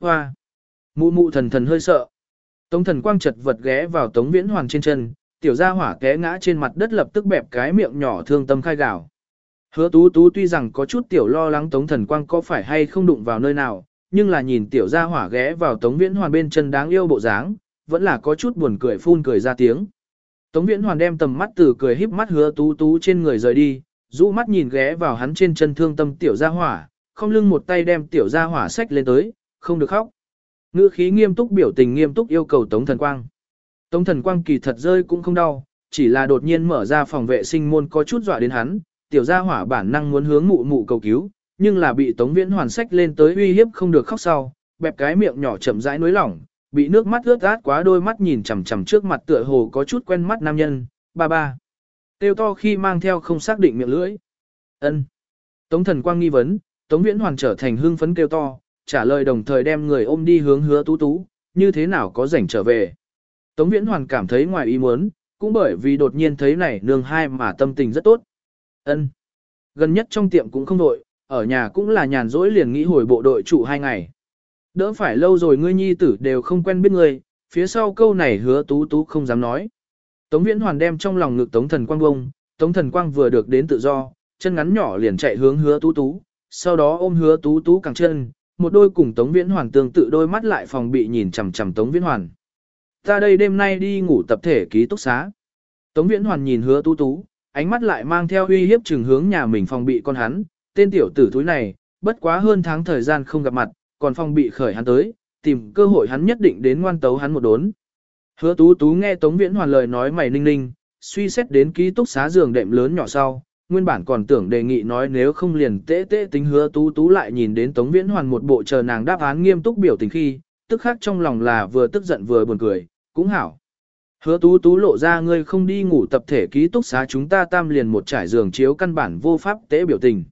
Hoa! Mụ mụ thần thần hơi sợ. Tống thần quang chật vật ghé vào tống viễn hoàng trên chân, tiểu gia hỏa té ngã trên mặt đất lập tức bẹp cái miệng nhỏ thương tâm khai gào. Hứa tú tú tuy rằng có chút tiểu lo lắng tống thần quang có phải hay không đụng vào nơi nào, nhưng là nhìn tiểu gia hỏa ghé vào tống viễn hoàn bên chân đáng yêu bộ dáng, vẫn là có chút buồn cười phun cười ra tiếng. Tống viễn hoàn đem tầm mắt từ cười híp mắt hứa tú tú trên người rời đi, rũ mắt nhìn ghé vào hắn trên chân thương tâm tiểu gia hỏa, không lưng một tay đem tiểu gia hỏa sách lên tới, không được khóc. Ngữ khí nghiêm túc biểu tình nghiêm túc yêu cầu Tống Thần Quang. Tống Thần Quang kỳ thật rơi cũng không đau, chỉ là đột nhiên mở ra phòng vệ sinh môn có chút dọa đến hắn, tiểu gia hỏa bản năng muốn hướng mụ mụ cầu cứu, nhưng là bị Tống Viễn hoàn sách lên tới uy hiếp không được khóc sau, bẹp cái miệng nhỏ chậm rãi nối lỏng, bị nước mắt ướt át quá đôi mắt nhìn chằm chằm trước mặt tựa hồ có chút quen mắt nam nhân, ba ba. Tiêu to khi mang theo không xác định miệng lưỡi. ân Tống thần quang nghi vấn, Tống Viễn hoàn trở thành hưng phấn kêu to, trả lời đồng thời đem người ôm đi hướng hứa tú tú, như thế nào có rảnh trở về. Tống Viễn hoàn cảm thấy ngoài ý muốn, cũng bởi vì đột nhiên thấy này nương hai mà tâm tình rất tốt. ân Gần nhất trong tiệm cũng không đội, ở nhà cũng là nhàn rỗi liền nghĩ hồi bộ đội trụ hai ngày. Đỡ phải lâu rồi ngươi nhi tử đều không quen biết ngươi, phía sau câu này hứa tú tú không dám nói. Tống Viễn Hoàn đem trong lòng ngực Tống Thần Quang bông, Tống Thần Quang vừa được đến tự do, chân ngắn nhỏ liền chạy hướng hứa tú tú, sau đó ôm hứa tú tú cẳng chân, một đôi cùng Tống Viễn Hoàn tương tự đôi mắt lại phòng bị nhìn chằm chằm Tống Viễn Hoàn. Ta đây đêm nay đi ngủ tập thể ký túc xá. Tống Viễn Hoàn nhìn hứa tú tú, ánh mắt lại mang theo uy hiếp trừng hướng nhà mình phòng bị con hắn, tên tiểu tử thúi này, bất quá hơn tháng thời gian không gặp mặt, còn phòng bị khởi hắn tới, tìm cơ hội hắn nhất định đến ngoan tấu hắn một đốn. Hứa tú tú nghe Tống Viễn Hoàn lời nói mày ninh ninh, suy xét đến ký túc xá giường đệm lớn nhỏ sau, nguyên bản còn tưởng đề nghị nói nếu không liền tế tế tính hứa tú tú lại nhìn đến Tống Viễn Hoàn một bộ chờ nàng đáp án nghiêm túc biểu tình khi, tức khác trong lòng là vừa tức giận vừa buồn cười, cũng hảo. Hứa tú tú lộ ra ngươi không đi ngủ tập thể ký túc xá chúng ta tam liền một trải giường chiếu căn bản vô pháp tế biểu tình.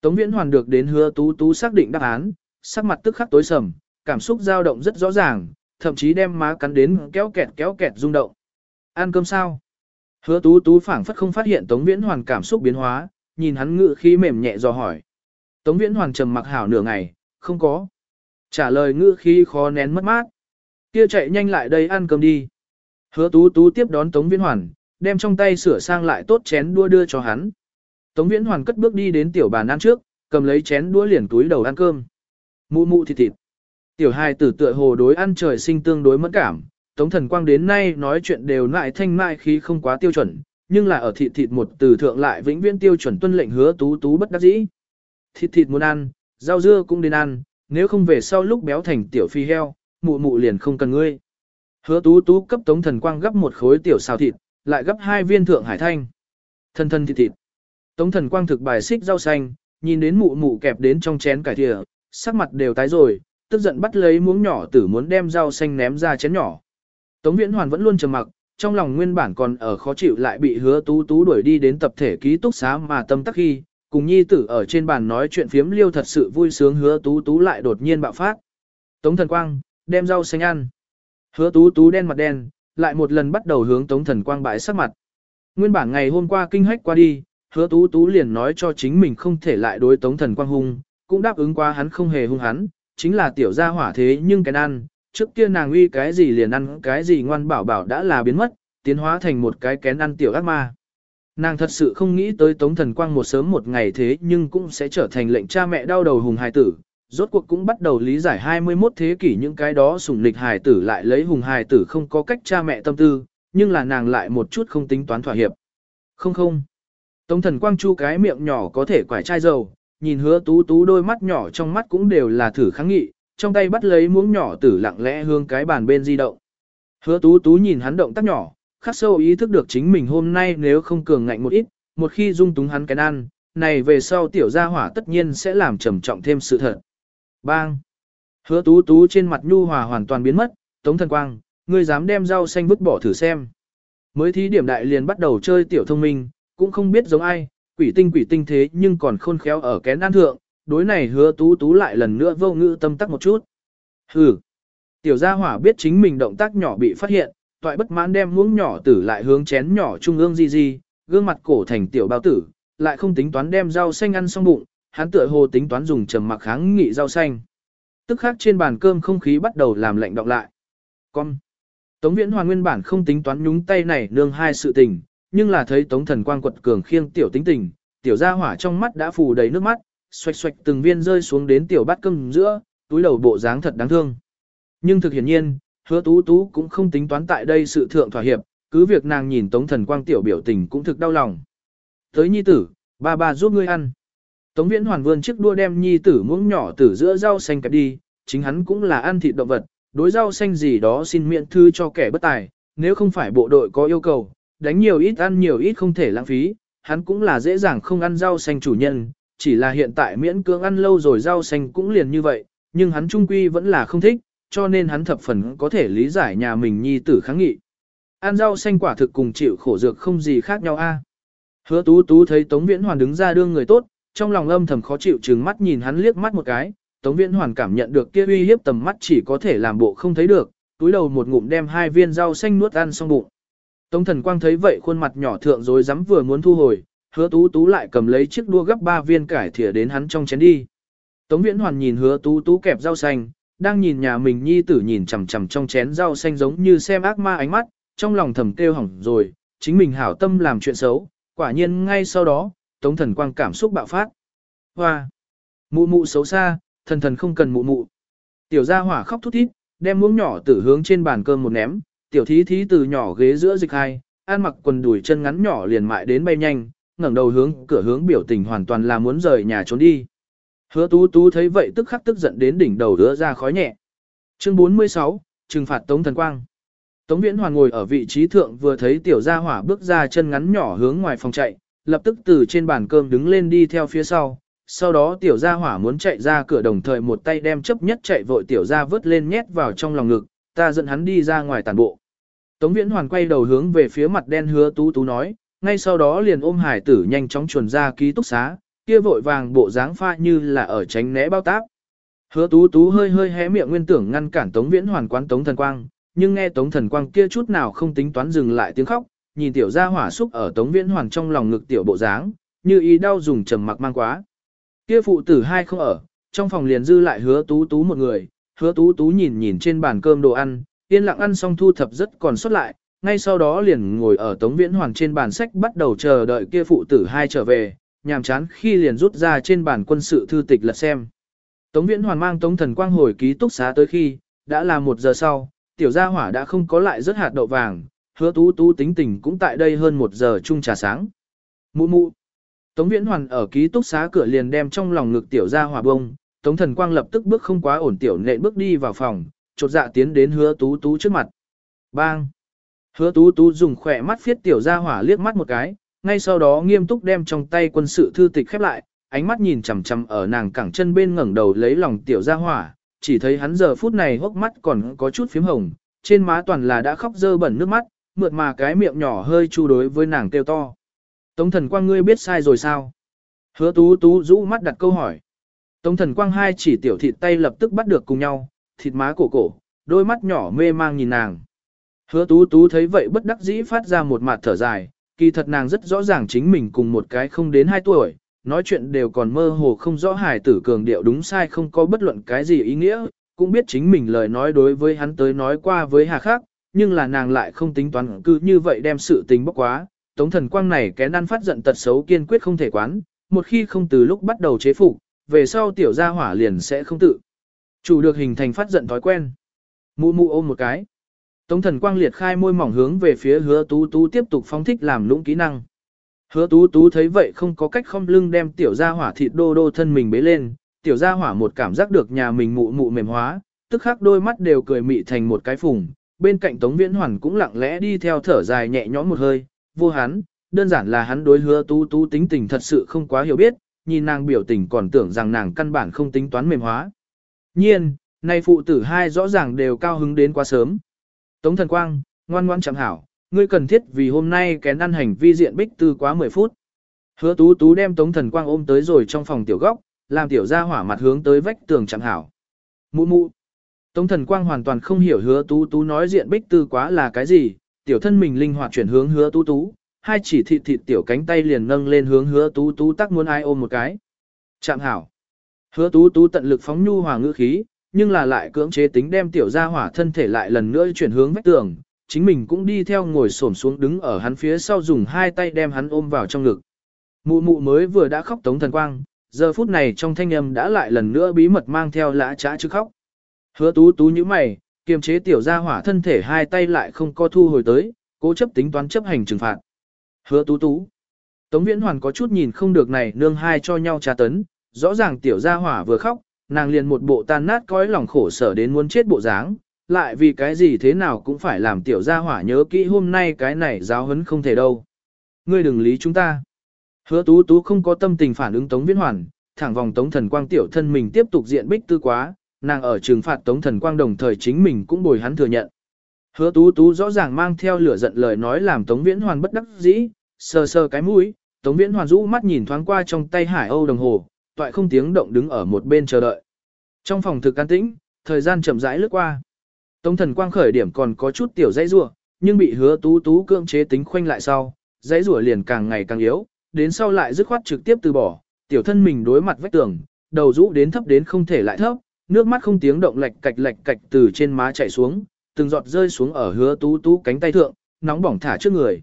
Tống Viễn Hoàn được đến hứa tú tú xác định đáp án, sắc mặt tức khắc tối sầm, cảm xúc dao động rất rõ ràng, thậm chí đem má cắn đến kéo kẹt kéo kẹt rung động. Ăn cơm sao? Hứa tú tú phảng phất không phát hiện Tống Viễn Hoàn cảm xúc biến hóa, nhìn hắn ngự khí mềm nhẹ dò hỏi. Tống Viễn Hoàn trầm mặc hảo nửa ngày, không có. Trả lời ngữ khí khó nén mất mát. Kia chạy nhanh lại đây ăn cơm đi. Hứa tú tú tiếp đón Tống Viễn Hoàn, đem trong tay sửa sang lại tốt chén đua đưa cho hắn. Tống Viễn Hoàn cất bước đi đến tiểu bàn ăn trước, cầm lấy chén đũa liền túi đầu ăn cơm. Mụ mụ thịt thịt. Tiểu hài tử tựa hồ đối ăn trời sinh tương đối mẫn cảm, Tống Thần Quang đến nay nói chuyện đều lại thanh mại khí không quá tiêu chuẩn, nhưng là ở thịt thịt một từ thượng lại vĩnh viễn tiêu chuẩn tuân lệnh hứa tú tú bất đắc dĩ. Thịt thịt muốn ăn, rau dưa cũng đến ăn, nếu không về sau lúc béo thành tiểu phi heo, mụ mụ liền không cần ngươi. Hứa tú tú cấp Tống Thần Quang gấp một khối tiểu xào thịt, lại gấp hai viên thượng hải thanh. Thân thân thịt thịt. Tống Thần Quang thực bài xích rau xanh, nhìn đến mụ mụ kẹp đến trong chén cải thìa, sắc mặt đều tái rồi, tức giận bắt lấy muỗng nhỏ tử muốn đem rau xanh ném ra chén nhỏ. Tống Viễn Hoàn vẫn luôn trầm mặc, trong lòng nguyên bản còn ở khó chịu lại bị hứa tú tú đuổi đi đến tập thể ký túc xá mà tâm tắc khi, cùng nhi tử ở trên bàn nói chuyện phiếm liêu thật sự vui sướng hứa tú tú lại đột nhiên bạo phát. Tống thần quang, đem rau xanh ăn. Hứa tú tú đen mặt đen, lại một lần bắt đầu hướng tống thần quang bãi sắc mặt. Nguyên bản ngày hôm qua kinh hách qua đi, hứa tú tú liền nói cho chính mình không thể lại đối tống thần quang hung, cũng đáp ứng qua hắn không hề hung hắn, chính là tiểu gia hỏa thế nhưng cái ăn, trước kia nàng uy cái gì liền ăn cái gì ngoan bảo bảo đã là biến mất, tiến hóa thành một cái kén ăn tiểu ác ma. Nàng thật sự không nghĩ tới Tống Thần Quang một sớm một ngày thế nhưng cũng sẽ trở thành lệnh cha mẹ đau đầu hùng hài tử. Rốt cuộc cũng bắt đầu lý giải 21 thế kỷ những cái đó sủng lịch hài tử lại lấy hùng hài tử không có cách cha mẹ tâm tư, nhưng là nàng lại một chút không tính toán thỏa hiệp. Không không. Tống Thần Quang chu cái miệng nhỏ có thể quải chai dầu, nhìn hứa tú tú đôi mắt nhỏ trong mắt cũng đều là thử kháng nghị, trong tay bắt lấy muỗng nhỏ tử lặng lẽ hướng cái bàn bên di động. Hứa tú tú nhìn hắn động tác nhỏ, khắc sâu ý thức được chính mình hôm nay nếu không cường ngạnh một ít, một khi dung túng hắn cái ăn, này về sau tiểu gia hỏa tất nhiên sẽ làm trầm trọng thêm sự thật. Bang! Hứa tú tú trên mặt nhu hòa hoàn toàn biến mất, tống thần quang, ngươi dám đem rau xanh vứt bỏ thử xem. Mới thí điểm đại liền bắt đầu chơi tiểu thông minh, cũng không biết giống ai, quỷ tinh quỷ tinh thế nhưng còn khôn khéo ở kén ăn thượng, đối này hứa tú tú lại lần nữa vô ngữ tâm tắc một chút. Hừ. Tiểu gia hỏa biết chính mình động tác nhỏ bị phát hiện, toại bất mãn đem muỗng nhỏ tử lại hướng chén nhỏ trung ương di di, gương mặt cổ thành tiểu bao tử, lại không tính toán đem rau xanh ăn xong bụng, hắn tựa hồ tính toán dùng trầm mặc kháng nghị rau xanh. Tức khác trên bàn cơm không khí bắt đầu làm lạnh đọng lại. Con. Tống Viễn Hoàn nguyên bản không tính toán nhúng tay này nương hai sự tình, nhưng là thấy Tống Thần Quang quật cường khiêng tiểu tính tình, tiểu gia hỏa trong mắt đã phủ đầy nước mắt, xoạch xoạch từng viên rơi xuống đến tiểu bát cơm giữa, túi đầu bộ dáng thật đáng thương. Nhưng thực hiển nhiên, hứa tú tú cũng không tính toán tại đây sự thượng thỏa hiệp, cứ việc nàng nhìn Tống Thần Quang tiểu biểu tình cũng thực đau lòng. Tới nhi tử, ba ba giúp ngươi ăn. Tống Viễn Hoàn vươn chiếc đua đem nhi tử muỗng nhỏ từ giữa rau xanh kẹp đi, chính hắn cũng là ăn thịt động vật, đối rau xanh gì đó xin miễn thư cho kẻ bất tài, nếu không phải bộ đội có yêu cầu, đánh nhiều ít ăn nhiều ít không thể lãng phí, hắn cũng là dễ dàng không ăn rau xanh chủ nhân, chỉ là hiện tại miễn cưỡng ăn lâu rồi rau xanh cũng liền như vậy, nhưng hắn trung quy vẫn là không thích, cho nên hắn thập phần có thể lý giải nhà mình nhi tử kháng nghị. Ăn rau xanh quả thực cùng chịu khổ dược không gì khác nhau a. À. Hứa tú tú thấy Tống Viễn Hoàn đứng ra đương người tốt, trong lòng âm thầm khó chịu trừng mắt nhìn hắn liếc mắt một cái, Tống Viễn Hoàn cảm nhận được kia uy hiếp tầm mắt chỉ có thể làm bộ không thấy được, túi đầu một ngụm đem hai viên rau xanh nuốt ăn xong bụng. Tống Thần Quang thấy vậy khuôn mặt nhỏ thượng rồi dám vừa muốn thu hồi, hứa tú tú lại cầm lấy chiếc đua gấp ba viên cải thìa đến hắn trong chén đi. Tống Viễn Hoàn nhìn hứa tú tú kẹp rau xanh, đang nhìn nhà mình nhi tử nhìn chằm chằm trong chén rau xanh giống như xem ác ma ánh mắt, trong lòng thầm kêu hỏng rồi, chính mình hảo tâm làm chuyện xấu, quả nhiên ngay sau đó, Tống Thần Quang cảm xúc bạo phát. Hoa! Mụ mụ xấu xa, thần thần không cần mụ mụ. Tiểu gia hỏa khóc thút thít, đem muỗng nhỏ tử hướng trên bàn cơm một ném, tiểu thí thí từ nhỏ ghế giữa dịch hai, ăn mặc quần đùi chân ngắn nhỏ liền mại đến bay nhanh, ngẩng đầu hướng cửa hướng biểu tình hoàn toàn là muốn rời nhà trốn đi. Hứa tú tú thấy vậy tức khắc tức giận đến đỉnh đầu đứa ra khói nhẹ. Chương 46, trừng phạt Tống Thần Quang. Tống Viễn Hoàn ngồi ở vị trí thượng vừa thấy tiểu gia hỏa bước ra chân ngắn nhỏ hướng ngoài phòng chạy, lập tức từ trên bàn cơm đứng lên đi theo phía sau. Sau đó tiểu gia hỏa muốn chạy ra cửa đồng thời một tay đem chấp nhất chạy vội tiểu gia vớt lên nhét vào trong lòng ngực, ta dẫn hắn đi ra ngoài tàn bộ. Tống Viễn Hoàn quay đầu hướng về phía mặt đen hứa tú tú nói, ngay sau đó liền ôm hải tử nhanh chóng chuồn ra ký túc xá, kia vội vàng bộ dáng pha như là ở tránh né bao táp. Hứa tú tú hơi hơi hé miệng nguyên tưởng ngăn cản Tống Viễn Hoàn quán Tống Thần Quang, nhưng nghe Tống Thần Quang kia chút nào không tính toán dừng lại tiếng khóc, nhìn tiểu gia hỏa xúc ở Tống Viễn Hoàn trong lòng ngực tiểu bộ dáng, như ý đau dùng trầm mặc mang quá. Kia phụ tử hai không ở, trong phòng liền dư lại hứa tú tú một người, hứa tú tú nhìn nhìn trên bàn cơm đồ ăn, yên lặng ăn xong thu thập rất còn sót lại, ngay sau đó liền ngồi ở Tống Viễn hoàng trên bàn sách bắt đầu chờ đợi kia phụ tử hai trở về, nhàm chán khi liền rút ra trên bàn quân sự thư tịch lật xem. Tống Viễn Hoàn mang Tống Thần Quang hồi ký túc xá tới khi, đã là một giờ sau, tiểu gia hỏa đã không có lại rất hạt đậu vàng, hứa tú tú tính tình cũng tại đây hơn một giờ chung trà sáng. Mụ mụ. Tống Viễn Hoàn ở ký túc xá cửa liền đem trong lòng ngực tiểu gia hỏa bông, Tống Thần Quang lập tức bước không quá ổn tiểu nện bước đi vào phòng, chột dạ tiến đến hứa tú tú trước mặt. Bang! Hứa tú tú dùng khỏe mắt phiết tiểu gia hỏa liếc mắt một cái, ngay sau đó nghiêm túc đem trong tay quân sự thư tịch khép lại, ánh mắt nhìn chằm chằm ở nàng cẳng chân bên ngẩng đầu lấy lòng tiểu gia hỏa, chỉ thấy hắn giờ phút này hốc mắt còn có chút phím hồng, trên má toàn là đã khóc dơ bẩn nước mắt, mượt mà cái miệng nhỏ hơi chu đối với nàng kêu to. Tống thần quang ngươi biết sai rồi sao? Hứa tú tú rũ mắt đặt câu hỏi. Tống thần quang hai chỉ tiểu thịt tay lập tức bắt được cùng nhau, thịt má cổ cổ, đôi mắt nhỏ mê mang nhìn nàng. Hứa tú tú thấy vậy bất đắc dĩ phát ra một mặt thở dài, kỳ thật nàng rất rõ ràng chính mình cùng một cái không đến 2 tuổi, nói chuyện đều còn mơ hồ không rõ hài tử cường điệu đúng sai không có bất luận cái gì ý nghĩa, cũng biết chính mình lời nói đối với hắn tới nói qua với hà khác, nhưng là nàng lại không tính toán cứ như vậy đem sự tình bốc quá, tống thần quang này kén ăn phát giận tật xấu kiên quyết không thể quán, một khi không từ lúc bắt đầu chế phục, về sau tiểu gia hỏa liền sẽ không tự chủ được hình thành phát giận thói quen. Mụ mụ ôm một cái. Tống thần quang liệt khai môi mỏng hướng về phía hứa tú tú tiếp tục phóng thích làm lũng kỹ năng. Hứa tú tú thấy vậy không có cách không lưng đem tiểu gia hỏa thịt đô đô thân mình bế lên, tiểu gia hỏa một cảm giác được nhà mình mụ mụ mềm hóa, tức khắc đôi mắt đều cười mị thành một cái phùng, bên cạnh Tống Viễn Hoàn cũng lặng lẽ đi theo thở dài nhẹ nhõm một hơi, vô hắn, đơn giản là hắn đối hứa tú tú tính tình thật sự không quá hiểu biết, nhìn nàng biểu tình còn tưởng rằng nàng căn bản không tính toán mềm hóa. Nhiên, nay phụ tử hai rõ ràng đều cao hứng đến quá sớm. Tống thần quang, ngoan ngoan chẳng hảo, ngươi cần thiết vì hôm nay kén ăn hành vi diện bích tư quá 10 phút. Hứa tú tú đem tống thần quang ôm tới rồi trong phòng tiểu góc, làm tiểu ra hỏa mặt hướng tới vách tường chẳng hảo. Mụ mụ. Tống thần quang hoàn toàn không hiểu hứa tú tú nói diện bích tư quá là cái gì, tiểu thân mình linh hoạt chuyển hướng hứa tú tú, hai chỉ thịt thịt tiểu cánh tay liền nâng lên hướng hứa tú tú tắc muốn ai ôm một cái. Chạm hảo. Hứa tú tú tận lực phóng nhu hòa ngữ khí, nhưng là lại cưỡng chế tính đem tiểu gia hỏa thân thể lại lần nữa chuyển hướng vách tường, chính mình cũng đi theo ngồi xổm xuống đứng ở hắn phía sau dùng hai tay đem hắn ôm vào trong ngực. Mụ mụ mới vừa đã khóc tống thần quang, giờ phút này trong thanh âm đã lại lần nữa bí mật mang theo lã trá chứ khóc. Hứa tú tú như mày, kiềm chế tiểu gia hỏa thân thể hai tay lại không co thu hồi tới, cố chấp tính toán chấp hành trừng phạt. Hứa tú tú. Tống viễn hoàn có chút nhìn không được này nương hai cho nhau tra tấn, rõ ràng tiểu gia hỏa vừa khóc, nàng liền một bộ tan nát cõi lòng khổ sở đến muốn chết bộ dáng, lại vì cái gì thế nào cũng phải làm tiểu gia hỏa nhớ kỹ hôm nay cái này giáo huấn không thể đâu. Ngươi đừng lý chúng ta. Hứa tú tú không có tâm tình phản ứng tống viễn hoàn, thẳng vòng tống thần quang tiểu thân mình tiếp tục diện bích tư quá, nàng ở trừng phạt tống thần quang đồng thời chính mình cũng bồi hắn thừa nhận. Hứa tú tú rõ ràng mang theo lửa giận lời nói làm tống viễn hoàn bất đắc dĩ, sờ sờ cái mũi, tống viễn hoàn rũ mắt nhìn thoáng qua trong tay hải âu đồng hồ, toại không tiếng động đứng ở một bên chờ đợi. Trong phòng thực an tĩnh, thời gian chậm rãi lướt qua. Tống thần quang khởi điểm còn có chút tiểu dãy rủa, nhưng bị hứa tú tú cưỡng chế tính khoanh lại sau, dãy rủa liền càng ngày càng yếu, đến sau lại dứt khoát trực tiếp từ bỏ, tiểu thân mình đối mặt vách tường, đầu rũ đến thấp đến không thể lại thấp, nước mắt không tiếng động lệch cạch lệch cạch từ trên má chảy xuống, từng giọt rơi xuống ở hứa tú tú cánh tay thượng, nóng bỏng thả trước người.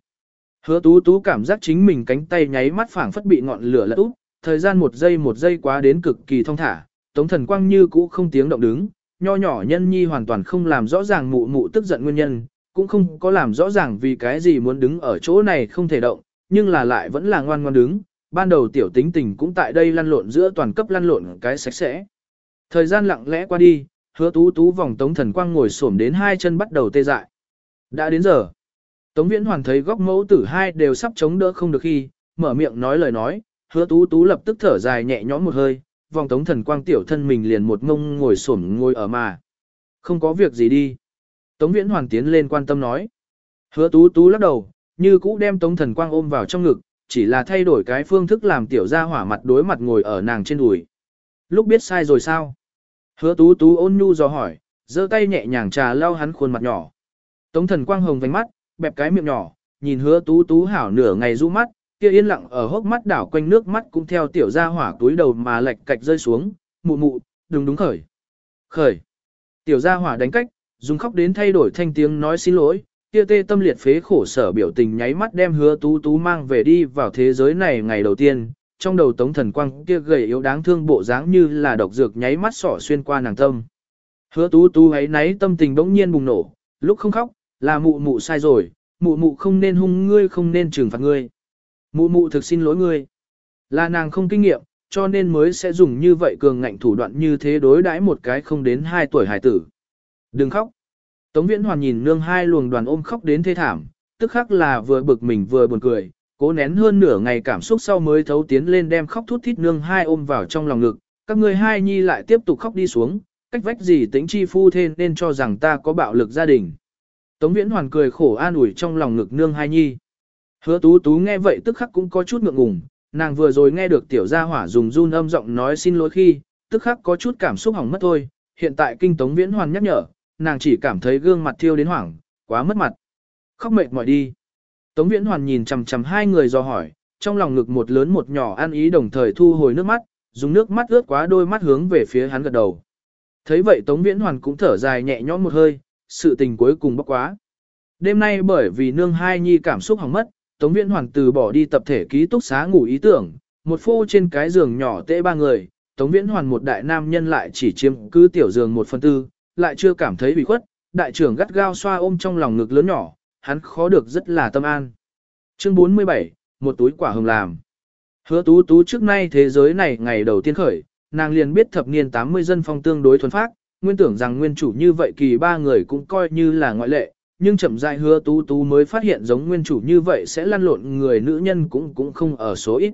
Hứa tú tú cảm giác chính mình cánh tay nháy mắt phảng phất bị ngọn lửa lật úp, thời gian một giây một giây quá đến cực kỳ thông thả, tống thần quang như cũ không tiếng động đứng, nho nhỏ nhân nhi hoàn toàn không làm rõ ràng mụ mụ tức giận nguyên nhân, cũng không có làm rõ ràng vì cái gì muốn đứng ở chỗ này không thể động, nhưng là lại vẫn là ngoan ngoan đứng, ban đầu tiểu tính tình cũng tại đây lăn lộn giữa toàn cấp lăn lộn cái sạch sẽ. Thời gian lặng lẽ qua đi, hứa tú tú vòng tống thần quang ngồi xổm đến hai chân bắt đầu tê dại. Đã đến giờ. Tống viễn hoàn thấy góc mẫu tử hai đều sắp chống đỡ không được khi, mở miệng nói lời nói, hứa tú tú lập tức thở dài nhẹ nhõm một hơi, vòng tống thần quang tiểu thân mình liền một ngông ngồi xổm ngồi ở mà. Không có việc gì đi. Tống viễn hoàn tiến lên quan tâm nói. Hứa tú tú lắc đầu, như cũ đem tống thần quang ôm vào trong ngực, chỉ là thay đổi cái phương thức làm tiểu gia hỏa mặt đối mặt ngồi ở nàng trên đùi. Lúc biết sai rồi sao? Hứa tú tú ôn nhu dò hỏi, giơ tay nhẹ nhàng trà lau hắn khuôn mặt nhỏ. Tống thần quang hồng vành mắt, bẹp cái miệng nhỏ, nhìn hứa tú tú hảo nửa ngày du mắt, kia yên lặng ở hốc mắt đảo quanh nước mắt cũng theo tiểu gia hỏa túi đầu mà lệch cạch rơi xuống, mụ mụ, đừng đúng khởi. Khởi. Tiểu gia hỏa đánh cách, dùng khóc đến thay đổi thanh tiếng nói xin lỗi, kia tê tâm liệt phế khổ sở biểu tình nháy mắt đem hứa tú tú mang về đi vào thế giới này ngày đầu tiên, trong đầu tống thần quang kia gầy yếu đáng thương bộ dáng như là độc dược nháy mắt sỏ xuyên qua nàng tâm. Hứa tú tú ấy náy tâm tình bỗng nhiên bùng nổ, lúc không khóc, là mụ mụ sai rồi, mụ mụ không nên hung ngươi không nên trừng phạt ngươi. Mụ mụ thực xin lỗi ngươi. Là nàng không kinh nghiệm, cho nên mới sẽ dùng như vậy cường ngạnh thủ đoạn như thế đối đãi một cái không đến 2 tuổi hải tử. Đừng khóc. Tống Viễn Hoàn nhìn nương hai luồng đoàn ôm khóc đến thê thảm, tức khắc là vừa bực mình vừa buồn cười, cố nén hơn nửa ngày cảm xúc sau mới thấu tiến lên đem khóc thút thít nương hai ôm vào trong lòng ngực, các người hai nhi lại tiếp tục khóc đi xuống, cách vách gì tính chi phu thêm nên cho rằng ta có bạo lực gia đình. Tống Viễn Hoàn cười khổ an ủi trong lòng ngực nương hai nhi. Hứa tú tú nghe vậy tức khắc cũng có chút ngượng ngùng, nàng vừa rồi nghe được tiểu gia hỏa dùng run âm giọng nói xin lỗi khi, tức khắc có chút cảm xúc hỏng mất thôi, hiện tại kinh Tống Viễn Hoàn nhắc nhở, nàng chỉ cảm thấy gương mặt thiêu đến hoảng, quá mất mặt. Khóc mệt mỏi đi. Tống Viễn Hoàn nhìn chằm chằm hai người do hỏi, trong lòng ngực một lớn một nhỏ ăn ý đồng thời thu hồi nước mắt, dùng nước mắt ướt quá đôi mắt hướng về phía hắn gật đầu. Thấy vậy Tống Viễn Hoàn cũng thở dài nhẹ nhõm một hơi, sự tình cuối cùng bốc quá. Đêm nay bởi vì nương hai nhi cảm xúc hỏng mất, Tống Viễn Hoàn từ bỏ đi tập thể ký túc xá ngủ ý tưởng, một phô trên cái giường nhỏ tệ ba người, Tống Viễn Hoàn một đại nam nhân lại chỉ chiếm cứ tiểu giường một phần tư, lại chưa cảm thấy bị khuất, đại trưởng gắt gao xoa ôm trong lòng ngực lớn nhỏ, hắn khó được rất là tâm an. Chương 47, một túi quả hồng làm. Hứa tú tú trước nay thế giới này ngày đầu tiên khởi, nàng liền biết thập niên 80 dân phong tương đối thuần phát, nguyên tưởng rằng nguyên chủ như vậy kỳ ba người cũng coi như là ngoại lệ, nhưng chậm rãi hứa tú tú mới phát hiện giống nguyên chủ như vậy sẽ lăn lộn người nữ nhân cũng cũng không ở số ít.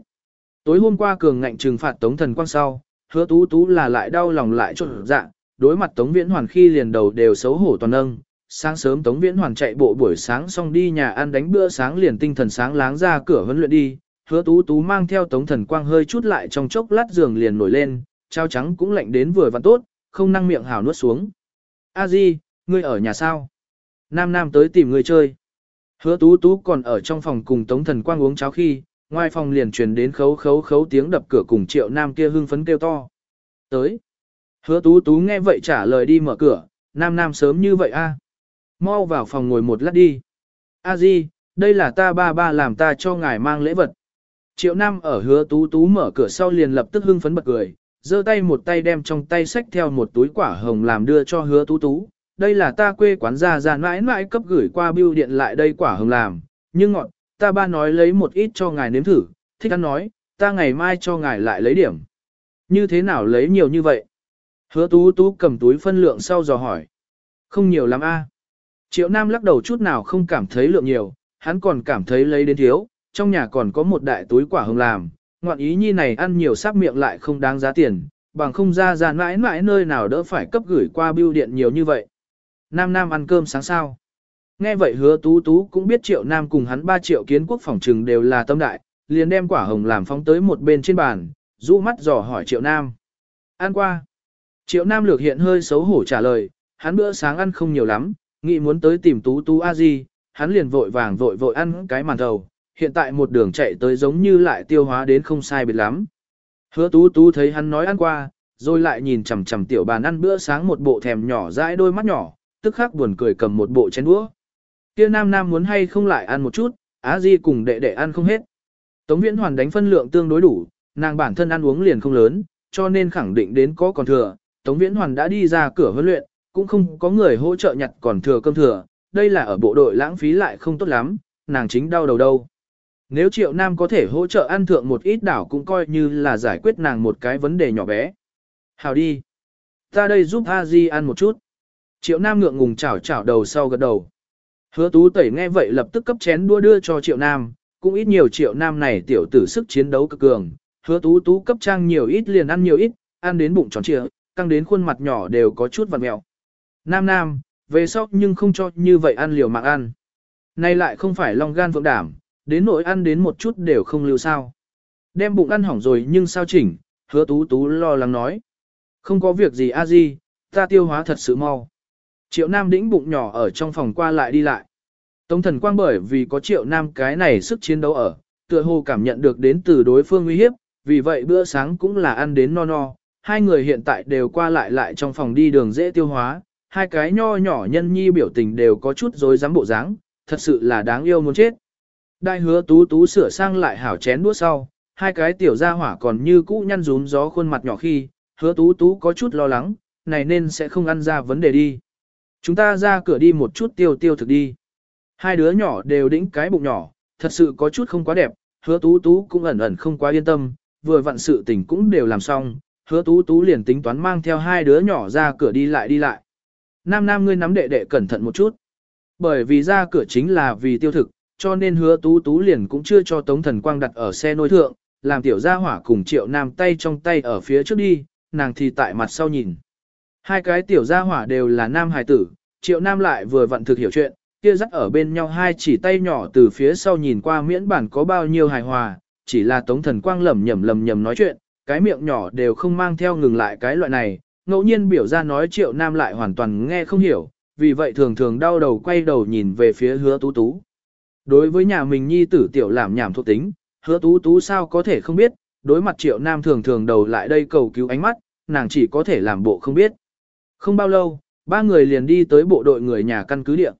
Tối hôm qua cường ngạnh trừng phạt tống thần quang sau, hứa tú tú là lại đau lòng lại trộn dạ, đối mặt tống viễn hoàn khi liền đầu đều xấu hổ toàn âng. Sáng sớm Tống Viễn Hoàn chạy bộ buổi sáng xong đi nhà ăn đánh bữa sáng liền tinh thần sáng láng ra cửa huấn luyện đi, hứa tú tú mang theo Tống Thần Quang hơi chút lại trong chốc lát giường liền nổi lên, trao trắng cũng lạnh đến vừa vặn tốt, không năng miệng hào nuốt xuống. A Di, ngươi ở nhà sao? Nam Nam tới tìm người chơi. Hứa tú tú còn ở trong phòng cùng Tống Thần Quang uống cháo khi, ngoài phòng liền truyền đến khấu khấu khấu tiếng đập cửa cùng triệu nam kia hưng phấn kêu to. Tới. Hứa tú tú nghe vậy trả lời đi mở cửa, nam nam sớm như vậy a Mau vào phòng ngồi một lát đi. A di, đây là ta ba ba làm ta cho ngài mang lễ vật. Triệu nam ở hứa tú tú mở cửa sau liền lập tức hưng phấn bật cười, giơ tay một tay đem trong tay sách theo một túi quả hồng làm đưa cho hứa tú tú. Đây là ta quê quán gia ra mãi mãi cấp gửi qua bưu điện lại đây quả hồng làm, nhưng ngọn, ta ba nói lấy một ít cho ngài nếm thử, thích ăn nói, ta ngày mai cho ngài lại lấy điểm. Như thế nào lấy nhiều như vậy? Hứa tú tú cầm túi phân lượng sau dò hỏi. Không nhiều lắm a. Triệu Nam lắc đầu chút nào không cảm thấy lượng nhiều, hắn còn cảm thấy lấy đến thiếu, trong nhà còn có một đại túi quả hồng làm, ngoạn ý nhi này ăn nhiều sắp miệng lại không đáng giá tiền, bằng không ra ra mãi mãi nơi nào đỡ phải cấp gửi qua bưu điện nhiều như vậy. Nam Nam ăn cơm sáng sao. Nghe vậy hứa tú tú cũng biết triệu Nam cùng hắn 3 triệu kiến quốc phòng trừng đều là tâm đại, liền đem quả hồng làm phóng tới một bên trên bàn, rũ mắt dò hỏi triệu Nam. Ăn qua. Triệu Nam lược hiện hơi xấu hổ trả lời, hắn bữa sáng ăn không nhiều lắm, nghĩ muốn tới tìm tú tú a di, hắn liền vội vàng vội vội ăn cái màn thầu, hiện tại một đường chạy tới giống như lại tiêu hóa đến không sai biệt lắm. Hứa tú tú thấy hắn nói ăn qua, rồi lại nhìn chằm chằm tiểu bàn ăn bữa sáng một bộ thèm nhỏ dãi đôi mắt nhỏ, tức khắc buồn cười cầm một bộ chén đũa. Kia nam nam muốn hay không lại ăn một chút, á di cùng đệ đệ ăn không hết. Tống viễn hoàn đánh phân lượng tương đối đủ, nàng bản thân ăn uống liền không lớn, cho nên khẳng định đến có còn thừa. Tống viễn hoàn đã đi ra cửa huấn luyện, cũng không có người hỗ trợ nhặt còn thừa cơm thừa, đây là ở bộ đội lãng phí lại không tốt lắm, nàng chính đau đầu đâu. Nếu triệu nam có thể hỗ trợ ăn thượng một ít đảo cũng coi như là giải quyết nàng một cái vấn đề nhỏ bé. Hào đi. Ta đây giúp a di ăn một chút. Triệu nam ngượng ngùng chảo chảo đầu sau gật đầu. Hứa tú tẩy nghe vậy lập tức cấp chén đua đưa cho triệu nam, cũng ít nhiều triệu nam này tiểu tử sức chiến đấu cực cường. Hứa tú tú cấp trang nhiều ít liền ăn nhiều ít, ăn đến bụng tròn trịa, căng đến khuôn mặt nhỏ đều có chút vặn mẹo. Nam nam, về sau nhưng không cho như vậy ăn liều mạng ăn. Nay lại không phải long gan vượng đảm, đến nỗi ăn đến một chút đều không lưu sao. Đem bụng ăn hỏng rồi nhưng sao chỉnh, hứa tú tú lo lắng nói. Không có việc gì a di, ta tiêu hóa thật sự mau. Triệu Nam đĩnh bụng nhỏ ở trong phòng qua lại đi lại. Tống thần quang bởi vì có triệu Nam cái này sức chiến đấu ở, tựa hồ cảm nhận được đến từ đối phương uy hiếp, vì vậy bữa sáng cũng là ăn đến no no. Hai người hiện tại đều qua lại lại trong phòng đi đường dễ tiêu hóa, hai cái nho nhỏ nhân nhi biểu tình đều có chút rối rắm bộ dáng, thật sự là đáng yêu muốn chết. Đại hứa tú tú sửa sang lại hảo chén đũa sau, hai cái tiểu gia hỏa còn như cũ nhăn rún gió khuôn mặt nhỏ khi, hứa tú tú có chút lo lắng, này nên sẽ không ăn ra vấn đề đi. Chúng ta ra cửa đi một chút tiêu tiêu thực đi. Hai đứa nhỏ đều đĩnh cái bụng nhỏ, thật sự có chút không quá đẹp, hứa tú tú cũng ẩn ẩn không quá yên tâm, vừa vặn sự tình cũng đều làm xong, hứa tú tú liền tính toán mang theo hai đứa nhỏ ra cửa đi lại đi lại. Nam nam ngươi nắm đệ đệ cẩn thận một chút. Bởi vì ra cửa chính là vì tiêu thực, cho nên hứa tú tú liền cũng chưa cho Tống Thần Quang đặt ở xe nôi thượng, làm tiểu gia hỏa cùng triệu nam tay trong tay ở phía trước đi, nàng thì tại mặt sau nhìn. Hai cái tiểu gia hỏa đều là nam hài tử, triệu nam lại vừa vặn thực hiểu chuyện, kia dắt ở bên nhau hai chỉ tay nhỏ từ phía sau nhìn qua miễn bản có bao nhiêu hài hòa, chỉ là Tống Thần Quang lẩm nhẩm lẩm nhẩm nói chuyện, cái miệng nhỏ đều không mang theo ngừng lại cái loại này, ngẫu nhiên biểu ra nói triệu nam lại hoàn toàn nghe không hiểu, vì vậy thường thường đau đầu quay đầu nhìn về phía hứa tú tú. Đối với nhà mình nhi tử tiểu làm nhảm thuộc tính, hứa tú tú sao có thể không biết, đối mặt triệu nam thường thường đầu lại đây cầu cứu ánh mắt, nàng chỉ có thể làm bộ không biết. Không bao lâu, ba người liền đi tới bộ đội người nhà căn cứ địa.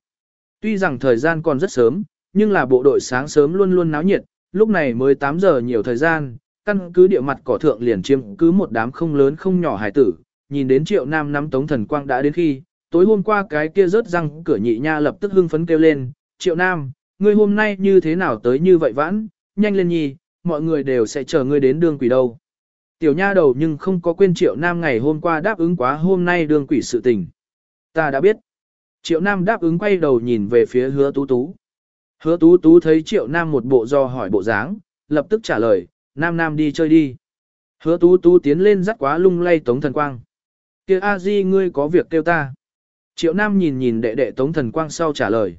Tuy rằng thời gian còn rất sớm, nhưng là bộ đội sáng sớm luôn luôn náo nhiệt, lúc này mới 8 giờ nhiều thời gian, căn cứ địa mặt cỏ thượng liền chiếm cứ một đám không lớn không nhỏ hải tử, nhìn đến triệu nam nắm tống thần quang đã đến khi, tối hôm qua cái kia rớt răng cửa nhị nha lập tức hưng phấn kêu lên, triệu nam, ngươi hôm nay như thế nào tới như vậy vãn, nhanh lên nhi, mọi người đều sẽ chờ ngươi đến đường quỷ đâu. Tiểu nha đầu nhưng không có quên triệu nam ngày hôm qua đáp ứng quá hôm nay đường quỷ sự tình. Ta đã biết. Triệu nam đáp ứng quay đầu nhìn về phía hứa tú tú. Hứa tú tú thấy triệu nam một bộ do hỏi bộ dáng, lập tức trả lời, nam nam đi chơi đi. Hứa tú tú tiến lên dắt quá lung lay tống thần quang kia a di ngươi có việc kêu ta. Triệu Nam nhìn nhìn đệ đệ Tống Thần Quang sau trả lời.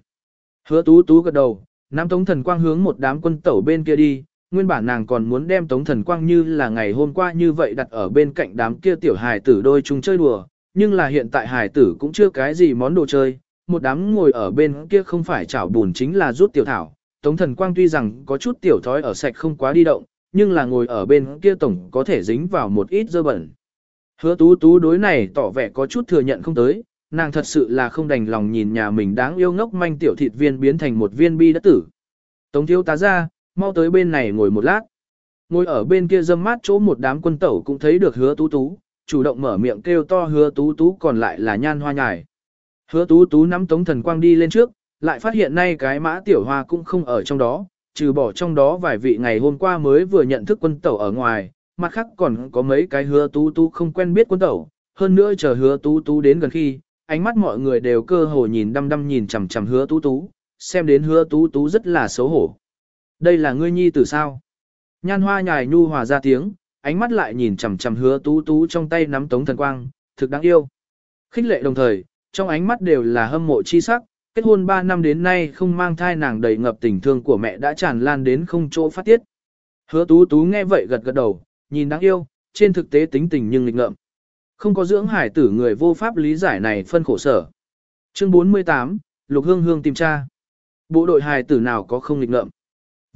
Hứa tú tú gật đầu, Nam Tống Thần Quang hướng một đám quân tẩu bên kia đi, nguyên bản nàng còn muốn đem Tống Thần Quang như là ngày hôm qua như vậy đặt ở bên cạnh đám kia tiểu hài tử đôi chung chơi đùa, nhưng là hiện tại hài tử cũng chưa cái gì món đồ chơi, một đám ngồi ở bên kia không phải chảo bùn chính là rút tiểu thảo. Tống Thần Quang tuy rằng có chút tiểu thói ở sạch không quá đi động, nhưng là ngồi ở bên kia tổng có thể dính vào một ít dơ bẩn. Hứa tú tú đối này tỏ vẻ có chút thừa nhận không tới, nàng thật sự là không đành lòng nhìn nhà mình đáng yêu ngốc manh tiểu thịt viên biến thành một viên bi đất tử. Tống thiếu tá ra, mau tới bên này ngồi một lát. Ngồi ở bên kia dâm mát chỗ một đám quân tẩu cũng thấy được hứa tú tú, chủ động mở miệng kêu to hứa tú tú còn lại là nhan hoa nhài. Hứa tú tú nắm tống thần quang đi lên trước, lại phát hiện nay cái mã tiểu hoa cũng không ở trong đó, trừ bỏ trong đó vài vị ngày hôm qua mới vừa nhận thức quân tẩu ở ngoài, mặt khác còn có mấy cái hứa tú tú không quen biết quân tẩu, hơn nữa chờ hứa tú tú đến gần khi, ánh mắt mọi người đều cơ hồ nhìn đăm đăm nhìn chằm chằm hứa tú tú, xem đến hứa tú tú rất là xấu hổ. Đây là ngươi nhi tử sao? Nhan hoa nhài nhu hòa ra tiếng, ánh mắt lại nhìn chằm chằm hứa tú tú trong tay nắm tống thần quang, thực đáng yêu. Khích lệ đồng thời, trong ánh mắt đều là hâm mộ chi sắc, kết hôn 3 năm đến nay không mang thai nàng đầy ngập tình thương của mẹ đã tràn lan đến không chỗ phát tiết. Hứa tú tú nghe vậy gật gật đầu, nhìn đáng yêu, trên thực tế tính tình nhưng lịch ngợm. Không có dưỡng hải tử người vô pháp lý giải này phân khổ sở. Chương 48, Lục Hương Hương tìm cha. Bộ đội hải tử nào có không lịch ngợm.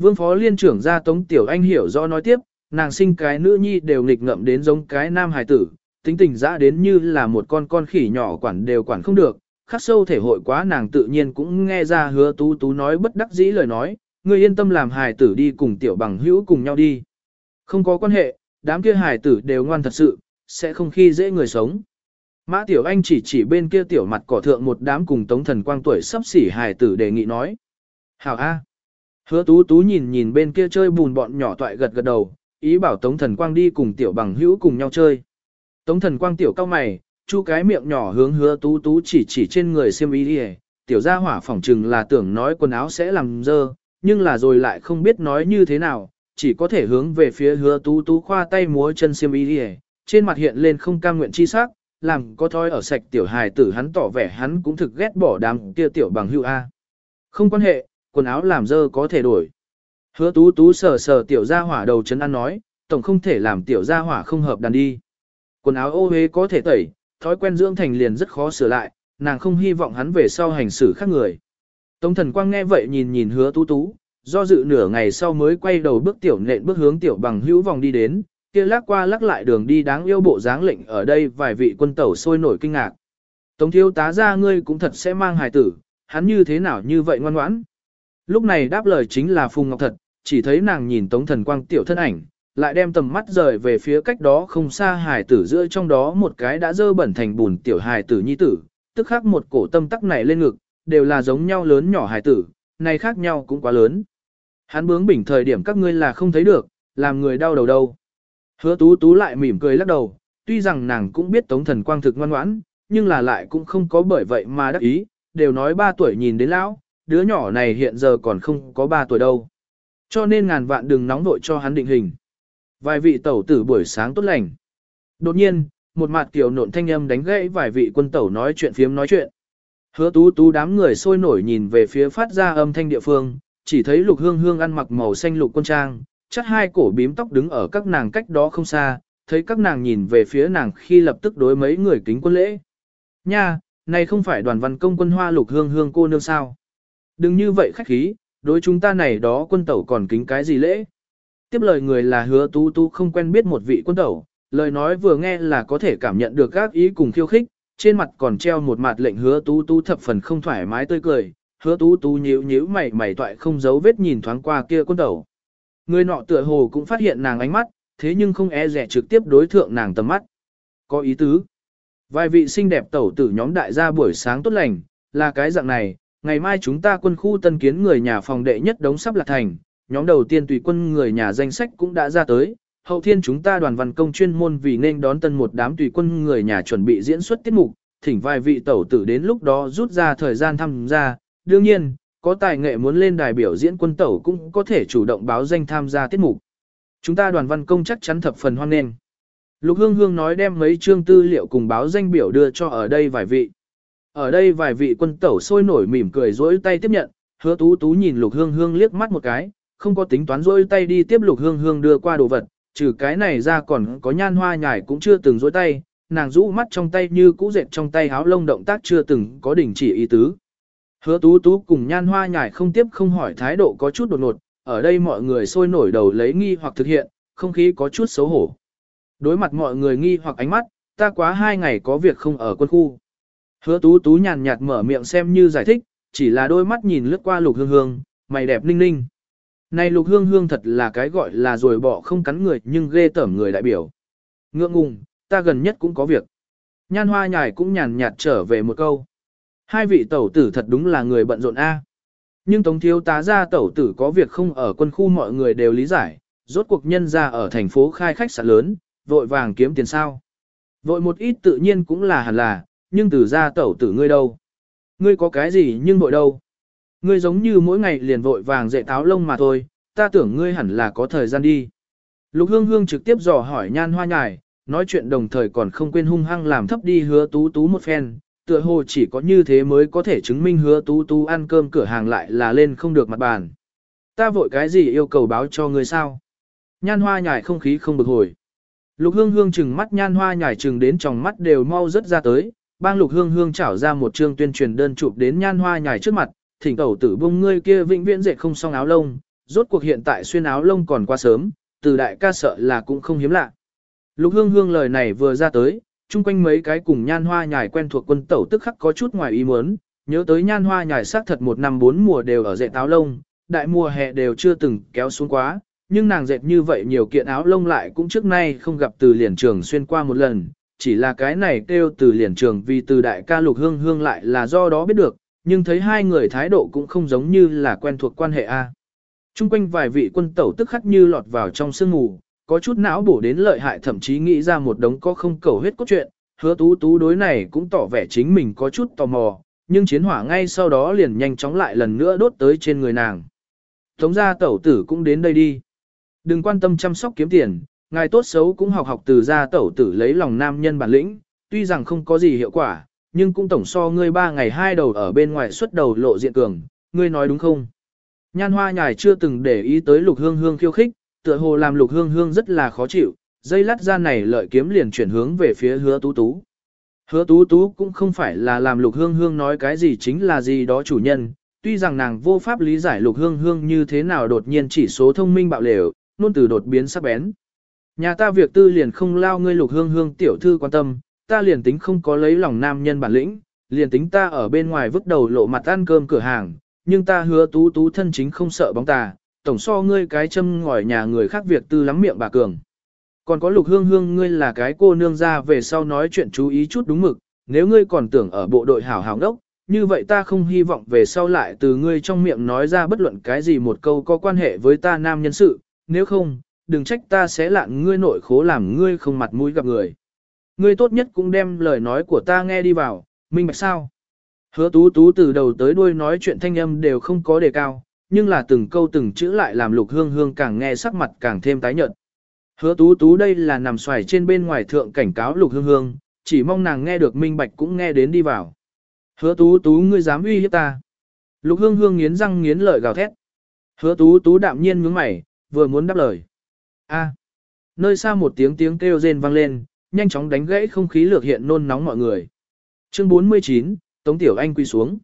Vương phó liên trưởng gia Tống Tiểu Anh hiểu rõ nói tiếp, nàng sinh cái nữ nhi đều nghịch ngợm đến giống cái nam hài tử, tính tình dã đến như là một con con khỉ nhỏ quản đều quản không được, khắc sâu thể hội quá nàng tự nhiên cũng nghe ra hứa tú tú nói bất đắc dĩ lời nói, ngươi yên tâm làm hài tử đi cùng tiểu bằng hữu cùng nhau đi. Không có quan hệ, đám kia hài tử đều ngoan thật sự, sẽ không khi dễ người sống. Mã Tiểu Anh chỉ chỉ bên kia tiểu mặt cỏ thượng một đám cùng tống thần quang tuổi sắp xỉ hài tử đề nghị nói. Hảo A. Hứa tú tú nhìn nhìn bên kia chơi bùn bọn nhỏ toại gật gật đầu, ý bảo tống thần quang đi cùng tiểu bằng hữu cùng nhau chơi. Tống thần quang tiểu cao mày, chu cái miệng nhỏ hướng hứa tú tú chỉ chỉ trên người xiêm y đi tiểu gia hỏa phỏng chừng là tưởng nói quần áo sẽ làm dơ, nhưng là rồi lại không biết nói như thế nào, chỉ có thể hướng về phía hứa tú tú khoa tay múa chân xiêm y đi trên mặt hiện lên không cam nguyện chi sắc, làm có thói ở sạch tiểu hài tử hắn tỏ vẻ hắn cũng thực ghét bỏ đám kia tiểu bằng hữu A. Không quan hệ, quần áo làm dơ có thể đổi. Hứa tú tú sờ sờ tiểu gia hỏa đầu chấn ăn nói, tổng không thể làm tiểu gia hỏa không hợp đàn đi. Quần áo ô hế có thể tẩy, thói quen dưỡng thành liền rất khó sửa lại, nàng không hy vọng hắn về sau hành xử khác người. Tống thần quang nghe vậy nhìn nhìn hứa tú tú, do dự nửa ngày sau mới quay đầu bước tiểu nện bước hướng tiểu bằng hữu vòng đi đến, kia lắc qua lắc lại đường đi đáng yêu bộ dáng lệnh ở đây vài vị quân tẩu sôi nổi kinh ngạc. Tống thiếu tá ra ngươi cũng thật sẽ mang hài tử, hắn như thế nào như vậy ngoan ngoãn. Lúc này đáp lời chính là Phùng Ngọc Thật, chỉ thấy nàng nhìn Tống Thần Quang tiểu thân ảnh, lại đem tầm mắt rời về phía cách đó không xa hài tử giữa trong đó một cái đã dơ bẩn thành bùn tiểu hài tử nhi tử, tức khắc một cổ tâm tắc này lên ngực, đều là giống nhau lớn nhỏ hài tử, này khác nhau cũng quá lớn. Hắn bướng bỉnh thời điểm các ngươi là không thấy được, làm người đau đầu đâu. Hứa tú tú lại mỉm cười lắc đầu, tuy rằng nàng cũng biết tống thần quang thực ngoan ngoãn, nhưng là lại cũng không có bởi vậy mà đắc ý, đều nói ba tuổi nhìn đến lão, đứa nhỏ này hiện giờ còn không có ba tuổi đâu. Cho nên ngàn vạn đừng nóng vội cho hắn định hình. Vài vị tẩu tử buổi sáng tốt lành. Đột nhiên, một mặt kiểu nộn thanh âm đánh gãy vài vị quân tẩu nói chuyện phiếm nói chuyện. Hứa tú tú đám người sôi nổi nhìn về phía phát ra âm thanh địa phương, chỉ thấy lục hương hương ăn mặc màu xanh lục quân trang, chắc hai cổ bím tóc đứng ở các nàng cách đó không xa, thấy các nàng nhìn về phía nàng khi lập tức đối mấy người kính quân lễ. Nha, này không phải đoàn văn công quân hoa lục hương hương cô nương sao. Đừng như vậy khách khí, đối chúng ta này đó quân tẩu còn kính cái gì lễ. Tiếp lời người là hứa tú tú không quen biết một vị quân tẩu, lời nói vừa nghe là có thể cảm nhận được các ý cùng khiêu khích, trên mặt còn treo một mặt lệnh hứa tú tú thập phần không thoải mái tươi cười, hứa tú tú nhíu nhíu mày mày toại không giấu vết nhìn thoáng qua kia quân tẩu. Người nọ tựa hồ cũng phát hiện nàng ánh mắt, thế nhưng không e rẻ trực tiếp đối thượng nàng tầm mắt. Có ý tứ. Vài vị xinh đẹp tẩu tử nhóm đại gia buổi sáng tốt lành, là cái dạng này, ngày mai chúng ta quân khu tân kiến người nhà phòng đệ nhất đống sắp lạc thành, nhóm đầu tiên tùy quân người nhà danh sách cũng đã ra tới, hậu thiên chúng ta đoàn văn công chuyên môn vì nên đón tân một đám tùy quân người nhà chuẩn bị diễn xuất tiết mục, thỉnh vài vị tẩu tử đến lúc đó rút ra thời gian tham gia, đương nhiên, có tài nghệ muốn lên đài biểu diễn quân tẩu cũng có thể chủ động báo danh tham gia tiết mục. Chúng ta đoàn văn công chắc chắn thập phần hoan nghênh. Lục Hương Hương nói đem mấy chương tư liệu cùng báo danh biểu đưa cho ở đây vài vị. Ở đây vài vị quân tẩu sôi nổi mỉm cười dỗi tay tiếp nhận, hứa tú tú nhìn Lục Hương Hương liếc mắt một cái, không có tính toán dỗi tay đi tiếp Lục Hương Hương đưa qua đồ vật, trừ cái này ra còn có nhan hoa nhải cũng chưa từng dỗi tay, nàng rũ mắt trong tay như cũ dệt trong tay háo lông động tác chưa từng có đỉnh chỉ ý tứ. Hứa tú tú cùng nhan hoa nhải không tiếp không hỏi thái độ có chút đột ngột, ở đây mọi người sôi nổi đầu lấy nghi hoặc thực hiện, không khí có chút xấu hổ. Đối mặt mọi người nghi hoặc ánh mắt, ta quá hai ngày có việc không ở quân khu. Hứa tú tú nhàn nhạt mở miệng xem như giải thích, chỉ là đôi mắt nhìn lướt qua lục hương hương, mày đẹp ninh ninh. Này lục hương hương thật là cái gọi là rồi bỏ không cắn người nhưng ghê tởm người đại biểu. Ngượng ngùng, ta gần nhất cũng có việc. Nhan hoa nhài cũng nhàn nhạt trở về một câu. Hai vị tẩu tử thật đúng là người bận rộn A. Nhưng Tống Thiếu tá ra tẩu tử có việc không ở quân khu mọi người đều lý giải, rốt cuộc nhân ra ở thành phố khai khách sạn lớn, vội vàng kiếm tiền sao. Vội một ít tự nhiên cũng là hẳn là, nhưng từ ra tẩu tử ngươi đâu. Ngươi có cái gì nhưng vội đâu. Ngươi giống như mỗi ngày liền vội vàng dạy táo lông mà thôi, ta tưởng ngươi hẳn là có thời gian đi. Lục hương hương trực tiếp dò hỏi nhan hoa nhài, nói chuyện đồng thời còn không quên hung hăng làm thấp đi hứa tú tú một phen, tựa hồ chỉ có như thế mới có thể chứng minh hứa tú tú ăn cơm cửa hàng lại là lên không được mặt bàn. Ta vội cái gì yêu cầu báo cho ngươi sao? Nhan hoa nhài không khí không bực hồi. Lục hương hương chừng mắt nhan hoa nhài chừng đến tròng mắt đều mau rất ra tới, bang lục hương hương trảo ra một chương tuyên truyền đơn chụp đến nhan hoa nhài trước mặt, thỉnh tẩu tử bông ngươi kia vĩnh viễn dệt không xong áo lông, rốt cuộc hiện tại xuyên áo lông còn quá sớm, từ đại ca sợ là cũng không hiếm lạ. Lục hương hương lời này vừa ra tới, chung quanh mấy cái cùng nhan hoa nhài quen thuộc quân tẩu tức khắc có chút ngoài ý muốn, nhớ tới nhan hoa nhài xác thật một năm bốn mùa đều ở dệt áo lông, đại mùa hè đều chưa từng kéo xuống quá, nhưng nàng dệt như vậy nhiều kiện áo lông lại cũng trước nay không gặp từ liền trường xuyên qua một lần, chỉ là cái này kêu từ liền trường vì từ đại ca lục hương hương lại là do đó biết được, nhưng thấy hai người thái độ cũng không giống như là quen thuộc quan hệ A. Trung quanh vài vị quân tẩu tức khắc như lọt vào trong sương ngủ có chút não bổ đến lợi hại thậm chí nghĩ ra một đống có không cầu hết cốt truyện, hứa tú tú đối này cũng tỏ vẻ chính mình có chút tò mò, nhưng chiến hỏa ngay sau đó liền nhanh chóng lại lần nữa đốt tới trên người nàng. Tống gia tẩu tử cũng đến đây đi. Đừng quan tâm chăm sóc kiếm tiền, ngài tốt xấu cũng học học từ gia tẩu tử lấy lòng nam nhân bản lĩnh, tuy rằng không có gì hiệu quả, nhưng cũng tổng so ngươi ba ngày hai đầu ở bên ngoài xuất đầu lộ diện cường, ngươi nói đúng không? Nhan hoa nhài chưa từng để ý tới lục hương hương khiêu khích, tựa hồ làm lục hương hương rất là khó chịu, dây lát ra này lợi kiếm liền chuyển hướng về phía hứa tú tú. Hứa tú tú cũng không phải là làm lục hương hương nói cái gì chính là gì đó chủ nhân, tuy rằng nàng vô pháp lý giải lục hương hương như thế nào đột nhiên chỉ số thông minh bạo lều, luôn từ đột biến sắc bén. Nhà ta việc tư liền không lao ngươi lục hương hương tiểu thư quan tâm, ta liền tính không có lấy lòng nam nhân bản lĩnh, liền tính ta ở bên ngoài vứt đầu lộ mặt ăn cơm cửa hàng, nhưng ta hứa tú tú thân chính không sợ bóng tà, tổng so ngươi cái châm ngòi nhà người khác việc tư lắm miệng bà cường. Còn có lục hương hương ngươi là cái cô nương ra về sau nói chuyện chú ý chút đúng mực, nếu ngươi còn tưởng ở bộ đội hảo hảo đốc, như vậy ta không hy vọng về sau lại từ ngươi trong miệng nói ra bất luận cái gì một câu có quan hệ với ta nam nhân sự, nếu không, đừng trách ta sẽ lạn ngươi nội khố làm ngươi không mặt mũi gặp người. Ngươi tốt nhất cũng đem lời nói của ta nghe đi vào, minh bạch sao. Hứa tú tú từ đầu tới đuôi nói chuyện thanh âm đều không có đề cao, nhưng là từng câu từng chữ lại làm lục hương hương càng nghe sắc mặt càng thêm tái nhợt. Hứa tú tú đây là nằm xoài trên bên ngoài thượng cảnh cáo lục hương hương, chỉ mong nàng nghe được minh bạch cũng nghe đến đi vào. Hứa tú tú ngươi dám uy hiếp ta. Lục hương hương nghiến răng nghiến lợi gào thét. Hứa tú tú đạm nhiên nhướng mày, vừa muốn đáp lời. A. Nơi xa một tiếng tiếng kêu rên vang lên, nhanh chóng đánh gãy không khí lược hiện nôn nóng mọi người. Chương 49, Tống Tiểu Anh quy xuống.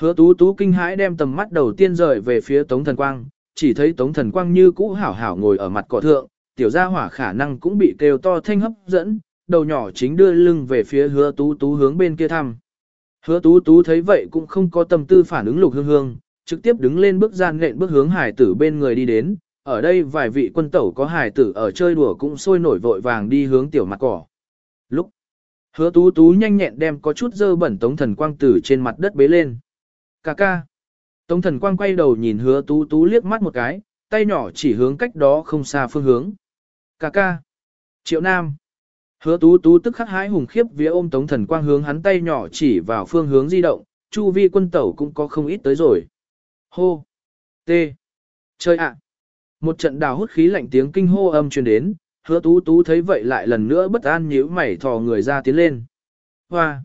Hứa tú tú kinh hãi đem tầm mắt đầu tiên rời về phía Tống Thần Quang, chỉ thấy Tống Thần Quang như cũ hảo hảo ngồi ở mặt cỏ thượng, tiểu gia hỏa khả năng cũng bị kêu to thanh hấp dẫn, đầu nhỏ chính đưa lưng về phía hứa tú tú hướng bên kia thăm. Hứa tú tú thấy vậy cũng không có tâm tư phản ứng lục hương hương, trực tiếp đứng lên bước gian nện bước hướng hải tử bên người đi đến, ở đây vài vị quân tẩu có hài tử ở chơi đùa cũng sôi nổi vội vàng đi hướng tiểu mặt cỏ. Lúc hứa tú tú nhanh nhẹn đem có chút dơ bẩn tống thần quang tử trên mặt đất bế lên. Cà ca. Tống thần quang quay đầu nhìn hứa tú tú liếc mắt một cái, tay nhỏ chỉ hướng cách đó không xa phương hướng. Cà ca. Triệu Nam. Hứa tú tú tức khắc hái hùng khiếp vía ôm tống thần quang hướng hắn tay nhỏ chỉ vào phương hướng di động, chu vi quân tẩu cũng có không ít tới rồi. Hô. T. Chơi ạ. Một trận đào hút khí lạnh tiếng kinh hô âm truyền đến, hứa tú tú thấy vậy lại lần nữa bất an nhíu mày thò người ra tiến lên. Hoa!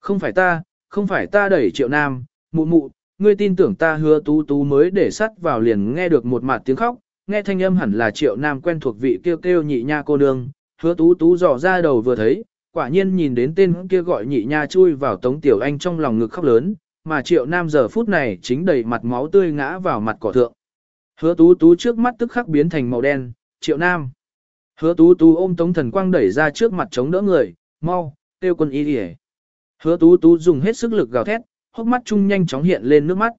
Không phải ta, không phải ta đẩy triệu nam, mụ mụ, ngươi tin tưởng ta hứa tú tú mới để sắt vào liền nghe được một mặt tiếng khóc, nghe thanh âm hẳn là triệu nam quen thuộc vị kêu kêu nhị nha cô nương, hứa tú tú dò ra đầu vừa thấy, quả nhiên nhìn đến tên kia gọi nhị nha chui vào tống tiểu anh trong lòng ngực khóc lớn, mà triệu nam giờ phút này chính đầy mặt máu tươi ngã vào mặt cỏ thượng. Hứa tú tú trước mắt tức khắc biến thành màu đen, triệu nam. Hứa tú tú ôm tống thần quang đẩy ra trước mặt chống đỡ người, mau, tiêu quân y đi Hứa tú tú dùng hết sức lực gào thét, hốc mắt chung nhanh chóng hiện lên nước mắt.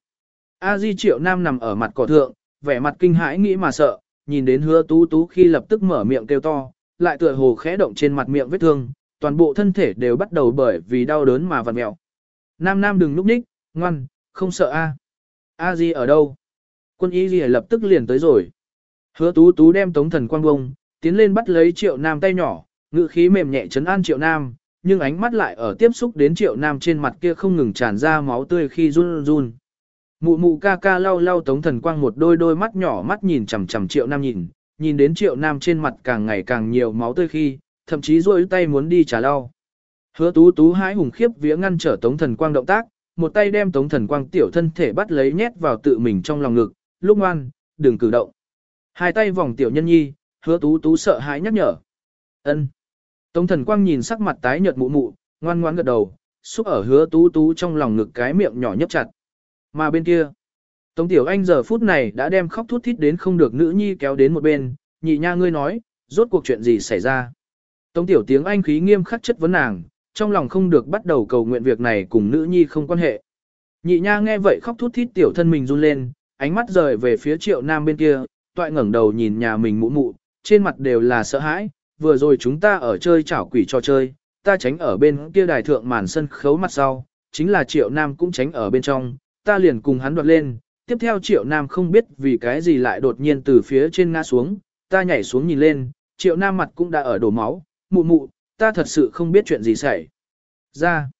A Di Triệu Nam nằm ở mặt cỏ thượng, vẻ mặt kinh hãi nghĩ mà sợ, nhìn đến hứa tú tú khi lập tức mở miệng kêu to, lại tựa hồ khẽ động trên mặt miệng vết thương, toàn bộ thân thể đều bắt đầu bởi vì đau đớn mà vặn mẹo. Nam Nam đừng núp ních, ngoan, không sợ a. A Di ở đâu? Quân y gì lập tức liền tới rồi. Hứa tú tú đem tống thần quang bông, tiến lên bắt lấy triệu nam tay nhỏ, ngự khí mềm nhẹ chấn an triệu nam, nhưng ánh mắt lại ở tiếp xúc đến triệu nam trên mặt kia không ngừng tràn ra máu tươi khi run run. Mụ mụ ca ca lau lau tống thần quang một đôi đôi mắt nhỏ mắt nhìn chằm chằm triệu nam nhìn, nhìn đến triệu nam trên mặt càng ngày càng nhiều máu tươi khi, thậm chí rôi tay muốn đi trả lau. Hứa tú tú hái hùng khiếp vía ngăn trở tống thần quang động tác, một tay đem tống thần quang tiểu thân thể bắt lấy nhét vào tự mình trong lòng ngực, lúc ngoan, đừng cử động. Hai tay vòng tiểu nhân nhi, hứa tú tú sợ hãi nhắc nhở. ân Tống thần quang nhìn sắc mặt tái nhợt mụ mụ, ngoan ngoan gật đầu, xúc ở hứa tú tú trong lòng ngực cái miệng nhỏ nhấp chặt. Mà bên kia, Tống tiểu anh giờ phút này đã đem khóc thút thít đến không được nữ nhi kéo đến một bên, nhị nha ngươi nói, rốt cuộc chuyện gì xảy ra. Tống tiểu tiếng anh khí nghiêm khắc chất vấn nàng, trong lòng không được bắt đầu cầu nguyện việc này cùng nữ nhi không quan hệ. Nhị nha nghe vậy khóc thút thít tiểu thân mình run lên, ánh mắt rời về phía triệu nam bên kia, toại ngẩng đầu nhìn nhà mình mụ mụ, trên mặt đều là sợ hãi, vừa rồi chúng ta ở chơi chảo quỷ cho chơi, ta tránh ở bên kia đài thượng màn sân khấu mặt sau, chính là triệu nam cũng tránh ở bên trong, ta liền cùng hắn đoạt lên, tiếp theo triệu nam không biết vì cái gì lại đột nhiên từ phía trên ngã xuống, ta nhảy xuống nhìn lên, triệu nam mặt cũng đã ở đổ máu, mụ mụ, ta thật sự không biết chuyện gì xảy ra.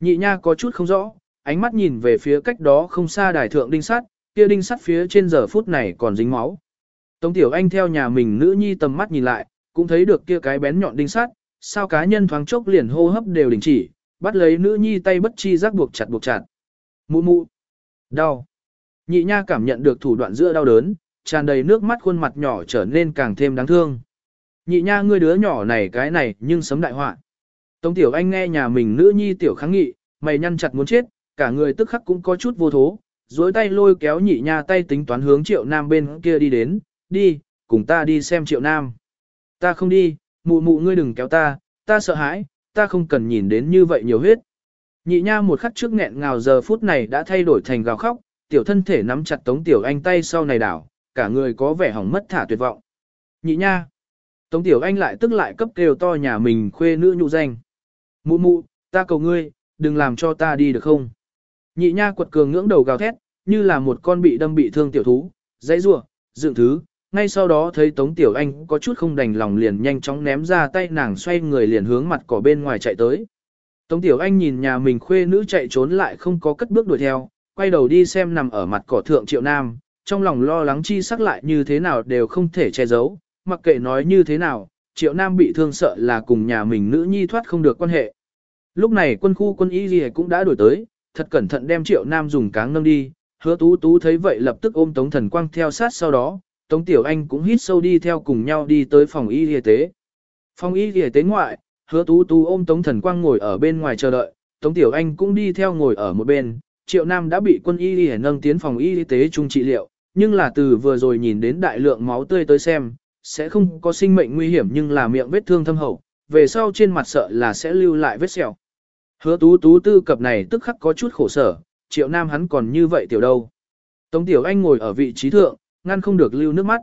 Nhị nha có chút không rõ, ánh mắt nhìn về phía cách đó không xa đài thượng đinh sắt, kia đinh sắt phía trên giờ phút này còn dính máu. Tống Tiểu Anh theo nhà mình nữ nhi tầm mắt nhìn lại, cũng thấy được kia cái bén nhọn đinh sắt, sao cá nhân thoáng chốc liền hô hấp đều đình chỉ, bắt lấy nữ nhi tay bất chi giác buộc chặt buộc chặt. Mụ mụ, đau. Nhị nha cảm nhận được thủ đoạn giữa đau đớn, tràn đầy nước mắt khuôn mặt nhỏ trở nên càng thêm đáng thương. Nhị nha ngươi đứa nhỏ này cái này nhưng sấm đại họa. Tống Tiểu Anh nghe nhà mình nữ nhi tiểu kháng nghị, mày nhăn chặt muốn chết, cả người tức khắc cũng có chút vô thố, duỗi tay lôi kéo nhị nha tay tính toán hướng triệu nam bên kia đi đến, đi, cùng ta đi xem triệu nam. Ta không đi, mụ mụ ngươi đừng kéo ta, ta sợ hãi, ta không cần nhìn đến như vậy nhiều huyết. Nhị nha một khắc trước nghẹn ngào giờ phút này đã thay đổi thành gào khóc, tiểu thân thể nắm chặt tống tiểu anh tay sau này đảo, cả người có vẻ hỏng mất thả tuyệt vọng. Nhị nha. Tống tiểu anh lại tức lại cấp kêu to nhà mình khuê nữ nhụ danh. Mụ mụ, ta cầu ngươi, đừng làm cho ta đi được không? Nhị nha quật cường ngưỡng đầu gào thét, như là một con bị đâm bị thương tiểu thú, dãy rủa, dựng thứ, ngay sau đó thấy Tống Tiểu Anh có chút không đành lòng liền nhanh chóng ném ra tay nàng xoay người liền hướng mặt cỏ bên ngoài chạy tới. Tống Tiểu Anh nhìn nhà mình khuê nữ chạy trốn lại không có cất bước đuổi theo, quay đầu đi xem nằm ở mặt cỏ thượng Triệu Nam, trong lòng lo lắng chi sắc lại như thế nào đều không thể che giấu, mặc kệ nói như thế nào, Triệu Nam bị thương sợ là cùng nhà mình nữ nhi thoát không được quan hệ. Lúc này quân khu quân y gì cũng đã đuổi tới, thật cẩn thận đem Triệu Nam dùng cáng nâng đi, hứa tú tú thấy vậy lập tức ôm Tống Thần Quang theo sát sau đó, Tống Tiểu Anh cũng hít sâu đi theo cùng nhau đi tới phòng y y tế. Phòng y y tế ngoại, hứa tú tú ôm Tống Thần Quang ngồi ở bên ngoài chờ đợi, Tống Tiểu Anh cũng đi theo ngồi ở một bên. Triệu Nam đã bị quân y y nâng tiến phòng y y tế trung trị liệu, nhưng là từ vừa rồi nhìn đến đại lượng máu tươi tới xem, sẽ không có sinh mệnh nguy hiểm nhưng là miệng vết thương thâm hậu, về sau trên mặt sợ là sẽ lưu lại vết sẹo. Hứa tú tú tư cập này tức khắc có chút khổ sở, triệu nam hắn còn như vậy tiểu đâu. Tống tiểu anh ngồi ở vị trí thượng, ngăn không được lưu nước mắt.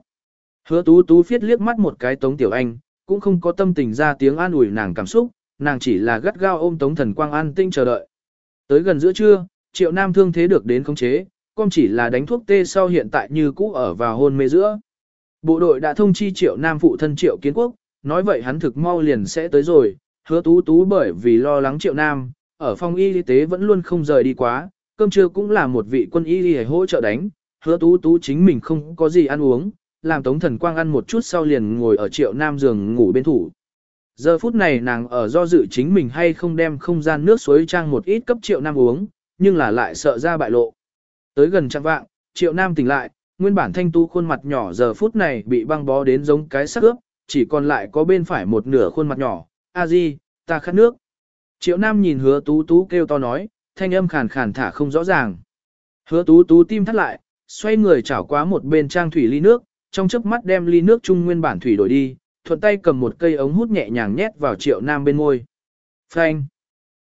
Hứa tú tú phiết liếc mắt một cái tống tiểu anh, cũng không có tâm tình ra tiếng an ủi nàng cảm xúc, nàng chỉ là gắt gao ôm tống thần quang an tinh chờ đợi. Tới gần giữa trưa, triệu nam thương thế được đến khống chế, con chỉ là đánh thuốc tê sau hiện tại như cũ ở vào hôn mê giữa. Bộ đội đã thông chi triệu nam phụ thân triệu kiến quốc, nói vậy hắn thực mau liền sẽ tới rồi, hứa tú tú bởi vì lo lắng triệu nam, ở phòng y tế vẫn luôn không rời đi quá, cơm trưa cũng là một vị quân y để hỗ trợ đánh, hứa tú tú chính mình không có gì ăn uống, làm tống thần quang ăn một chút sau liền ngồi ở triệu nam giường ngủ bên thủ. Giờ phút này nàng ở do dự chính mình hay không đem không gian nước suối trang một ít cấp triệu nam uống, nhưng là lại sợ ra bại lộ. Tới gần trăng vạng, triệu nam tỉnh lại, nguyên bản thanh tu khuôn mặt nhỏ giờ phút này bị băng bó đến giống cái sắc ướp, chỉ còn lại có bên phải một nửa khuôn mặt nhỏ, a di, ta khát nước. Triệu nam nhìn hứa tú tú kêu to nói, thanh âm khàn khàn thả không rõ ràng. Hứa tú tú tim thắt lại, xoay người chảo quá một bên trang thủy ly nước, trong chớp mắt đem ly nước chung nguyên bản thủy đổi đi, thuận tay cầm một cây ống hút nhẹ nhàng nhét vào triệu nam bên môi. Phanh.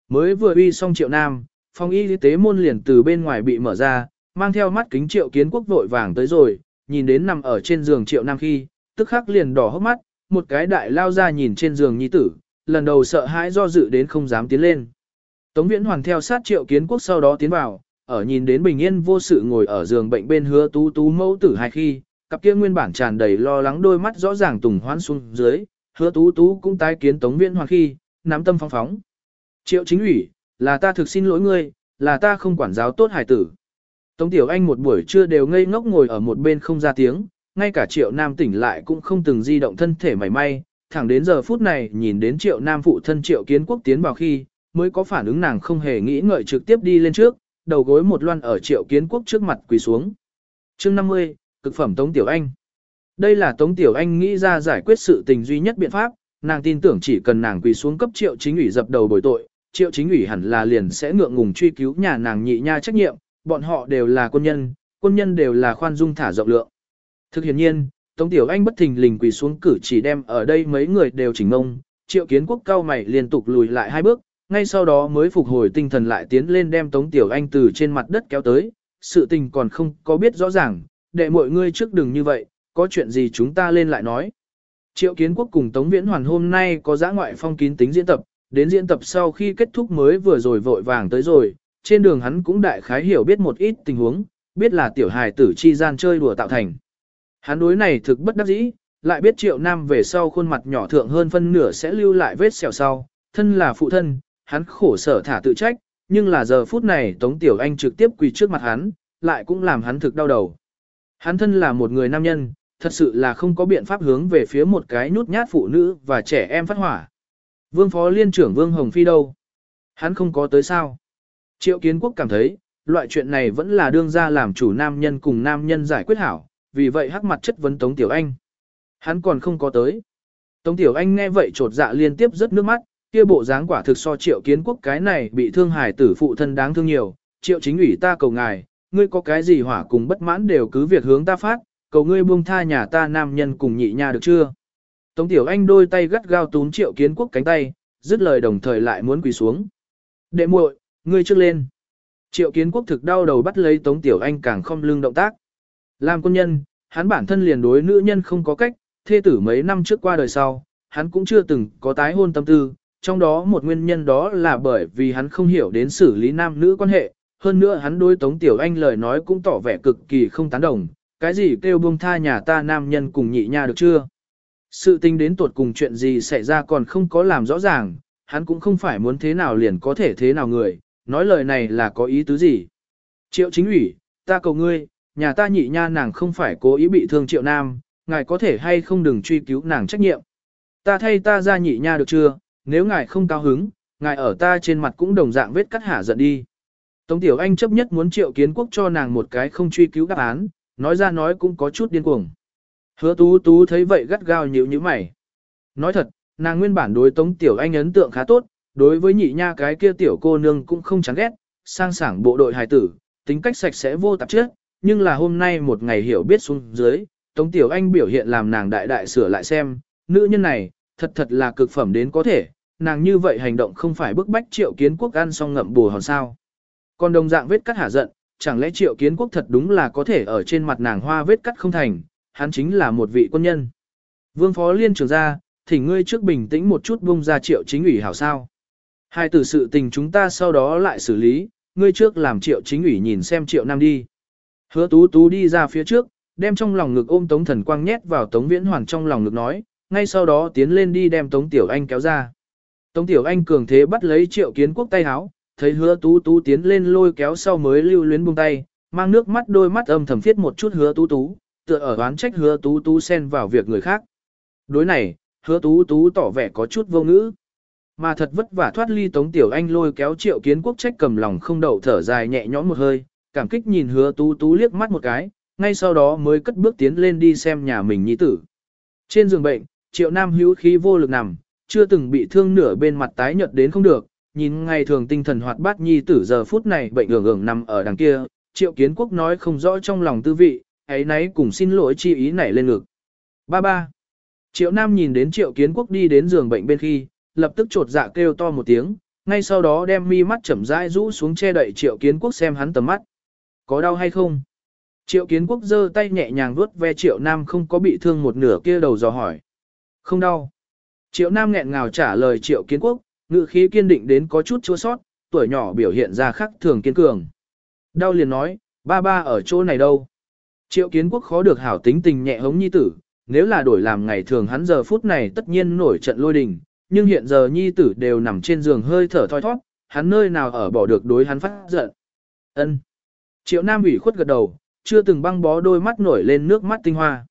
Mới vừa uy xong triệu nam, phòng y tế môn liền từ bên ngoài bị mở ra, mang theo mắt kính triệu kiến quốc vội vàng tới rồi, nhìn đến nằm ở trên giường triệu nam khi, tức khắc liền đỏ hốc mắt, một cái đại lao ra nhìn trên giường nhi tử, lần đầu sợ hãi do dự đến không dám tiến lên. Tống viễn hoàn theo sát triệu kiến quốc sau đó tiến vào, ở nhìn đến bình yên vô sự ngồi ở giường bệnh bên hứa tú tú mẫu tử hai khi, cặp kia nguyên bản tràn đầy lo lắng đôi mắt rõ ràng tùng hoan xuống dưới, hứa tú tú cũng tái kiến tống viễn hoàn khi, nắm tâm phong phóng. Triệu chính ủy, là ta thực xin lỗi ngươi, là ta không quản giáo tốt hải tử. Tống Tiểu Anh một buổi trưa đều ngây ngốc ngồi ở một bên không ra tiếng, ngay cả Triệu Nam tỉnh lại cũng không từng di động thân thể mảy may, thẳng đến giờ phút này nhìn đến Triệu Nam phụ thân Triệu Kiến Quốc tiến vào khi, mới có phản ứng nàng không hề nghĩ ngợi trực tiếp đi lên trước, đầu gối một loan ở Triệu Kiến Quốc trước mặt quỳ xuống. Chương 50, cực phẩm Tống Tiểu Anh. Đây là Tống Tiểu Anh nghĩ ra giải quyết sự tình duy nhất biện pháp, nàng tin tưởng chỉ cần nàng quỳ xuống cấp Triệu Chính ủy dập đầu bồi tội, Triệu Chính ủy hẳn là liền sẽ ngượng ngùng truy cứu nhà nàng nhị nha trách nhiệm, bọn họ đều là quân nhân, quân nhân đều là khoan dung thả rộng lượng. Thực hiện nhiên, Tống Tiểu Anh bất thình lình quỳ xuống cử chỉ đem ở đây mấy người đều chỉnh ngông. triệu kiến quốc cao mày liên tục lùi lại hai bước, ngay sau đó mới phục hồi tinh thần lại tiến lên đem Tống Tiểu Anh từ trên mặt đất kéo tới, sự tình còn không có biết rõ ràng, đệ mọi người trước đừng như vậy, có chuyện gì chúng ta lên lại nói. Triệu kiến quốc cùng Tống Viễn Hoàn hôm nay có giã ngoại phong kín tính diễn tập, đến diễn tập sau khi kết thúc mới vừa rồi vội vàng tới rồi, trên đường hắn cũng đại khái hiểu biết một ít tình huống, biết là tiểu hài tử chi gian chơi đùa tạo thành. Hắn đối này thực bất đắc dĩ, lại biết triệu nam về sau khuôn mặt nhỏ thượng hơn phân nửa sẽ lưu lại vết sẹo sau, thân là phụ thân, hắn khổ sở thả tự trách, nhưng là giờ phút này Tống Tiểu Anh trực tiếp quỳ trước mặt hắn, lại cũng làm hắn thực đau đầu. Hắn thân là một người nam nhân, thật sự là không có biện pháp hướng về phía một cái nhút nhát phụ nữ và trẻ em phát hỏa. Vương Phó Liên trưởng Vương Hồng Phi đâu? Hắn không có tới sao? Triệu Kiến Quốc cảm thấy, loại chuyện này vẫn là đương ra làm chủ nam nhân cùng nam nhân giải quyết hảo, vì vậy hắc mặt chất vấn Tống Tiểu Anh. Hắn còn không có tới. Tống Tiểu Anh nghe vậy trột dạ liên tiếp rớt nước mắt, kia bộ dáng quả thực so Triệu Kiến Quốc cái này bị thương hài tử phụ thân đáng thương nhiều. Triệu chính ủy ta cầu ngài, ngươi có cái gì hỏa cùng bất mãn đều cứ việc hướng ta phát, cầu ngươi buông tha nhà ta nam nhân cùng nhị nha được chưa? Tống Tiểu Anh đôi tay gắt gao túm Triệu Kiến Quốc cánh tay, dứt lời đồng thời lại muốn quỳ xuống. Đệ muội, Ngươi trước lên. Triệu kiến quốc thực đau đầu bắt lấy Tống Tiểu Anh càng không lưng động tác. Làm quân nhân, hắn bản thân liền đối nữ nhân không có cách, thê tử mấy năm trước qua đời sau, hắn cũng chưa từng có tái hôn tâm tư, trong đó một nguyên nhân đó là bởi vì hắn không hiểu đến xử lý nam nữ quan hệ, hơn nữa hắn đối Tống Tiểu Anh lời nói cũng tỏ vẻ cực kỳ không tán đồng, cái gì kêu buông tha nhà ta nam nhân cùng nhị nha được chưa? Sự tình đến tuột cùng chuyện gì xảy ra còn không có làm rõ ràng, hắn cũng không phải muốn thế nào liền có thể thế nào người, nói lời này là có ý tứ gì? Triệu chính ủy, ta cầu ngươi, nhà ta nhị nha nàng không phải cố ý bị thương triệu nam, ngài có thể hay không đừng truy cứu nàng trách nhiệm. Ta thay ta ra nhị nha được chưa, nếu ngài không cao hứng, ngài ở ta trên mặt cũng đồng dạng vết cắt hả giận đi. Tống Tiểu Anh chấp nhất muốn triệu kiến quốc cho nàng một cái không truy cứu đáp án, nói ra nói cũng có chút điên cuồng. Hứa tú tú thấy vậy gắt gao nhíu như mày. Nói thật, nàng nguyên bản đối Tống Tiểu Anh ấn tượng khá tốt, đối với nhị nha cái kia tiểu cô nương cũng không chán ghét, sang sảng bộ đội hài tử, tính cách sạch sẽ vô tạp chất, nhưng là hôm nay một ngày hiểu biết xuống dưới, Tống Tiểu Anh biểu hiện làm nàng đại đại sửa lại xem, nữ nhân này, thật thật là cực phẩm đến có thể, nàng như vậy hành động không phải bức bách triệu kiến quốc ăn xong ngậm bù hòn sao. Còn đồng dạng vết cắt hả giận, chẳng lẽ triệu kiến quốc thật đúng là có thể ở trên mặt nàng hoa vết cắt không thành, hắn chính là một vị quân nhân. Vương Phó Liên trưởng ra, thỉnh ngươi trước bình tĩnh một chút bung ra triệu chính ủy hảo sao. Hai từ sự tình chúng ta sau đó lại xử lý, ngươi trước làm triệu chính ủy nhìn xem triệu nam đi. Hứa tú tú đi ra phía trước, đem trong lòng ngực ôm tống thần quang nhét vào tống viễn hoàn trong lòng ngực nói, ngay sau đó tiến lên đi đem tống tiểu anh kéo ra. Tống tiểu anh cường thế bắt lấy triệu kiến quốc tay háo, thấy hứa tú tú tiến lên lôi kéo sau mới lưu luyến buông tay, mang nước mắt đôi mắt âm thầm phiết một chút hứa tú tú, tựa ở đoán trách hứa tú tú xen vào việc người khác. Đối này, hứa tú tú tỏ vẻ có chút vô ngữ. Mà thật vất vả thoát ly Tống Tiểu Anh lôi kéo triệu kiến quốc trách cầm lòng không đậu thở dài nhẹ nhõm một hơi, cảm kích nhìn hứa tú tú liếc mắt một cái, ngay sau đó mới cất bước tiến lên đi xem nhà mình nhi tử. Trên giường bệnh, triệu nam hữu khí vô lực nằm, chưa từng bị thương nửa bên mặt tái nhợt đến không được, nhìn ngày thường tinh thần hoạt bát nhi tử giờ phút này bệnh ưởng ưởng nằm ở đằng kia, triệu kiến quốc nói không rõ trong lòng tư vị, ấy nấy cùng xin lỗi chi ý nảy lên ngực. Ba ba. Triệu nam nhìn đến triệu kiến quốc đi đến giường bệnh bên khi, lập tức trột dạ kêu to một tiếng, ngay sau đó đem mi mắt chậm rãi rũ xuống che đậy triệu kiến quốc xem hắn tầm mắt. Có đau hay không? Triệu kiến quốc giơ tay nhẹ nhàng vuốt ve triệu nam không có bị thương một nửa kia đầu dò hỏi. Không đau. Triệu nam nghẹn ngào trả lời triệu kiến quốc, ngự khí kiên định đến có chút chua sót, tuổi nhỏ biểu hiện ra khắc thường kiên cường. Đau liền nói, ba ba ở chỗ này đâu? Triệu kiến quốc khó được hảo tính tình nhẹ hống nhi tử, nếu là đổi làm ngày thường hắn giờ phút này tất nhiên nổi trận lôi đình, nhưng hiện giờ nhi tử đều nằm trên giường hơi thở thoi thoát, hắn nơi nào ở bỏ được đối hắn phát giận. Ân. Triệu Nam ủy khuất gật đầu, chưa từng băng bó đôi mắt nổi lên nước mắt tinh hoa.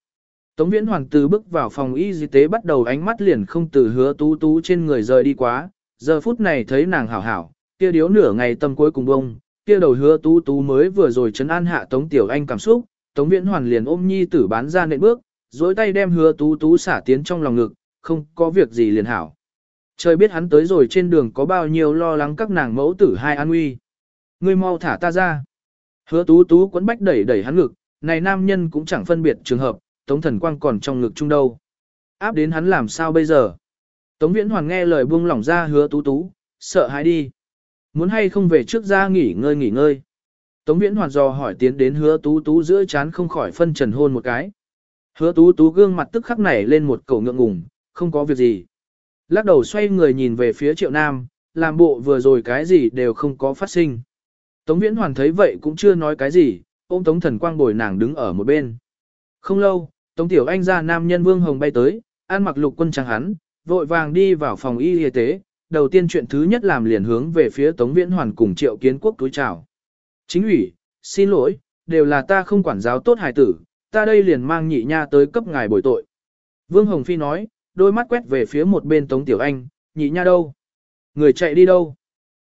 Tống Viễn Hoàng từ bước vào phòng y tế bắt đầu ánh mắt liền không từ hứa tú tú trên người rời đi quá, giờ phút này thấy nàng hảo hảo, kia điếu nửa ngày tâm cuối cùng bông, kia đầu hứa tú tú mới vừa rồi chấn an hạ Tống Tiểu Anh cảm xúc, Tống Viễn Hoàn liền ôm nhi tử bán ra nệm bước, dối tay đem hứa tú tú xả tiến trong lòng ngực, không có việc gì liền hảo. Trời biết hắn tới rồi trên đường có bao nhiêu lo lắng các nàng mẫu tử hai an nguy. Ngươi mau thả ta ra. Hứa tú tú quấn bách đẩy đẩy hắn ngực, này nam nhân cũng chẳng phân biệt trường hợp, Tống Thần Quang còn trong ngực chung đâu. Áp đến hắn làm sao bây giờ? Tống Viễn Hoàn nghe lời buông lỏng ra hứa tú tú, sợ hãi đi. Muốn hay không về trước ra nghỉ ngơi nghỉ ngơi. Tống Viễn Hoàn dò hỏi tiến đến hứa tú tú giữa chán không khỏi phân trần hôn một cái. Hứa tú tú gương mặt tức khắc nảy lên một cầu ngượng ngùng, không có việc gì. Lắc đầu xoay người nhìn về phía triệu nam, làm bộ vừa rồi cái gì đều không có phát sinh. Tống Viễn Hoàn thấy vậy cũng chưa nói cái gì, ôm Tống Thần Quang bồi nàng đứng ở một bên. Không lâu, Tống Tiểu Anh ra nam nhân Vương Hồng bay tới, ăn mặc lục quân trang hắn, vội vàng đi vào phòng y y tế, đầu tiên chuyện thứ nhất làm liền hướng về phía Tống Viễn Hoàn cùng Triệu Kiến Quốc túi chào. Chính ủy, xin lỗi, đều là ta không quản giáo tốt hài tử, ta đây liền mang nhị nha tới cấp ngài bồi tội. Vương Hồng Phi nói, đôi mắt quét về phía một bên Tống Tiểu Anh, nhị nha đâu? Người chạy đi đâu?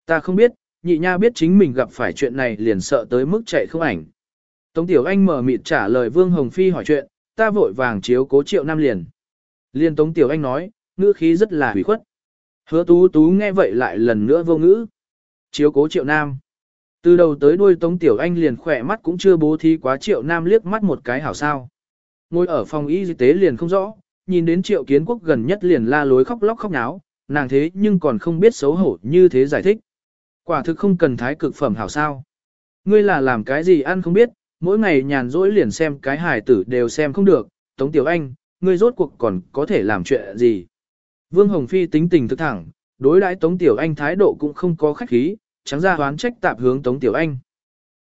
Ta không biết, nhị nha biết chính mình gặp phải chuyện này liền sợ tới mức chạy không ảnh. Tống Tiểu Anh mở mịt trả lời Vương Hồng Phi hỏi chuyện, ta vội vàng chiếu cố triệu nam liền. Liên Tống Tiểu Anh nói, ngữ khí rất là hủy khuất. Hứa tú tú nghe vậy lại lần nữa vô ngữ. Chiếu cố triệu nam. Từ đầu tới đuôi Tống Tiểu Anh liền khỏe mắt cũng chưa bố thí quá triệu nam liếc mắt một cái hảo sao. Ngồi ở phòng y tế liền không rõ, nhìn đến triệu kiến quốc gần nhất liền la lối khóc lóc khóc náo, nàng thế nhưng còn không biết xấu hổ như thế giải thích. Quả thực không cần thái cực phẩm hảo sao. Ngươi là làm cái gì ăn không biết, mỗi ngày nhàn rỗi liền xem cái hài tử đều xem không được, Tống Tiểu Anh, ngươi rốt cuộc còn có thể làm chuyện gì. Vương Hồng Phi tính tình thực thẳng, đối đãi Tống Tiểu Anh thái độ cũng không có khách khí, trắng ra hoán trách tạp hướng Tống Tiểu Anh.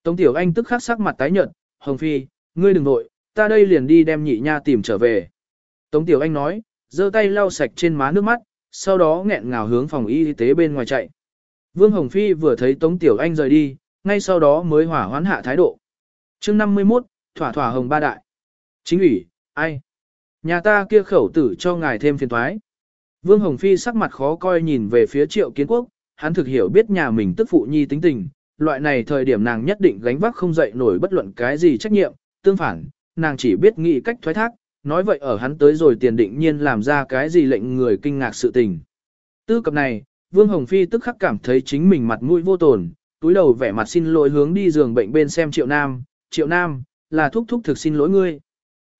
Tống Tiểu Anh tức khắc sắc mặt tái nhợt, Hồng Phi, ngươi đừng nội, ta đây liền đi đem nhị nha tìm trở về. Tống Tiểu Anh nói, giơ tay lau sạch trên má nước mắt, sau đó nghẹn ngào hướng phòng y tế bên ngoài chạy. Vương Hồng Phi vừa thấy Tống Tiểu Anh rời đi, ngay sau đó mới hỏa hoán hạ thái độ. chương 51, thỏa thỏa hồng ba đại. Chính ủy, ai? Nhà ta kia khẩu tử cho ngài thêm phiền thoái. Vương Hồng Phi sắc mặt khó coi nhìn về phía triệu kiến quốc, hắn thực hiểu biết nhà mình tức phụ nhi tính tình, loại này thời điểm nàng nhất định gánh vác không dậy nổi bất luận cái gì trách nhiệm, tương phản, nàng chỉ biết nghĩ cách thoái thác, nói vậy ở hắn tới rồi tiền định nhiên làm ra cái gì lệnh người kinh ngạc sự tình. Tư cập này, Vương Hồng Phi tức khắc cảm thấy chính mình mặt mũi vô tồn, túi đầu vẻ mặt xin lỗi hướng đi giường bệnh bên xem Triệu Nam, Triệu Nam, là thúc thúc thực xin lỗi ngươi.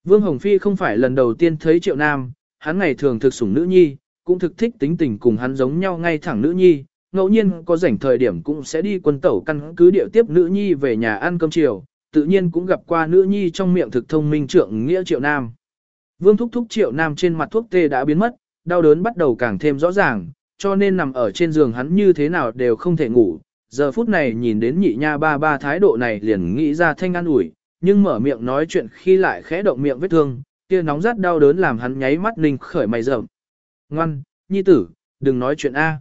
Vương Hồng Phi không phải lần đầu tiên thấy Triệu Nam, hắn ngày thường thực sủng nữ nhi, cũng thực thích tính tình cùng hắn giống nhau ngay thẳng nữ nhi, ngẫu nhiên có rảnh thời điểm cũng sẽ đi quân tẩu căn cứ điệu tiếp nữ nhi về nhà ăn cơm chiều, tự nhiên cũng gặp qua nữ nhi trong miệng thực thông minh trượng nghĩa Triệu Nam. Vương thúc thúc Triệu Nam trên mặt thuốc tê đã biến mất, đau đớn bắt đầu càng thêm rõ ràng, cho nên nằm ở trên giường hắn như thế nào đều không thể ngủ. Giờ phút này nhìn đến nhị nha ba ba thái độ này liền nghĩ ra thanh an ủi, nhưng mở miệng nói chuyện khi lại khẽ động miệng vết thương, kia nóng rát đau đớn làm hắn nháy mắt ninh khởi mày rậm. Ngoan, nhi tử, đừng nói chuyện A.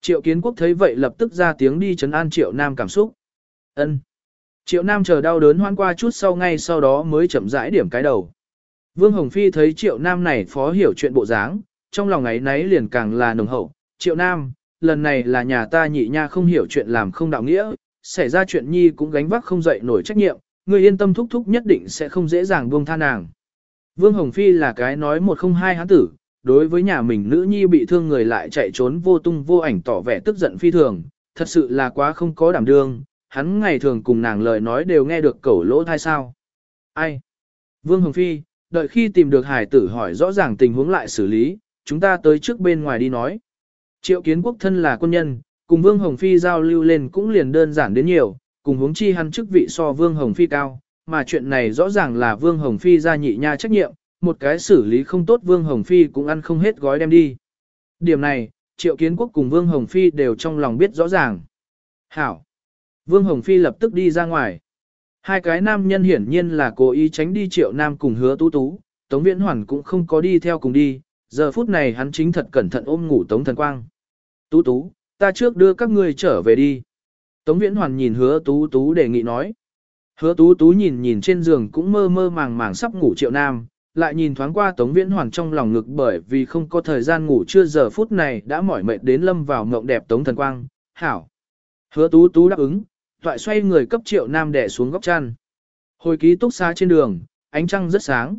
Triệu kiến quốc thấy vậy lập tức ra tiếng đi chấn an triệu nam cảm xúc. ân Triệu nam chờ đau đớn hoan qua chút sau ngay sau đó mới chậm rãi điểm cái đầu. Vương Hồng Phi thấy triệu nam này phó hiểu chuyện bộ dáng, trong lòng ấy nấy liền càng là nồng hậu, triệu nam, lần này là nhà ta nhị nha không hiểu chuyện làm không đạo nghĩa, xảy ra chuyện nhi cũng gánh vác không dậy nổi trách nhiệm, người yên tâm thúc thúc nhất định sẽ không dễ dàng buông tha nàng. Vương Hồng Phi là cái nói một không hai hán tử, đối với nhà mình nữ nhi bị thương người lại chạy trốn vô tung vô ảnh tỏ vẻ tức giận phi thường, thật sự là quá không có đảm đương, hắn ngày thường cùng nàng lời nói đều nghe được cẩu lỗ thai sao. Ai? Vương Hồng Phi, đợi khi tìm được hải tử hỏi rõ ràng tình huống lại xử lý, chúng ta tới trước bên ngoài đi nói. Triệu kiến quốc thân là quân nhân, cùng Vương Hồng Phi giao lưu lên cũng liền đơn giản đến nhiều, cùng hướng chi hắn chức vị so Vương Hồng Phi cao, mà chuyện này rõ ràng là Vương Hồng Phi ra nhị nha trách nhiệm, một cái xử lý không tốt Vương Hồng Phi cũng ăn không hết gói đem đi. Điểm này, Triệu Kiến Quốc cùng Vương Hồng Phi đều trong lòng biết rõ ràng. Hảo! Vương Hồng Phi lập tức đi ra ngoài. Hai cái nam nhân hiển nhiên là cố ý tránh đi Triệu Nam cùng hứa tú tú, Tống Viễn Hoàn cũng không có đi theo cùng đi, giờ phút này hắn chính thật cẩn thận ôm ngủ Tống Thần Quang. Tú tú, ta trước đưa các ngươi trở về đi. Tống Viễn Hoàn nhìn hứa tú tú đề nghị nói. Hứa tú tú nhìn nhìn trên giường cũng mơ mơ màng màng sắp ngủ Triệu Nam, lại nhìn thoáng qua Tống Viễn Hoàn trong lòng ngực bởi vì không có thời gian ngủ chưa giờ phút này đã mỏi mệt đến lâm vào mộng đẹp Tống Thần Quang, hảo. Hứa tú tú đáp ứng, toại xoay người cấp Triệu Nam đè xuống góc chăn. Hồi ký túc xá trên đường, ánh trăng rất sáng.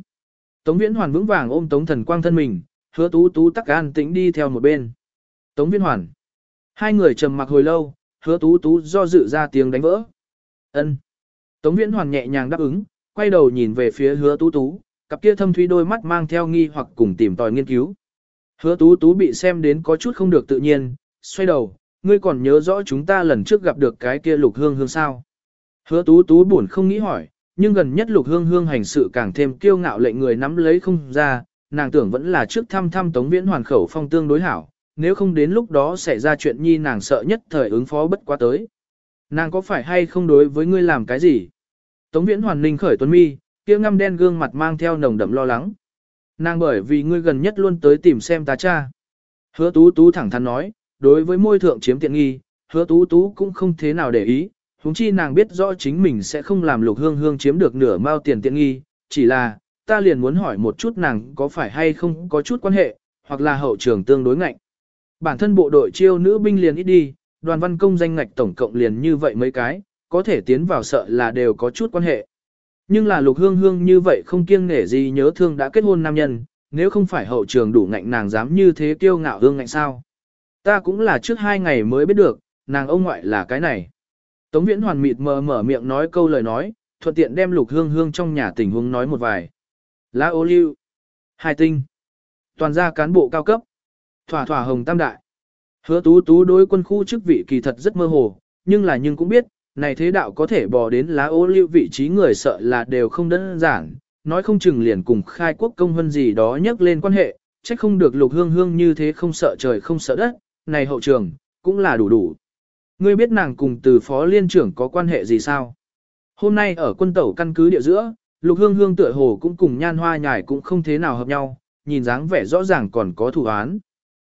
Tống Viễn Hoàn vững vàng ôm Tống Thần Quang thân mình, hứa tú tú tắc an tĩnh đi theo một bên. Tống Viễn Hoàn. Hai người trầm mặc hồi lâu, hứa tú tú do dự ra tiếng đánh vỡ. ân Tống Viễn Hoàn nhẹ nhàng đáp ứng, quay đầu nhìn về phía hứa tú tú, cặp kia thâm thúy đôi mắt mang theo nghi hoặc cùng tìm tòi nghiên cứu. Hứa tú tú bị xem đến có chút không được tự nhiên, xoay đầu, ngươi còn nhớ rõ chúng ta lần trước gặp được cái kia lục hương hương sao. Hứa tú tú buồn không nghĩ hỏi, nhưng gần nhất lục hương hương hành sự càng thêm kiêu ngạo lệnh người nắm lấy không ra, nàng tưởng vẫn là trước thăm thăm tống viễn hoàn khẩu phong tương đối hảo, nếu không đến lúc đó xảy ra chuyện nhi nàng sợ nhất thời ứng phó bất quá tới. Nàng có phải hay không đối với ngươi làm cái gì? Tống viễn hoàn ninh khởi tuấn mi, kia ngăm đen gương mặt mang theo nồng đậm lo lắng. Nàng bởi vì ngươi gần nhất luôn tới tìm xem ta cha. Hứa tú tú thẳng thắn nói, đối với môi thượng chiếm tiện nghi, hứa tú tú cũng không thế nào để ý, huống chi nàng biết rõ chính mình sẽ không làm lục hương hương chiếm được nửa mao tiền tiện nghi, chỉ là, ta liền muốn hỏi một chút nàng có phải hay không có chút quan hệ, hoặc là hậu trường tương đối ngạnh. Bản thân bộ đội chiêu nữ binh liền ít đi, đoàn văn công danh ngạch tổng cộng liền như vậy mấy cái, có thể tiến vào sợ là đều có chút quan hệ. Nhưng là lục hương hương như vậy không kiêng nể gì nhớ thương đã kết hôn nam nhân, nếu không phải hậu trường đủ ngạnh nàng dám như thế kiêu ngạo hương ngạnh sao. Ta cũng là trước hai ngày mới biết được, nàng ông ngoại là cái này. Tống viễn hoàn mịt mờ mở miệng nói câu lời nói, thuận tiện đem lục hương hương trong nhà tình huống nói một vài. Lá ô liu, hai tinh, toàn gia cán bộ cao cấp, thỏa thỏa hồng tam đại. Hứa tú tú đối quân khu chức vị kỳ thật rất mơ hồ, nhưng là nhưng cũng biết, này thế đạo có thể bò đến lá ô liu vị trí người sợ là đều không đơn giản, nói không chừng liền cùng khai quốc công hơn gì đó nhắc lên quan hệ, trách không được lục hương hương như thế không sợ trời không sợ đất, này hậu trường, cũng là đủ đủ. Ngươi biết nàng cùng từ phó liên trưởng có quan hệ gì sao? Hôm nay ở quân tẩu căn cứ địa giữa, lục hương hương tựa hồ cũng cùng nhan hoa nhài cũng không thế nào hợp nhau, nhìn dáng vẻ rõ ràng còn có thủ án.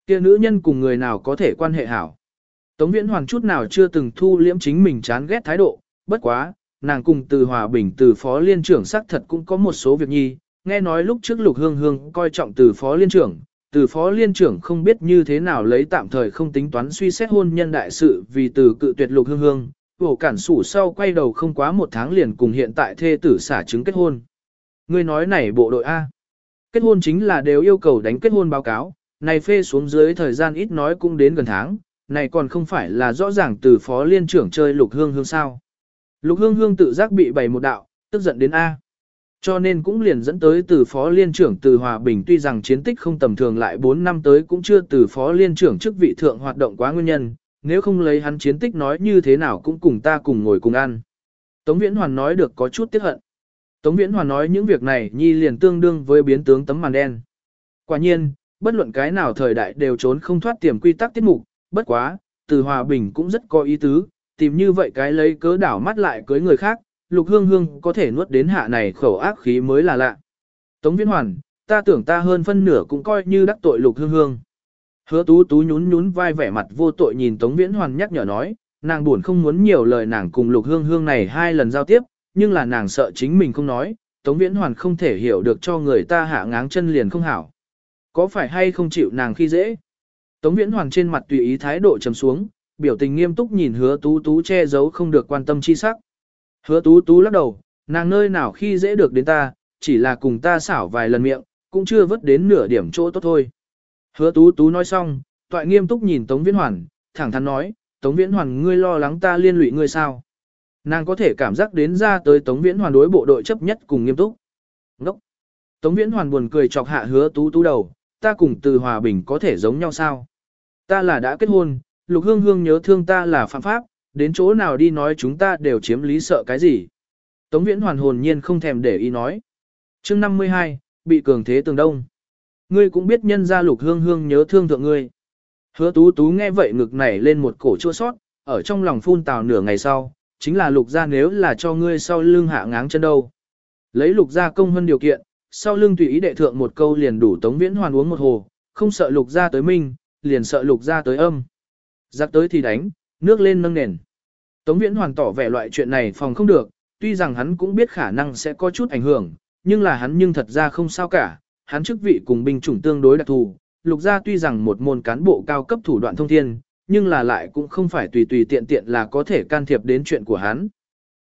Kia nữ nhân cùng người nào có thể quan hệ hảo. Tống Viễn Hoàng chút nào chưa từng thu liễm chính mình chán ghét thái độ, bất quá, nàng cùng từ hòa bình từ phó liên trưởng xác thật cũng có một số việc nhi, nghe nói lúc trước lục hương hương coi trọng từ phó liên trưởng, từ phó liên trưởng không biết như thế nào lấy tạm thời không tính toán suy xét hôn nhân đại sự vì từ cự tuyệt lục hương hương, ổ cản sủ sau quay đầu không quá một tháng liền cùng hiện tại thê tử xả chứng kết hôn. Ngươi nói này bộ đội A. Kết hôn chính là đều yêu cầu đánh kết hôn báo cáo, này phê xuống dưới thời gian ít nói cũng đến gần tháng, này còn không phải là rõ ràng từ phó liên trưởng chơi lục hương hương sao. Lục hương hương tự giác bị bày một đạo, tức giận đến A. Cho nên cũng liền dẫn tới từ phó liên trưởng từ Hòa Bình tuy rằng chiến tích không tầm thường lại 4 năm tới cũng chưa từ phó liên trưởng chức vị thượng hoạt động quá nguyên nhân, nếu không lấy hắn chiến tích nói như thế nào cũng cùng ta cùng ngồi cùng ăn. Tống Viễn Hoàn nói được có chút tiếc hận. Tống Viễn Hoàn nói những việc này nhi liền tương đương với biến tướng tấm màn đen. Quả nhiên, bất luận cái nào thời đại đều trốn không thoát tiềm quy tắc tiết mục, bất quá, từ Hòa Bình cũng rất có ý tứ, tìm như vậy cái lấy cớ đảo mắt lại cưới người khác, lục hương hương có thể nuốt đến hạ này khẩu ác khí mới là lạ. Tống Viễn Hoàn, ta tưởng ta hơn phân nửa cũng coi như đắc tội lục hương hương. Hứa tú tú nhún nhún vai vẻ mặt vô tội nhìn Tống Viễn Hoàn nhắc nhở nói, nàng buồn không muốn nhiều lời nàng cùng lục hương hương này hai lần giao tiếp, nhưng là nàng sợ chính mình không nói, Tống Viễn Hoàn không thể hiểu được cho người ta hạ ngáng chân liền không hảo. Có phải hay không chịu nàng khi dễ? Tống Viễn Hoàn trên mặt tùy ý thái độ trầm xuống, biểu tình nghiêm túc nhìn hứa tú tú che giấu không được quan tâm chi sắc. Hứa tú tú lắc đầu, nàng nơi nào khi dễ được đến ta, chỉ là cùng ta xảo vài lần miệng, cũng chưa vứt đến nửa điểm chỗ tốt thôi. Hứa tú tú nói xong, toại nghiêm túc nhìn Tống Viễn Hoàn, thẳng thắn nói, Tống Viễn Hoàn ngươi lo lắng ta liên lụy ngươi sao. Nàng có thể cảm giác đến ra tới Tống Viễn Hoàn đối bộ đội chấp nhất cùng nghiêm túc. Ngốc! Tống Viễn Hoàn buồn cười chọc hạ hứa tú tú đầu, ta cùng từ hòa bình có thể giống nhau sao? Ta là đã kết hôn, lục hương hương nhớ thương ta là phạm pháp, đến chỗ nào đi nói chúng ta đều chiếm lý sợ cái gì. Tống viễn hoàn hồn nhiên không thèm để ý nói. chương 52, bị cường thế tường đông. Ngươi cũng biết nhân gia lục hương hương nhớ thương thượng ngươi. Hứa tú tú nghe vậy ngực nảy lên một cổ chua sót, ở trong lòng phun tào nửa ngày sau, chính là lục gia nếu là cho ngươi sau lưng hạ ngáng chân đâu. Lấy lục gia công hơn điều kiện, sau lưng tùy ý đệ thượng một câu liền đủ tống viễn hoàn uống một hồ, không sợ lục gia tới minh, liền sợ lục gia tới âm. Giặc tới thì đánh, nước lên nâng nền. Tống viễn hoàn tỏ vẻ loại chuyện này phòng không được, tuy rằng hắn cũng biết khả năng sẽ có chút ảnh hưởng, nhưng là hắn nhưng thật ra không sao cả, hắn chức vị cùng binh chủng tương đối đặc thù. Lục gia tuy rằng một môn cán bộ cao cấp thủ đoạn thông thiên, nhưng là lại cũng không phải tùy tùy tiện tiện là có thể can thiệp đến chuyện của hắn.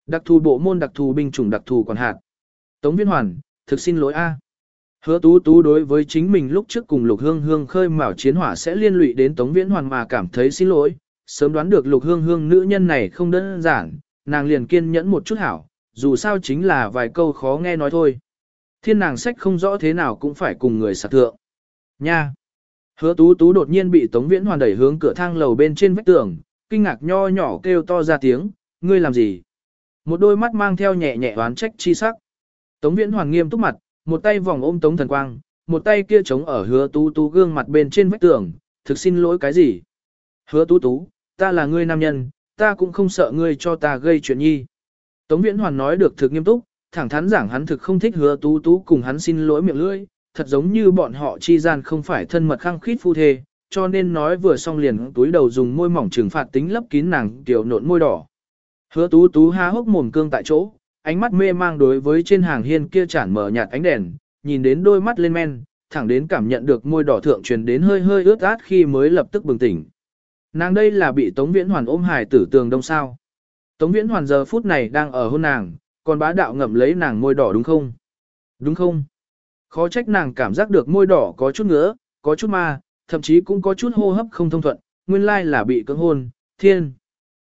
Đặc thù bộ môn đặc thù binh chủng đặc thù còn hạt. Tống Viễn Hoàn, thực xin lỗi a. Hứa Tú Tú đối với chính mình lúc trước cùng Lục Hương Hương khơi mào chiến hỏa sẽ liên lụy đến Tống Viễn Hoàn mà cảm thấy xin lỗi, sớm đoán được Lục Hương Hương nữ nhân này không đơn giản, nàng liền kiên nhẫn một chút hảo, dù sao chính là vài câu khó nghe nói thôi. Thiên nàng sách không rõ thế nào cũng phải cùng người sạc thượng. Nha! Hứa tú tú đột nhiên bị Tống Viễn Hoàn đẩy hướng cửa thang lầu bên trên vách tường, kinh ngạc nho nhỏ kêu to ra tiếng, ngươi làm gì? Một đôi mắt mang theo nhẹ nhẹ oán trách chi sắc. Tống Viễn Hoàn nghiêm túc mặt, một tay vòng ôm Tống Thần Quang, một tay kia chống ở hứa tú tú gương mặt bên trên vách tường, thực xin lỗi cái gì? Hứa tú tú, ta là ngươi nam nhân, ta cũng không sợ ngươi cho ta gây chuyện nhi. Tống Viễn Hoàn nói được thực nghiêm túc, thẳng thắn giảng hắn thực không thích hứa tú tú cùng hắn xin lỗi miệng lưỡi, thật giống như bọn họ chi gian không phải thân mật khăng khít phu thê, cho nên nói vừa xong liền túi đầu dùng môi mỏng trừng phạt tính lấp kín nàng tiểu nộn môi đỏ. Hứa tú tú há hốc mồm cương tại chỗ, ánh mắt mê mang đối với trên hàng hiên kia chản mở nhạt ánh đèn, nhìn đến đôi mắt lên men, thẳng đến cảm nhận được môi đỏ thượng truyền đến hơi hơi ướt át khi mới lập tức bừng tỉnh. Nàng đây là bị Tống Viễn Hoàn ôm hài tử tường đông sao. Tống Viễn Hoàn giờ phút này đang ở hôn nàng, còn bá đạo ngậm lấy nàng môi đỏ đúng không? Đúng không? Khó trách nàng cảm giác được môi đỏ có chút ngứa, có chút ma, thậm chí cũng có chút hô hấp không thông thuận, nguyên lai là bị cưỡng hôn, thiên.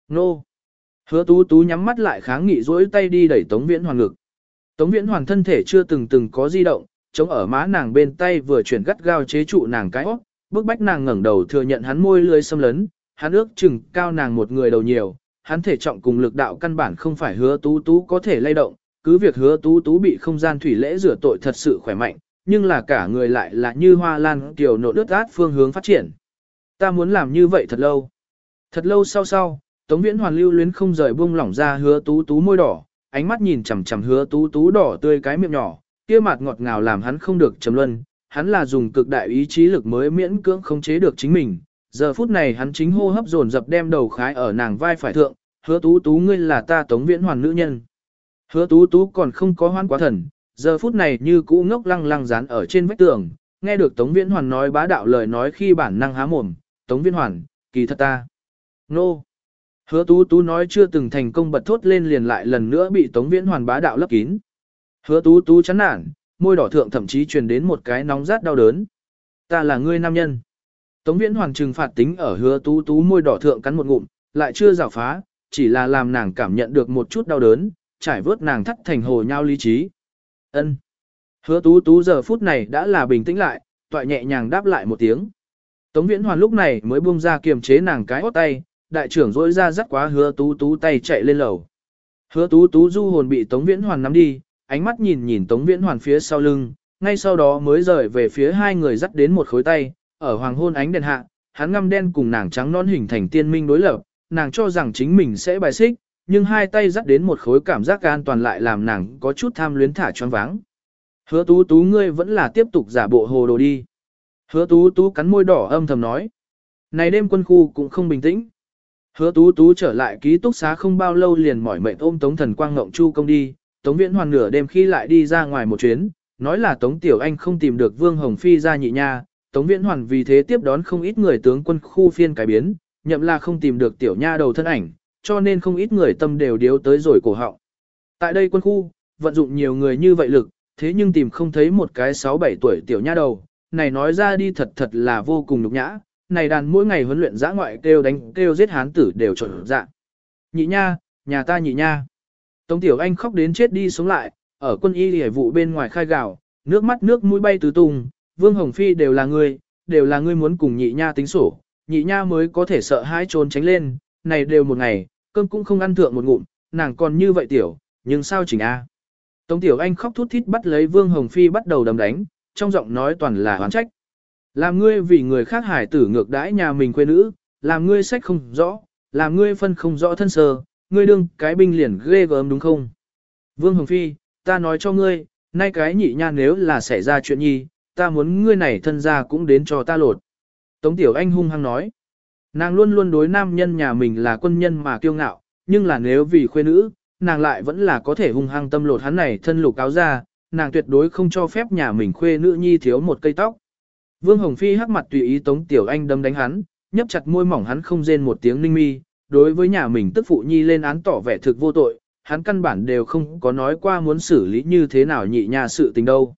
Nô. Hứa tú tú nhắm mắt lại kháng nghị dỗi tay đi đẩy Tống Viễn Hoàn ngực. Tống Viễn Hoàn thân thể chưa từng từng có di động, chống ở má nàng bên tay vừa chuyển gắt gao chế trụ nàng cái óc, bước bách nàng ngẩng đầu thừa nhận hắn môi lưỡi xâm lấn, hắn ước chừng cao nàng một người đầu nhiều, hắn thể trọng cùng lực đạo căn bản không phải hứa tú tú có thể lay động, cứ việc hứa tú tú bị không gian thủy lễ rửa tội thật sự khỏe mạnh, nhưng là cả người lại là như hoa lan tiểu nộ đứt át phương hướng phát triển. Ta muốn làm như vậy thật lâu. Thật lâu sau sau, Tống Viễn Hoàn lưu luyến không rời buông lỏng ra hứa tú tú môi đỏ, ánh mắt nhìn chằm chằm hứa tú tú đỏ tươi cái miệng nhỏ, kia mặt ngọt ngào làm hắn không được trầm luân, hắn là dùng cực đại ý chí lực mới miễn cưỡng khống chế được chính mình. Giờ phút này hắn chính hô hấp dồn dập đem đầu khái ở nàng vai phải thượng, hứa tú tú ngươi là ta Tống Viễn Hoàn nữ nhân. Hứa tú tú còn không có hoan quá thần, giờ phút này như cũ ngốc lăng lăng dán ở trên vách tường, nghe được Tống Viễn Hoàn nói bá đạo lời nói khi bản năng há mồm, Tống Viễn Hoàn, kỳ thật ta. Nô. No. Hứa tú tú nói chưa từng thành công bật thốt lên liền lại lần nữa bị Tống Viễn Hoàn bá đạo lấp kín. Hứa tú tú chán nản, môi đỏ thượng thậm chí truyền đến một cái nóng rát đau đớn. Ta là ngươi nam nhân. Tống Viễn Hoàn trừng phạt tính ở hứa tú tú môi đỏ thượng cắn một ngụm, lại chưa rào phá, chỉ là làm nàng cảm nhận được một chút đau đớn, trải vớt nàng thắt thành hồ nhau lý trí. Ân. Hứa tú tú giờ phút này đã là bình tĩnh lại, tọa nhẹ nhàng đáp lại một tiếng. Tống Viễn Hoàn lúc này mới buông ra kiềm chế nàng cái hót tay, đại trưởng rỗi ra dắt quá hứa tú tú tay chạy lên lầu. Hứa tú tú du hồn bị Tống Viễn Hoàn nắm đi, ánh mắt nhìn nhìn Tống Viễn Hoàn phía sau lưng, ngay sau đó mới rời về phía hai người dắt đến một khối tay, ở hoàng hôn ánh đèn hạ, hắn ngăm đen cùng nàng trắng non hình thành tiên minh đối lập, nàng cho rằng chính mình sẽ bài xích, nhưng hai tay dắt đến một khối cảm giác an toàn lại làm nàng có chút tham luyến thả choáng váng. Hứa tú tú ngươi vẫn là tiếp tục giả bộ hồ đồ đi. Hứa tú tú cắn môi đỏ âm thầm nói. Này đêm quân khu cũng không bình tĩnh. Hứa tú tú trở lại ký túc xá không bao lâu liền mỏi mệt ôm Tống Thần Quang Ngộng Chu công đi, Tống Viễn Hoàn nửa đêm khi lại đi ra ngoài một chuyến, nói là Tống Tiểu Anh không tìm được Vương Hồng Phi ra nhị nha, Tống Viễn Hoàn vì thế tiếp đón không ít người tướng quân khu phiên cải biến, nhậm là không tìm được Tiểu Nha đầu thân ảnh, cho nên không ít người tâm đều điếu tới rồi cổ họng. Tại đây quân khu, vận dụng nhiều người như vậy lực, thế nhưng tìm không thấy một cái 6-7 tuổi Tiểu Nha đầu, này nói ra đi thật thật là vô cùng nhục nhã, này đàn mỗi ngày huấn luyện giã ngoại kêu đánh kêu giết hán tử đều trộn dạng. Nhị nha, nhà ta nhị nha. Tống Tiểu Anh khóc đến chết đi sống lại, ở quân y hề vụ bên ngoài khai gạo, nước mắt nước mũi bay tứ tung, Vương Hồng Phi đều là ngươi, đều là ngươi muốn cùng nhị nha tính sổ, nhị nha mới có thể sợ hãi trốn tránh lên, này đều một ngày, cơm cũng không ăn thượng một ngụm, nàng còn như vậy tiểu, nhưng sao chỉnh a? Tống Tiểu Anh khóc thút thít bắt lấy Vương Hồng Phi bắt đầu đấm đánh, trong giọng nói toàn là oán trách. Làm ngươi vì người khác hải tử ngược đãi nhà mình quê nữ, làm ngươi sách không rõ, làm ngươi phân không rõ thân sơ, ngươi đương cái binh liền ghê gớm đúng không? Vương Hồng Phi, ta nói cho ngươi, nay cái nhị nha nếu là xảy ra chuyện nhi, ta muốn ngươi này thân ra cũng đến cho ta lột. Tống Tiểu Anh hung hăng nói, nàng luôn luôn đối nam nhân nhà mình là quân nhân mà kiêu ngạo, nhưng là nếu vì khuê nữ, nàng lại vẫn là có thể hung hăng tâm lột hắn này thân lục áo ra, nàng tuyệt đối không cho phép nhà mình khuê nữ nhi thiếu một cây tóc. Vương Hồng Phi hắc mặt tùy ý Tống Tiểu Anh đâm đánh hắn, nhấp chặt môi mỏng hắn không rên một tiếng ninh mi, đối với nhà mình tức phụ nhi lên án tỏ vẻ thực vô tội, hắn căn bản đều không có nói qua muốn xử lý như thế nào nhị nhà sự tình đâu.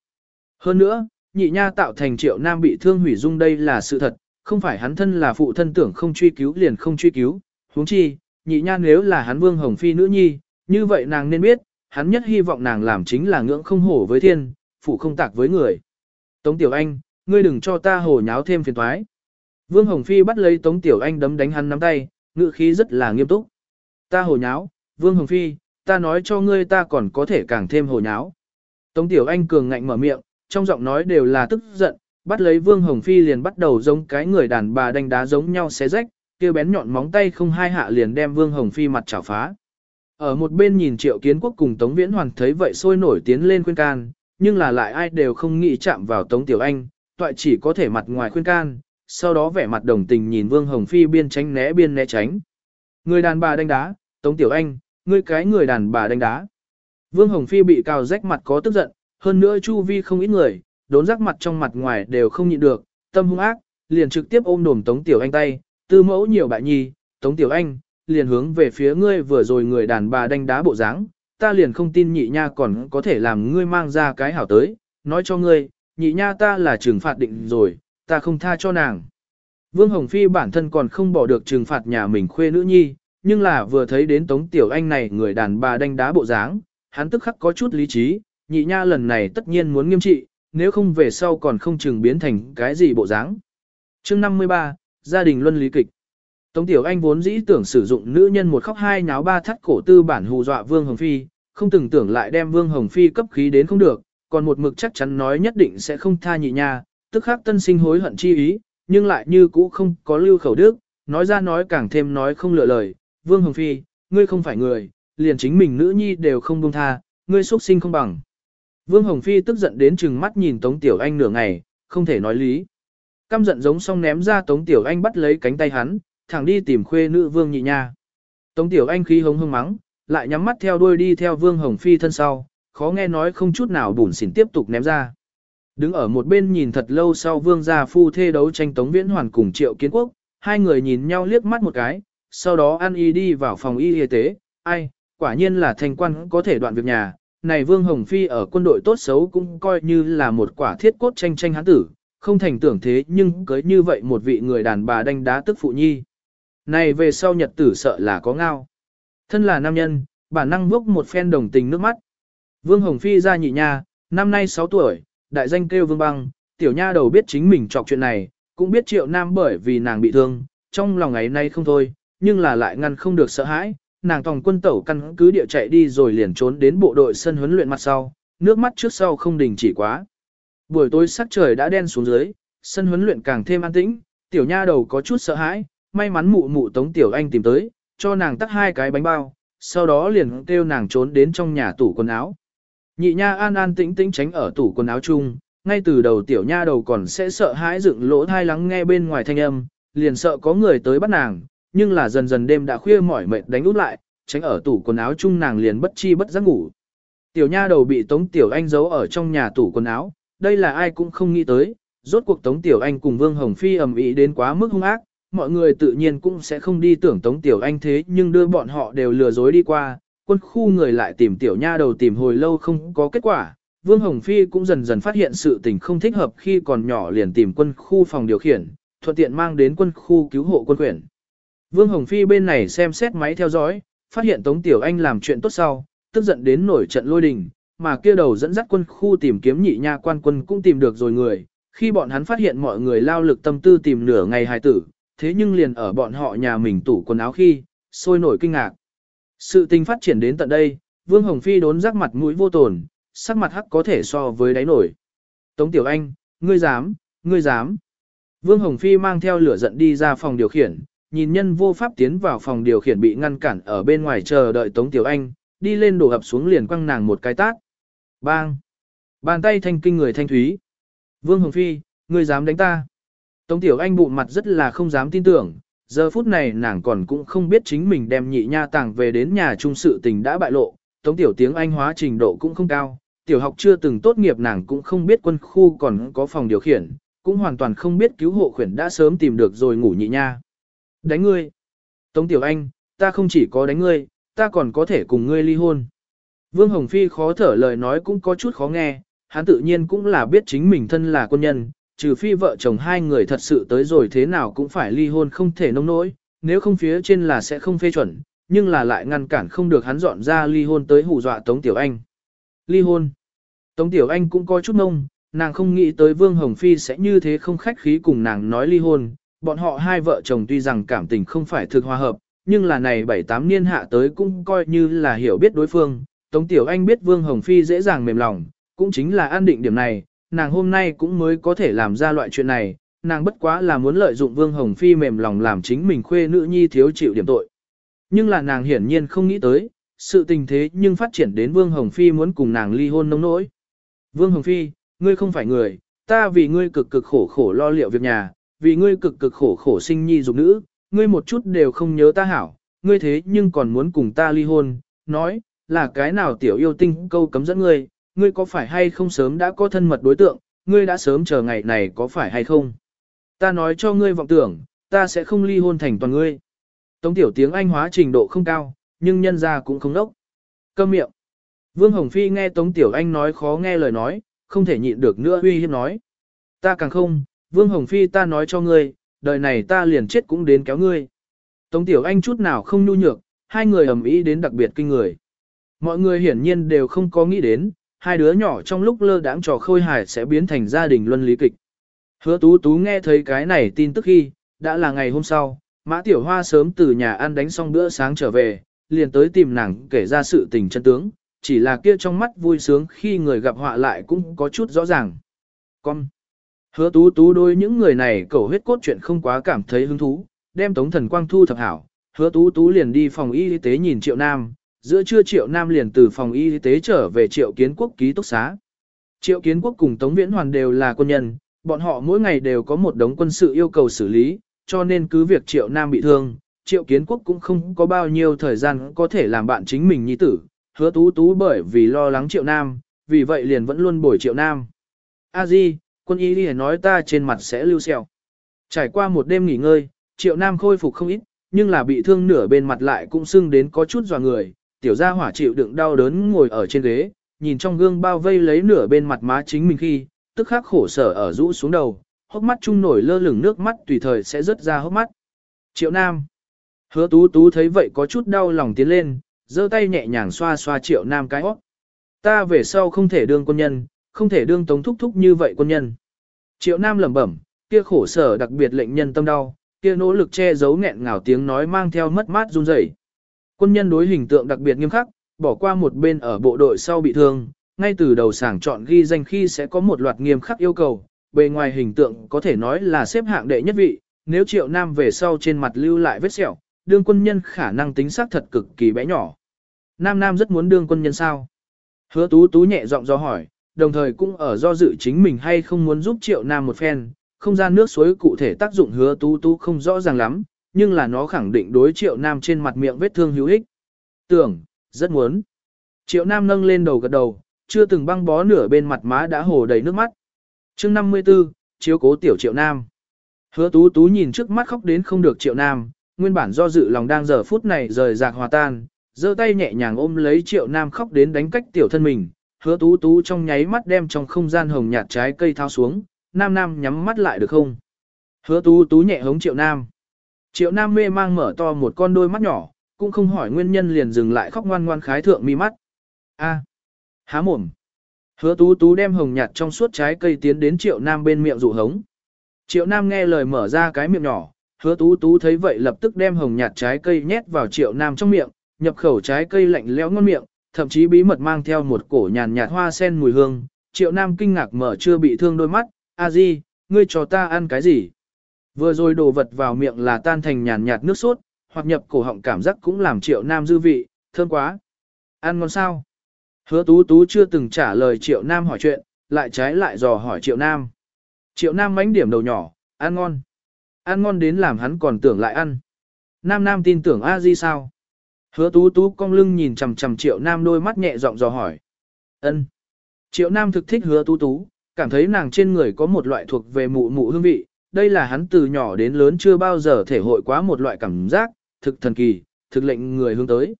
Hơn nữa, nhị nha tạo thành triệu nam bị thương hủy dung đây là sự thật, không phải hắn thân là phụ thân tưởng không truy cứu liền không truy cứu, huống chi, nhị nha nếu là hắn Vương Hồng Phi nữ nhi, như vậy nàng nên biết, hắn nhất hy vọng nàng làm chính là ngưỡng không hổ với thiên, phụ không tạc với người. Tống Tiểu Anh, ngươi đừng cho ta hồ nháo thêm phiền toái. Vương Hồng Phi bắt lấy Tống Tiểu Anh đấm đánh hắn nắm tay, ngữ khí rất là nghiêm túc. Ta hồ nháo, Vương Hồng Phi, ta nói cho ngươi ta còn có thể càng thêm hồ nháo. Tống Tiểu Anh cường ngạnh mở miệng, trong giọng nói đều là tức giận, bắt lấy Vương Hồng Phi liền bắt đầu giống cái người đàn bà đánh đá giống nhau xé rách, kia bén nhọn móng tay không hai hạ liền đem Vương Hồng Phi mặt chảo phá. Ở một bên nhìn Triệu Kiến Quốc cùng Tống Viễn Hoàn thấy vậy sôi nổi tiến lên khuyên can, nhưng là lại ai đều không nghĩ chạm vào Tống Tiểu Anh, toại chỉ có thể mặt ngoài khuyên can, sau đó vẻ mặt đồng tình nhìn Vương Hồng Phi biên tránh né biên né tránh. Người đàn bà đánh đá, Tống Tiểu Anh, ngươi cái người đàn bà đánh đá. Vương Hồng Phi bị cào rách mặt có tức giận, hơn nữa chu vi không ít người, đốn rắc mặt trong mặt ngoài đều không nhịn được, tâm hung ác, liền trực tiếp ôm đồm Tống Tiểu Anh tay, tư mẫu nhiều bại nhi, Tống Tiểu Anh, liền hướng về phía ngươi vừa rồi người đàn bà đánh đá bộ dáng, ta liền không tin nhị nha còn có thể làm ngươi mang ra cái hảo tới, nói cho ngươi, nhị nha ta là trừng phạt định rồi, ta không tha cho nàng. Vương Hồng Phi bản thân còn không bỏ được trừng phạt nhà mình khuê nữ nhi, nhưng là vừa thấy đến Tống Tiểu Anh này người đàn bà đánh đá bộ dáng, hắn tức khắc có chút lý trí, nhị nha lần này tất nhiên muốn nghiêm trị, nếu không về sau còn không chừng biến thành cái gì bộ dáng. chương 53, Gia đình luân lý kịch. Tống Tiểu Anh vốn dĩ tưởng sử dụng nữ nhân một khóc hai nháo ba thắt cổ tư bản hù dọa Vương Hồng Phi, không từng tưởng lại đem Vương Hồng Phi cấp khí đến không được, còn một mực chắc chắn nói nhất định sẽ không tha nhị nha, tức khắc tân sinh hối hận chi ý, nhưng lại như cũ không có lưu khẩu đức, nói ra nói càng thêm nói không lựa lời, Vương Hồng Phi, ngươi không phải người, liền chính mình nữ nhi đều không buông tha, ngươi xuất sinh không bằng. Vương Hồng Phi tức giận đến chừng mắt nhìn Tống Tiểu Anh nửa ngày, không thể nói lý. Căm giận giống xong ném ra Tống Tiểu Anh bắt lấy cánh tay hắn, thẳng đi tìm khuê nữ Vương Nhị Nha. Tống Tiểu Anh khí hống hưng mắng, lại nhắm mắt theo đuôi đi theo Vương Hồng Phi thân sau, khó nghe nói không chút nào bùn xỉn tiếp tục ném ra. Đứng ở một bên nhìn thật lâu sau Vương gia phu thê đấu tranh Tống Viễn Hoàn cùng Triệu Kiến Quốc, hai người nhìn nhau liếc mắt một cái, sau đó ăn y đi vào phòng y y tế, ai, quả nhiên là thành quan có thể đoạn việc nhà, này Vương Hồng Phi ở quân đội tốt xấu cũng coi như là một quả thiết cốt tranh tranh hán tử, không thành tưởng thế nhưng cưới như vậy một vị người đàn bà đánh đá tức phụ nhi. Này về sau nhật tử sợ là có ngao. Thân là nam nhân, bản năng bốc một phen đồng tình nước mắt. Vương Hồng Phi ra nhị nha, năm nay 6 tuổi, đại danh kêu Vương Băng, tiểu nha đầu biết chính mình trọc chuyện này, cũng biết triệu nam bởi vì nàng bị thương, trong lòng ấy nay không thôi, nhưng là lại ngăn không được sợ hãi, nàng tòng quân tẩu căn cứ địa chạy đi rồi liền trốn đến bộ đội sân huấn luyện mặt sau, nước mắt trước sau không đình chỉ quá. Buổi tối sắc trời đã đen xuống dưới, sân huấn luyện càng thêm an tĩnh, tiểu nha đầu có chút sợ hãi, may mắn mụ mụ tống tiểu anh tìm tới, cho nàng tắt hai cái bánh bao, sau đó liền kêu nàng trốn đến trong nhà tủ quần áo. Nhị nha an an tĩnh tĩnh tránh ở tủ quần áo chung, ngay từ đầu tiểu nha đầu còn sẽ sợ hãi dựng lỗ thai lắng nghe bên ngoài thanh âm, liền sợ có người tới bắt nàng, nhưng là dần dần đêm đã khuya mỏi mệt đánh út lại, tránh ở tủ quần áo chung nàng liền bất chi bất giác ngủ. Tiểu nha đầu bị Tống Tiểu Anh giấu ở trong nhà tủ quần áo, đây là ai cũng không nghĩ tới, rốt cuộc Tống Tiểu Anh cùng Vương Hồng Phi ầm ĩ đến quá mức hung ác, mọi người tự nhiên cũng sẽ không đi tưởng Tống Tiểu Anh thế nhưng đưa bọn họ đều lừa dối đi qua, quân khu người lại tìm Tiểu nha đầu tìm hồi lâu không có kết quả. Vương Hồng Phi cũng dần dần phát hiện sự tình không thích hợp khi còn nhỏ liền tìm quân khu phòng điều khiển, thuận tiện mang đến quân khu cứu hộ quân quyển. Vương Hồng Phi bên này xem xét máy theo dõi, phát hiện Tống Tiểu Anh làm chuyện tốt sau, tức giận đến nổi trận lôi đình, mà kia đầu dẫn dắt quân khu tìm kiếm nhị nha quan quân cũng tìm được rồi người. Khi bọn hắn phát hiện mọi người lao lực tâm tư tìm nửa ngày hài tử, thế nhưng liền ở bọn họ nhà mình tủ quần áo khi, sôi nổi kinh ngạc. Sự tình phát triển đến tận đây, Vương Hồng Phi đốn rắc mặt mũi vô tồn, sắc mặt hắc có thể so với đáy nổi. Tống Tiểu Anh, ngươi dám, ngươi dám. Vương Hồng Phi mang theo lửa giận đi ra phòng điều khiển, nhìn nhân vô pháp tiến vào phòng điều khiển bị ngăn cản ở bên ngoài chờ đợi Tống Tiểu Anh, đi lên đổ ập xuống liền quăng nàng một cái tát. Bang! Bàn tay thanh kinh người thanh thúy. Vương Hồng Phi, ngươi dám đánh ta. Tống Tiểu Anh bụng mặt rất là không dám tin tưởng, giờ phút này nàng còn cũng không biết chính mình đem nhị nha tàng về đến nhà trung sự tình đã bại lộ, Tống Tiểu tiếng Anh hóa trình độ cũng không cao, tiểu học chưa từng tốt nghiệp nàng cũng không biết quân khu còn có phòng điều khiển, cũng hoàn toàn không biết cứu hộ khuyển đã sớm tìm được rồi ngủ nhị nha. Đánh ngươi. Tống Tiểu Anh, ta không chỉ có đánh ngươi, ta còn có thể cùng ngươi ly hôn. Vương Hồng Phi khó thở lời nói cũng có chút khó nghe, hắn tự nhiên cũng là biết chính mình thân là quân nhân, trừ phi vợ chồng hai người thật sự tới rồi thế nào cũng phải ly hôn không thể nông nỗi, nếu không phía trên là sẽ không phê chuẩn, nhưng là lại ngăn cản không được hắn dọn ra ly hôn tới hù dọa Tống Tiểu Anh. Ly hôn. Tống Tiểu Anh cũng có chút mông, nàng không nghĩ tới Vương Hồng Phi sẽ như thế không khách khí cùng nàng nói ly hôn, bọn họ hai vợ chồng tuy rằng cảm tình không phải thực hòa hợp, nhưng là này bảy tám niên hạ tới cũng coi như là hiểu biết đối phương. Tống Tiểu Anh biết Vương Hồng Phi dễ dàng mềm lòng, cũng chính là an định điểm này, nàng hôm nay cũng mới có thể làm ra loại chuyện này, nàng bất quá là muốn lợi dụng Vương Hồng Phi mềm lòng làm chính mình khuê nữ nhi thiếu chịu điểm tội. Nhưng là nàng hiển nhiên không nghĩ tới, sự tình thế nhưng phát triển đến Vương Hồng Phi muốn cùng nàng ly hôn nông nỗi. Vương Hồng Phi, ngươi không phải người, ta vì ngươi cực cực khổ khổ lo liệu việc nhà, vì ngươi cực cực khổ khổ sinh nhi dục nữ, ngươi một chút đều không nhớ ta hảo, ngươi thế nhưng còn muốn cùng ta ly hôn, nói, là cái nào tiểu yêu tinh câu cấm dẫn ngươi, ngươi có phải hay không sớm đã có thân mật đối tượng, ngươi đã sớm chờ ngày này có phải hay không? Ta nói cho ngươi vọng tưởng, ta sẽ không ly hôn thành toàn ngươi. Tống tiểu tiếng Anh hóa trình độ không cao, nhưng nhân ra cũng không đốc. Câm miệng. Vương Hồng Phi nghe Tống Tiểu Anh nói khó nghe lời nói, không thể nhịn được nữa uy hiếp nói. Ta càng không, Vương Hồng Phi ta nói cho ngươi, đời này ta liền chết cũng đến kéo ngươi. Tống Tiểu Anh chút nào không nhu nhược, hai người ầm ĩ đến đặc biệt kinh người. Mọi người hiển nhiên đều không có nghĩ đến, hai đứa nhỏ trong lúc lơ đãng trò khôi hài sẽ biến thành gia đình luân lý kịch. Hứa tú tú nghe thấy cái này tin tức khi, đã là ngày hôm sau, Mã Tiểu Hoa sớm từ nhà ăn đánh xong bữa sáng trở về, liền tới tìm nàng kể ra sự tình chân tướng, chỉ là kia trong mắt vui sướng khi người gặp họa lại cũng có chút rõ ràng. Con! Hứa tú tú đôi những người này cầu huyết cốt chuyện không quá cảm thấy hứng thú, đem tống thần quang thu thập hảo, hứa tú tú liền đi phòng y tế nhìn triệu nam, giữa trưa triệu nam liền từ phòng y tế trở về triệu kiến quốc ký túc xá. Triệu kiến quốc cùng tống viễn hoàn đều là quân nhân, bọn họ mỗi ngày đều có một đống quân sự yêu cầu xử lý, cho nên cứ việc triệu nam bị thương, triệu kiến quốc cũng không có bao nhiêu thời gian có thể làm bạn chính mình nhi tử, hứa tú tú bởi vì lo lắng triệu nam, vì vậy liền vẫn luôn bồi triệu nam. A Di, quân y đi nói ta trên mặt sẽ lưu sẹo. Trải qua một đêm nghỉ ngơi, triệu nam khôi phục không ít, nhưng là bị thương nửa bên mặt lại cũng sưng đến có chút dò người, tiểu gia hỏa chịu đựng đau đớn ngồi ở trên ghế, nhìn trong gương bao vây lấy nửa bên mặt má chính mình khi, tức khắc khổ sở ở rũ xuống đầu, hốc mắt chung nổi lơ lửng nước mắt tùy thời sẽ rớt ra hốc mắt. Triệu Nam. Hứa tú tú thấy vậy có chút đau lòng tiến lên, giơ tay nhẹ nhàng xoa xoa triệu nam cái hốc. Ta về sau không thể đương quân nhân, không thể đương tống thúc thúc như vậy quân nhân. Triệu nam lẩm bẩm, kia khổ sở đặc biệt lệnh nhân tâm đau, kia nỗ lực che giấu nghẹn ngào tiếng nói mang theo mất mát run rẩy. Quân nhân đối hình tượng đặc biệt nghiêm khắc, bỏ qua một bên ở bộ đội sau bị thương, ngay từ đầu sảng chọn ghi danh khi sẽ có một loạt nghiêm khắc yêu cầu, bề ngoài hình tượng có thể nói là xếp hạng đệ nhất vị, nếu triệu nam về sau trên mặt lưu lại vết sẹo, đương quân nhân khả năng tính xác thật cực kỳ bé nhỏ. Nam Nam rất muốn đương quân nhân sao? Hứa tú tú nhẹ giọng do hỏi, đồng thời cũng ở do dự chính mình hay không muốn giúp triệu Nam một phen, không gian nước suối cụ thể tác dụng hứa tú tú không rõ ràng lắm, nhưng là nó khẳng định đối triệu Nam trên mặt miệng vết thương hữu ích. Tưởng, rất muốn. Triệu Nam nâng lên đầu gật đầu, chưa từng băng bó nửa bên mặt má đã hồ đầy nước mắt. chương 54, chiếu cố tiểu triệu Nam. Hứa tú tú nhìn trước mắt khóc đến không được triệu Nam, nguyên bản do dự lòng đang giờ phút này rời rạc hòa tan, giơ tay nhẹ nhàng ôm lấy triệu nam khóc đến đánh cách tiểu thân mình, hứa tú tú trong nháy mắt đem trong không gian hồng nhạt trái cây thao xuống, nam nam nhắm mắt lại được không? Hứa tú tú nhẹ hống triệu nam. Triệu nam mê mang mở to một con đôi mắt nhỏ, cũng không hỏi nguyên nhân liền dừng lại khóc ngoan ngoan khái thượng mi mắt. A, há mồm. Hứa tú tú đem hồng nhạt trong suốt trái cây tiến đến triệu nam bên miệng dụ hống. Triệu nam nghe lời mở ra cái miệng nhỏ, hứa tú tú thấy vậy lập tức đem hồng nhạt trái cây nhét vào triệu nam trong miệng, nhập khẩu trái cây lạnh lẽo ngon miệng, thậm chí bí mật mang theo một cổ nhàn nhạt hoa sen mùi hương. Triệu nam kinh ngạc mở chưa bị thương đôi mắt, a di, ngươi cho ta ăn cái gì? Vừa rồi đồ vật vào miệng là tan thành nhàn nhạt nước sốt, hoặc nhập cổ họng cảm giác cũng làm triệu nam dư vị, thơm quá. Ăn ngon sao? Hứa tú tú chưa từng trả lời triệu nam hỏi chuyện, lại trái lại dò hỏi triệu nam. Triệu nam mánh điểm đầu nhỏ, ăn ngon. Ăn ngon đến làm hắn còn tưởng lại ăn. Nam nam tin tưởng a di sao? Hứa tú tú cong lưng nhìn chằm chằm triệu nam đôi mắt nhẹ giọng dò hỏi. ân Triệu nam thực thích hứa tú tú, cảm thấy nàng trên người có một loại thuộc về mụ mụ hương vị. Đây là hắn từ nhỏ đến lớn chưa bao giờ thể hội quá một loại cảm giác, thực thần kỳ, thực lệnh người hướng tới.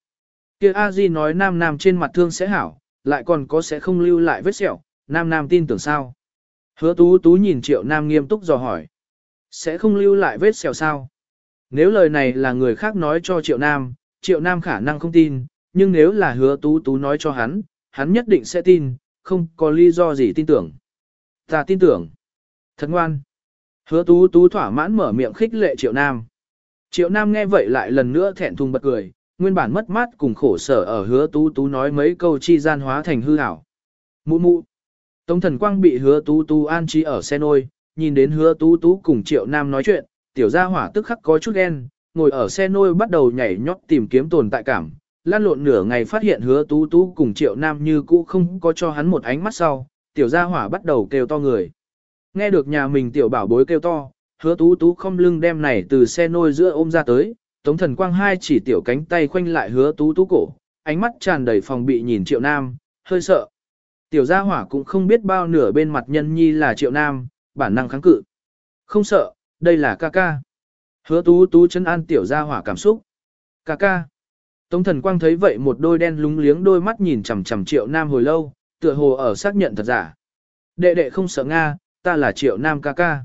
Kia a di nói nam nam trên mặt thương sẽ hảo, lại còn có sẽ không lưu lại vết sẹo, nam nam tin tưởng sao? Hứa tú tú nhìn triệu nam nghiêm túc dò hỏi. Sẽ không lưu lại vết sẹo sao? Nếu lời này là người khác nói cho triệu nam, triệu nam khả năng không tin, nhưng nếu là hứa tú tú nói cho hắn, hắn nhất định sẽ tin, không có lý do gì tin tưởng. Ta tin tưởng. Thật ngoan. Hứa tú tú thỏa mãn mở miệng khích lệ triệu nam. Triệu nam nghe vậy lại lần nữa thẹn thùng bật cười, nguyên bản mất mát cùng khổ sở ở hứa tú tú nói mấy câu chi gian hóa thành hư ảo. Mụ mụ. Tống thần quang bị hứa tú tú an trí ở xe nôi, nhìn đến hứa tú tú cùng triệu nam nói chuyện, tiểu gia hỏa tức khắc có chút ghen, ngồi ở xe nôi bắt đầu nhảy nhót tìm kiếm tồn tại cảm. Lan lộn nửa ngày phát hiện hứa tú tú cùng triệu nam như cũ không có cho hắn một ánh mắt sau, tiểu gia hỏa bắt đầu kêu to người. Nghe được nhà mình tiểu bảo bối kêu to, hứa tú tú không lưng đem này từ xe nôi giữa ôm ra tới, tống thần quang hai chỉ tiểu cánh tay khoanh lại hứa tú tú cổ, ánh mắt tràn đầy phòng bị nhìn triệu nam, hơi sợ. Tiểu gia hỏa cũng không biết bao nửa bên mặt nhân nhi là triệu nam, bản năng kháng cự. Không sợ, đây là ca ca. Hứa tú tú chân an tiểu gia hỏa cảm xúc. Cà ca. Tống thần quang thấy vậy một đôi đen lúng liếng đôi mắt nhìn chằm chằm triệu nam hồi lâu, tựa hồ ở xác nhận thật giả. Đệ đệ không sợ Nga, ta là triệu nam ca ca.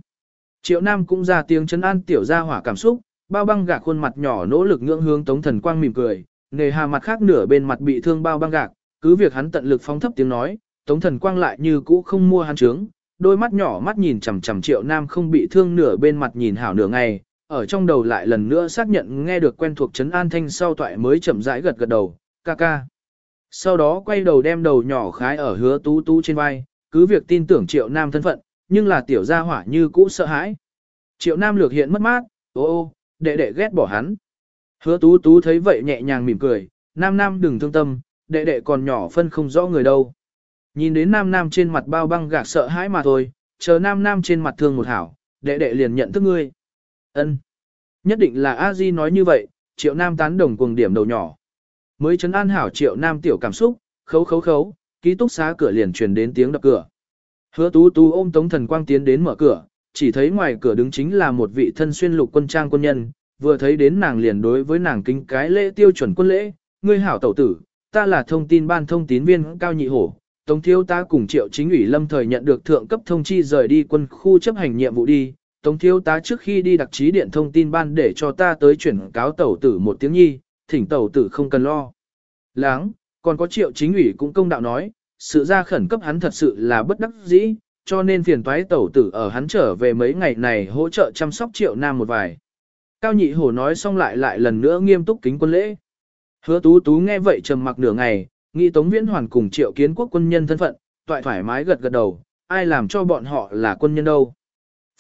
Triệu nam cũng ra tiếng chân an tiểu gia hỏa cảm xúc, bao băng gạc khuôn mặt nhỏ nỗ lực ngưỡng hướng tống thần quang mỉm cười, nề hà mặt khác nửa bên mặt bị thương bao băng gạc, cứ việc hắn tận lực phóng thấp tiếng nói, tống thần quang lại như cũ không mua hắn trướng, đôi mắt nhỏ mắt nhìn chằm chằm triệu nam không bị thương nửa bên mặt nhìn hảo nửa ngày, ở trong đầu lại lần nữa xác nhận nghe được quen thuộc chấn an thanh sau toại mới chậm rãi gật gật đầu, ca ca. Sau đó quay đầu đem đầu nhỏ khái ở hứa tú tú trên vai, cứ việc tin tưởng triệu nam thân phận, nhưng là tiểu gia hỏa như cũ sợ hãi. Triệu nam lược hiện mất mát, ô ô, đệ đệ ghét bỏ hắn. Hứa tú tú thấy vậy nhẹ nhàng mỉm cười, nam nam đừng thương tâm, đệ đệ còn nhỏ phân không rõ người đâu. Nhìn đến nam nam trên mặt bao băng gạc sợ hãi mà thôi, chờ nam nam trên mặt thương một hảo, đệ đệ liền nhận thức ngươi ân Nhất định là a di nói như vậy, triệu nam tán đồng cuồng điểm đầu nhỏ. Mới chấn an hảo triệu nam tiểu cảm xúc, khấu khấu khấu, ký túc xá cửa liền truyền đến tiếng đập cửa. Hứa tú tú ôm tống thần quang tiến đến mở cửa, chỉ thấy ngoài cửa đứng chính là một vị thân xuyên lục quân trang quân nhân, vừa thấy đến nàng liền đối với nàng kính cái lễ tiêu chuẩn quân lễ, ngươi hảo tẩu tử, ta là thông tin ban thông tín viên cao nhị hổ, Tống thiếu ta cùng triệu chính ủy lâm thời nhận được thượng cấp thông chi rời đi quân khu chấp hành nhiệm vụ đi. Tống thiếu tá trước khi đi đặc trí điện thông tin ban để cho ta tới chuyển cáo tẩu tử một tiếng nhi, thỉnh tẩu tử không cần lo. Láng, còn có triệu chính ủy cũng công đạo nói, sự ra khẩn cấp hắn thật sự là bất đắc dĩ, cho nên phiền toái tẩu tử ở hắn trở về mấy ngày này hỗ trợ chăm sóc triệu nam một vài. Cao nhị hổ nói xong lại lại lần nữa nghiêm túc kính quân lễ. Hứa tú tú nghe vậy trầm mặc nửa ngày, nghĩ Tống Viễn Hoàn cùng triệu kiến quốc quân nhân thân phận, toại thoải mái gật gật đầu, ai làm cho bọn họ là quân nhân đâu.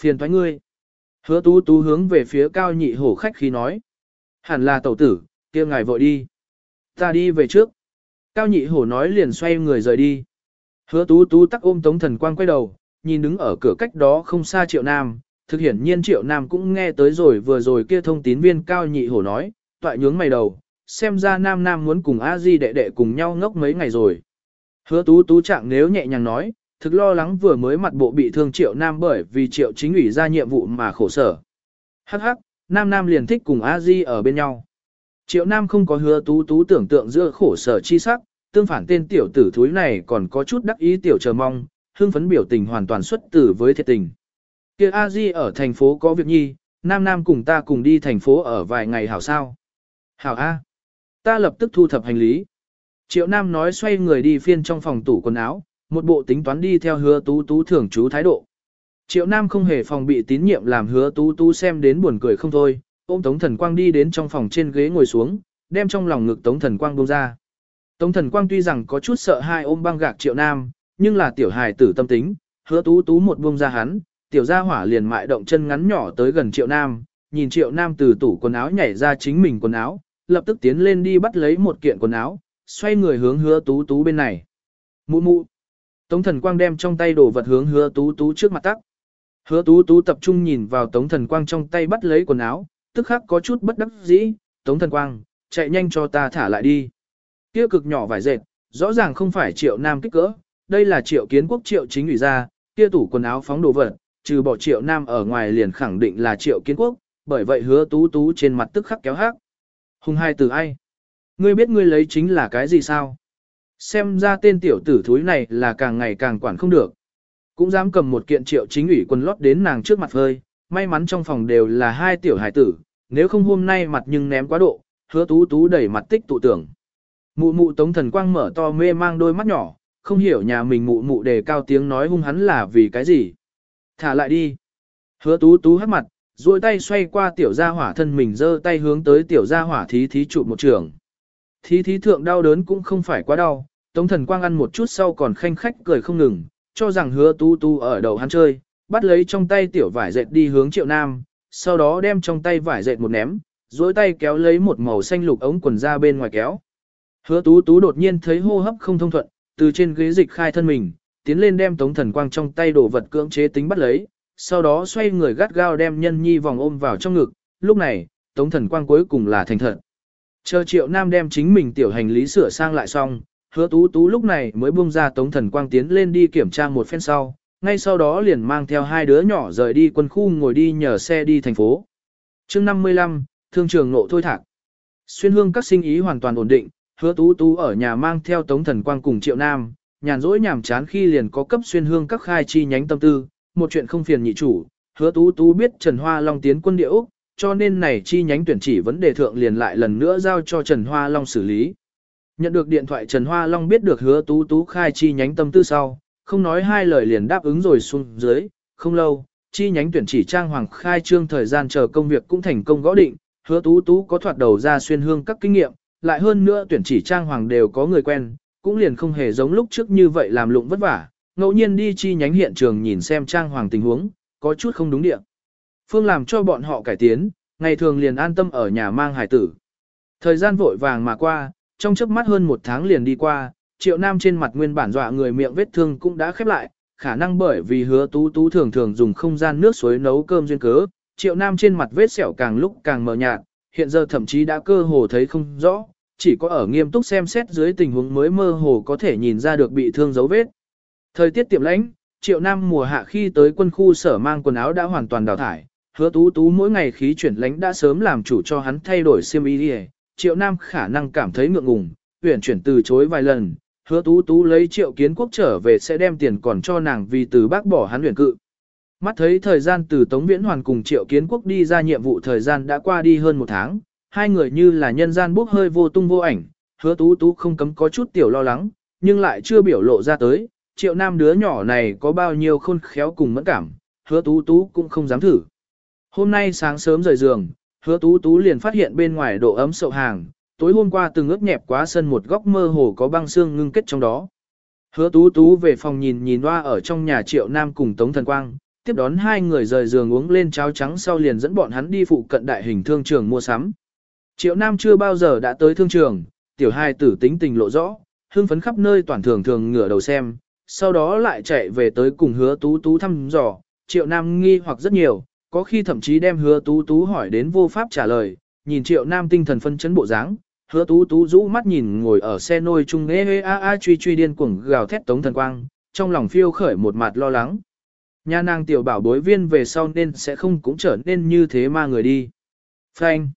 Phiền thoái ngươi. Hứa tú tú hướng về phía cao nhị hổ khách khi nói. Hẳn là tẩu tử, kia ngài vội đi. Ta đi về trước. Cao nhị hổ nói liền xoay người rời đi. Hứa tú tú tắc ôm tống thần quang quay đầu, nhìn đứng ở cửa cách đó không xa triệu nam. Thực hiển nhiên triệu nam cũng nghe tới rồi vừa rồi kia thông tín viên cao nhị hổ nói, toại nhướng mày đầu, xem ra nam nam muốn cùng a di đệ đệ cùng nhau ngốc mấy ngày rồi. Hứa tú tú trạng nếu nhẹ nhàng nói, thực lo lắng vừa mới mặt bộ bị thương triệu nam bởi vì triệu chính ủy ra nhiệm vụ mà khổ sở. Hắc hắc, nam nam liền thích cùng a di ở bên nhau. Triệu nam không có hứa tú tú tưởng tượng giữa khổ sở chi sắc, tương phản tên tiểu tử thúi này còn có chút đắc ý tiểu chờ mong, hương phấn biểu tình hoàn toàn xuất tử với thiệt tình. Kia a di ở thành phố có việc nhi, nam nam cùng ta cùng đi thành phố ở vài ngày hảo sao. Hảo A. Ta lập tức thu thập hành lý. Triệu Nam nói xoay người đi phiên trong phòng tủ quần áo, một bộ tính toán đi theo hứa tú tú thường trú thái độ. Triệu Nam không hề phòng bị tín nhiệm làm hứa tú tú xem đến buồn cười không thôi, ôm Tống Thần Quang đi đến trong phòng trên ghế ngồi xuống, đem trong lòng ngực Tống Thần Quang buông ra. Tống Thần Quang tuy rằng có chút sợ hai ôm băng gạc Triệu Nam, nhưng là tiểu hài tử tâm tính, hứa tú tú một buông ra hắn, tiểu gia hỏa liền mại động chân ngắn nhỏ tới gần Triệu Nam, nhìn Triệu Nam từ tủ quần áo nhảy ra chính mình quần áo, lập tức tiến lên đi bắt lấy một kiện quần áo, xoay người hướng hứa tú tú bên này. Mụ mụ. Tống Thần Quang đem trong tay đồ vật hướng hứa tú tú trước mặt tắc. Hứa tú tú tập trung nhìn vào Tống Thần Quang trong tay bắt lấy quần áo, tức khắc có chút bất đắc dĩ, Tống Thần Quang, chạy nhanh cho ta thả lại đi. Kia cực nhỏ vải dệt, rõ ràng không phải triệu nam kích cỡ, đây là triệu kiến quốc triệu chính ủy ra, kia tủ quần áo phóng đồ vật, trừ bỏ triệu nam ở ngoài liền khẳng định là triệu kiến quốc, bởi vậy hứa tú tú trên mặt tức khắc kéo hát. Hùng hai từ ai? Ngươi biết ngươi lấy chính là cái gì sao? Xem ra tên tiểu tử thúi này là càng ngày càng quản không được. Cũng dám cầm một kiện triệu chính ủy quần lót đến nàng trước mặt hơi, may mắn trong phòng đều là hai tiểu hải tử, nếu không hôm nay mặt nhưng ném quá độ, hứa tú tú đẩy mặt tích tụ tưởng. Mụ mụ tống thần quang mở to mê mang đôi mắt nhỏ, không hiểu nhà mình mụ mụ đề cao tiếng nói hung hắn là vì cái gì. Thả lại đi. Hứa tú tú hắt mặt, duỗi tay xoay qua tiểu gia hỏa thân mình giơ tay hướng tới tiểu gia hỏa thí thí trụ một trường. Thí thí thượng đau đớn cũng không phải quá đau, tống thần quang ăn một chút sau còn khanh khách cười không ngừng, cho rằng hứa Tu Tu ở đầu hắn chơi, bắt lấy trong tay tiểu vải dệt đi hướng triệu nam, sau đó đem trong tay vải dệt một ném, duỗi tay kéo lấy một màu xanh lục ống quần ra bên ngoài kéo. Hứa tú tú đột nhiên thấy hô hấp không thông thuận, từ trên ghế dịch khai thân mình, tiến lên đem tống thần quang trong tay đổ vật cưỡng chế tính bắt lấy, sau đó xoay người gắt gao đem nhân nhi vòng ôm vào trong ngực, lúc này, tống thần quang cuối cùng là thành thật. Chờ triệu nam đem chính mình tiểu hành lý sửa sang lại xong, hứa tú tú lúc này mới buông ra tống thần quang tiến lên đi kiểm tra một phen sau, ngay sau đó liền mang theo hai đứa nhỏ rời đi quân khu ngồi đi nhờ xe đi thành phố. chương 55, thương trường nộ thôi thạc. Xuyên hương các sinh ý hoàn toàn ổn định, hứa tú tú ở nhà mang theo tống thần quang cùng triệu nam, nhàn rỗi nhàm chán khi liền có cấp xuyên hương các khai chi nhánh tâm tư, một chuyện không phiền nhị chủ, hứa tú tú biết Trần Hoa Long tiến quân địa Úc, cho nên này chi nhánh tuyển chỉ vấn đề thượng liền lại lần nữa giao cho Trần Hoa Long xử lý. Nhận được điện thoại Trần Hoa Long biết được hứa tú tú khai chi nhánh tâm tư sau, không nói hai lời liền đáp ứng rồi xuống dưới, không lâu, chi nhánh tuyển chỉ trang hoàng khai trương thời gian chờ công việc cũng thành công gõ định, hứa tú tú có thoạt đầu ra xuyên hương các kinh nghiệm, lại hơn nữa tuyển chỉ trang hoàng đều có người quen, cũng liền không hề giống lúc trước như vậy làm lụng vất vả, ngẫu nhiên đi chi nhánh hiện trường nhìn xem trang hoàng tình huống, có chút không đúng địa. Phương làm cho bọn họ cải tiến, ngày thường liền an tâm ở nhà mang hải tử. Thời gian vội vàng mà qua, trong chớp mắt hơn một tháng liền đi qua, triệu nam trên mặt nguyên bản dọa người miệng vết thương cũng đã khép lại, khả năng bởi vì hứa tú tú thường thường dùng không gian nước suối nấu cơm duyên cớ, triệu nam trên mặt vết sẹo càng lúc càng mờ nhạt, hiện giờ thậm chí đã cơ hồ thấy không rõ, chỉ có ở nghiêm túc xem xét dưới tình huống mới mơ hồ có thể nhìn ra được bị thương dấu vết. Thời tiết tiệm lãnh, triệu nam mùa hạ khi tới quân khu sở mang quần áo đã hoàn toàn đào thải, hứa tú tú mỗi ngày khí chuyển lãnh đã sớm làm chủ cho hắn thay đổi xiêm y triệu nam khả năng cảm thấy ngượng ngùng, tuyển chuyển từ chối vài lần, hứa tú tú lấy triệu kiến quốc trở về sẽ đem tiền còn cho nàng vì từ bác bỏ hắn uyển cự. Mắt thấy thời gian từ Tống Viễn Hoàn cùng triệu kiến quốc đi ra nhiệm vụ thời gian đã qua đi hơn một tháng, hai người như là nhân gian bốc hơi vô tung vô ảnh, hứa tú tú không cấm có chút tiểu lo lắng, nhưng lại chưa biểu lộ ra tới, triệu nam đứa nhỏ này có bao nhiêu khôn khéo cùng mẫn cảm, hứa tú tú cũng không dám thử. Hôm nay sáng sớm rời giường, hứa tú tú liền phát hiện bên ngoài độ ấm sậu hàng, tối hôm qua từng ướt nhẹp quá sân một góc mơ hồ có băng xương ngưng kết trong đó. Hứa tú tú về phòng nhìn nhìn loa ở trong nhà triệu nam cùng Tống Thần Quang, tiếp đón hai người rời giường uống lên cháo trắng sau liền dẫn bọn hắn đi phụ cận đại hình thương trường mua sắm. Triệu nam chưa bao giờ đã tới thương trường, tiểu hai tử tính tình lộ rõ, hưng phấn khắp nơi toàn thường thường ngửa đầu xem, sau đó lại chạy về tới cùng hứa tú tú thăm dò, triệu nam nghi hoặc rất nhiều, có khi thậm chí đem hứa tú tú hỏi đến vô pháp trả lời, nhìn triệu nam tinh thần phân chấn bộ dáng, hứa tú tú rũ mắt nhìn ngồi ở xe nôi chung ê ê a a truy truy điên cuồng gào thét tống thần quang, trong lòng phiêu khởi một mặt lo lắng. Nhà nàng tiểu bảo bối viên về sau nên sẽ không cũng trở nên như thế mà người đi. Frank.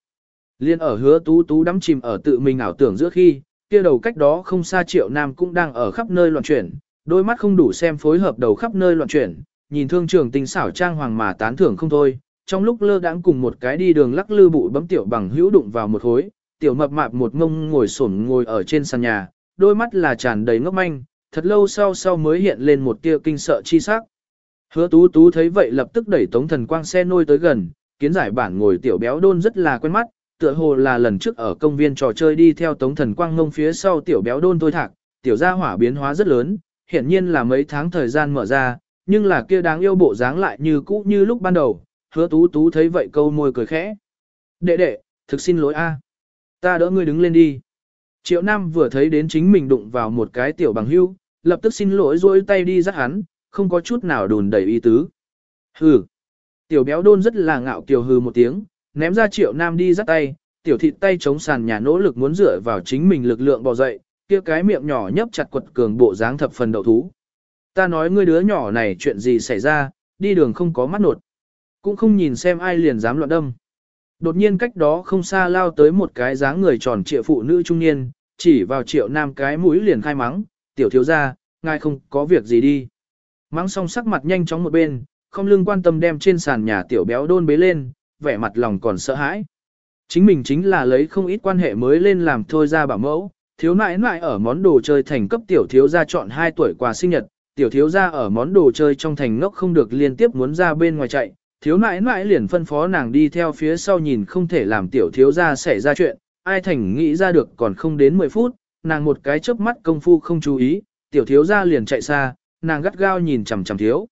Liên ở hứa tú tú đắm chìm ở tự mình ảo tưởng giữa khi, kia đầu cách đó không xa triệu nam cũng đang ở khắp nơi loạn chuyển, đôi mắt không đủ xem phối hợp đầu khắp nơi loạn chuyển, nhìn thương trường tinh xảo trang hoàng mà tán thưởng không thôi, trong lúc lơ đãng cùng một cái đi đường lắc lư bụi bấm tiểu bằng hữu đụng vào một khối, tiểu mập mạp một ngông ngồi xổm ngồi ở trên sàn nhà, đôi mắt là tràn đầy ngốc manh, thật lâu sau sau mới hiện lên một tia kinh sợ chi sắc. Hứa tú tú thấy vậy lập tức đẩy tống thần quang xe nôi tới gần, kiến giải bản ngồi tiểu béo đôn rất là quen mắt, tựa hồ là lần trước ở công viên trò chơi đi theo tống thần quang ngông phía sau tiểu béo đôn thôi thạc, tiểu gia hỏa biến hóa rất lớn, hiện nhiên là mấy tháng thời gian mở ra, nhưng là kia đáng yêu bộ dáng lại như cũ như lúc ban đầu, hứa tú tú thấy vậy câu môi cười khẽ. Đệ đệ, thực xin lỗi a, Ta đỡ ngươi đứng lên đi. Triệu Nam vừa thấy đến chính mình đụng vào một cái tiểu bằng hưu, lập tức xin lỗi rôi tay đi dắt hắn, không có chút nào đùn đẩy ý tứ. Hừ. Tiểu béo đôn rất là ngạo kiều hừ một tiếng, ném ra triệu nam đi dắt tay, tiểu thịt tay chống sàn nhà nỗ lực muốn dựa vào chính mình lực lượng bò dậy, kia cái miệng nhỏ nhấp chặt quật cường bộ dáng thập phần đậu thú. Ta nói ngươi đứa nhỏ này chuyện gì xảy ra, đi đường không có mắt nột. Cũng không nhìn xem ai liền dám loạn đâm. Đột nhiên cách đó không xa lao tới một cái dáng người tròn trịa phụ nữ trung niên, chỉ vào triệu nam cái mũi liền khai mắng, tiểu thiếu gia, ngài không có việc gì đi. Mắng xong sắc mặt nhanh chóng một bên, không lưng quan tâm đem trên sàn nhà tiểu béo đôn bế lên, vẻ mặt lòng còn sợ hãi. Chính mình chính là lấy không ít quan hệ mới lên làm thôi ra bảo mẫu, thiếu nãi nãi ở món đồ chơi thành cấp tiểu thiếu gia chọn 2 tuổi quà sinh nhật, tiểu thiếu gia ở món đồ chơi trong thành ngốc không được liên tiếp muốn ra bên ngoài chạy, thiếu nãi nãi liền phân phó nàng đi theo phía sau nhìn không thể làm tiểu thiếu gia xảy ra chuyện, ai thành nghĩ ra được còn không đến 10 phút, nàng một cái chớp mắt công phu không chú ý, tiểu thiếu gia liền chạy xa, nàng gắt gao nhìn chằm chằm thiếu.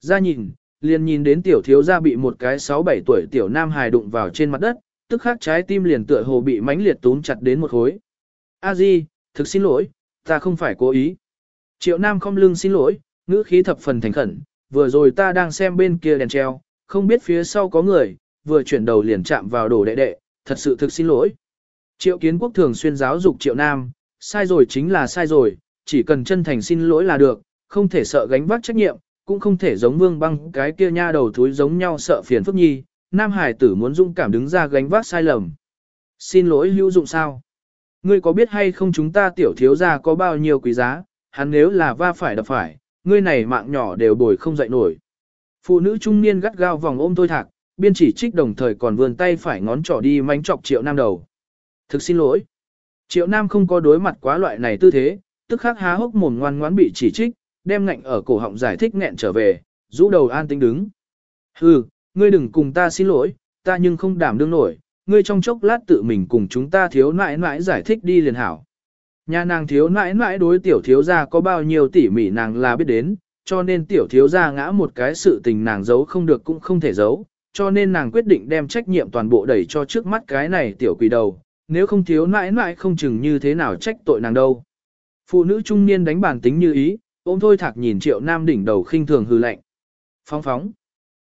Ra nhìn, liền nhìn đến tiểu thiếu gia bị một cái 6-7 tuổi tiểu nam hài đụng vào trên mặt đất, tức khắc trái tim liền tựa hồ bị mãnh liệt túm chặt đến một khối. A Di, thực xin lỗi, ta không phải cố ý. Triệu Nam không lưng xin lỗi, ngữ khí thập phần thành khẩn, vừa rồi ta đang xem bên kia đèn treo, không biết phía sau có người, vừa chuyển đầu liền chạm vào đổ đệ đệ, thật sự thực xin lỗi. Triệu Kiến Quốc thường xuyên giáo dục Triệu Nam, sai rồi chính là sai rồi, chỉ cần chân thành xin lỗi là được, không thể sợ gánh vác trách nhiệm, cũng không thể giống vương băng cái kia nha đầu thúi giống nhau sợ phiền phức nhi, nam hải tử muốn dung cảm đứng ra gánh vác sai lầm. Xin lỗi hữu dụng sao? Ngươi có biết hay không chúng ta tiểu thiếu gia có bao nhiêu quý giá, hắn nếu là va phải đập phải, ngươi này mạng nhỏ đều bồi không dậy nổi. Phụ nữ trung niên gắt gao vòng ôm tôi thạc, biên chỉ trích đồng thời còn vươn tay phải ngón trỏ đi mánh chọc triệu nam đầu. Thực xin lỗi. Triệu nam không có đối mặt quá loại này tư thế, tức khắc há hốc mồm ngoan ngoãn bị chỉ trích, đem ngạnh ở cổ họng giải thích nghẹn trở về, rũ đầu an tĩnh đứng. Hừ, ngươi đừng cùng ta xin lỗi, ta nhưng không đảm đương nổi, ngươi trong chốc lát tự mình cùng chúng ta thiếu nãi nãi giải thích đi liền hảo. Nhà nàng thiếu nãi nãi đối tiểu thiếu gia có bao nhiêu tỉ mỉ nàng là biết đến, cho nên tiểu thiếu gia ngã một cái sự tình nàng giấu không được cũng không thể giấu, cho nên nàng quyết định đem trách nhiệm toàn bộ đẩy cho trước mắt cái này tiểu quỷ đầu, nếu không thiếu nãi nãi không chừng như thế nào trách tội nàng đâu. Phụ nữ trung niên đánh bản tính như ý, ôm thôi thạc nhìn triệu nam đỉnh đầu khinh thường hư lạnh. Phóng phóng.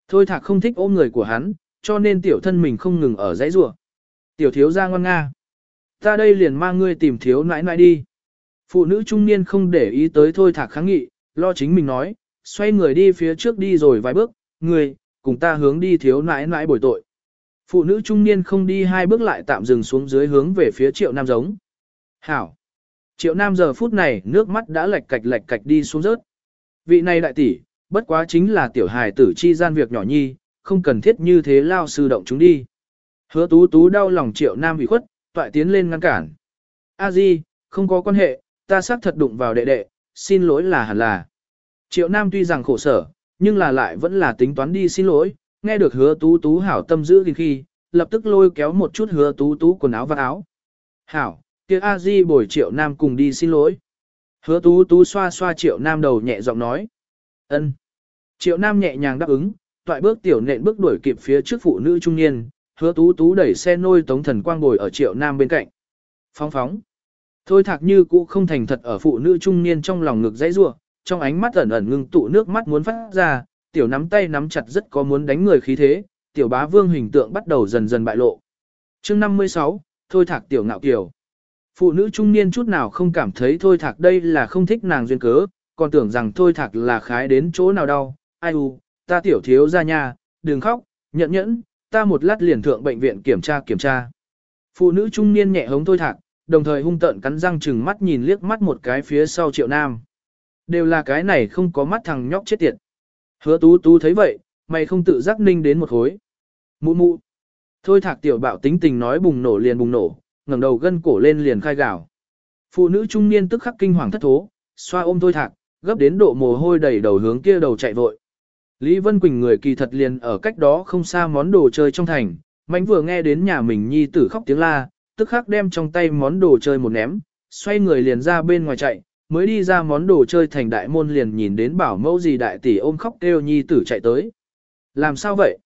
Thôi thạc không thích ôm người của hắn, cho nên tiểu thân mình không ngừng ở dãy rủa. Tiểu thiếu gia ngoan nga. Ta đây liền mang ngươi tìm thiếu nãi nãi đi. Phụ nữ trung niên không để ý tới thôi thạc kháng nghị, lo chính mình nói, xoay người đi phía trước đi rồi vài bước, người, cùng ta hướng đi thiếu nãi nãi bồi tội. Phụ nữ trung niên không đi hai bước lại tạm dừng xuống dưới hướng về phía triệu nam giống. Hảo. Triệu nam giờ phút này nước mắt đã lệch cạch lệch cạch đi xuống rớt. Vị này đại tỷ, bất quá chính là tiểu hài tử chi gian việc nhỏ nhi, không cần thiết như thế lao sư động chúng đi. Hứa tú tú đau lòng triệu nam bị khuất, toại tiến lên ngăn cản. A di, không có quan hệ, ta xác thật đụng vào đệ đệ, xin lỗi là hẳn là. Triệu nam tuy rằng khổ sở, nhưng là lại vẫn là tính toán đi xin lỗi, nghe được hứa tú tú hảo tâm giữ gìn khi, lập tức lôi kéo một chút hứa tú tú quần áo và áo. Hảo, kia A Di bồi triệu nam cùng đi xin lỗi. Hứa tú tú xoa xoa triệu nam đầu nhẹ giọng nói. ân. Triệu nam nhẹ nhàng đáp ứng, toại bước tiểu nện bước đuổi kịp phía trước phụ nữ trung niên, hứa tú tú đẩy xe nôi tống thần quang bồi ở triệu nam bên cạnh. Phóng phóng. Thôi thạc như cũ không thành thật ở phụ nữ trung niên trong lòng ngực dãy rua, trong ánh mắt ẩn ẩn ngưng tụ nước mắt muốn phát ra, tiểu nắm tay nắm chặt rất có muốn đánh người khí thế, tiểu bá vương hình tượng bắt đầu dần dần bại lộ. chương 56, thôi thạc tiểu ngạo kiều. Phụ nữ trung niên chút nào không cảm thấy thôi thạc đây là không thích nàng duyên cớ, còn tưởng rằng thôi thạc là khái đến chỗ nào đau, ai u, ta tiểu thiếu ra nhà, đừng khóc, nhẫn nhẫn, ta một lát liền thượng bệnh viện kiểm tra kiểm tra. Phụ nữ trung niên nhẹ hống thôi thạc, đồng thời hung tợn cắn răng chừng mắt nhìn liếc mắt một cái phía sau triệu nam. Đều là cái này không có mắt thằng nhóc chết tiệt. Hứa tú tú thấy vậy, mày không tự giác ninh đến một khối. Mụ mụ. Thôi thạc tiểu bạo tính tình nói bùng nổ liền bùng nổ, ngẩng đầu gân cổ lên liền khai gào. Phụ nữ trung niên tức khắc kinh hoàng thất thố, xoa ôm thôi thạc, gấp đến độ mồ hôi đầy đầu hướng kia đầu chạy vội. Lý Vân Quỳnh người kỳ thật liền ở cách đó không xa món đồ chơi trong thành, mạnh vừa nghe đến nhà mình nhi tử khóc tiếng la, tức khắc đem trong tay món đồ chơi một ném, xoay người liền ra bên ngoài chạy, mới đi ra món đồ chơi thành đại môn liền nhìn đến bảo mẫu gì đại tỷ ôm khóc kêu nhi tử chạy tới. Làm sao vậy?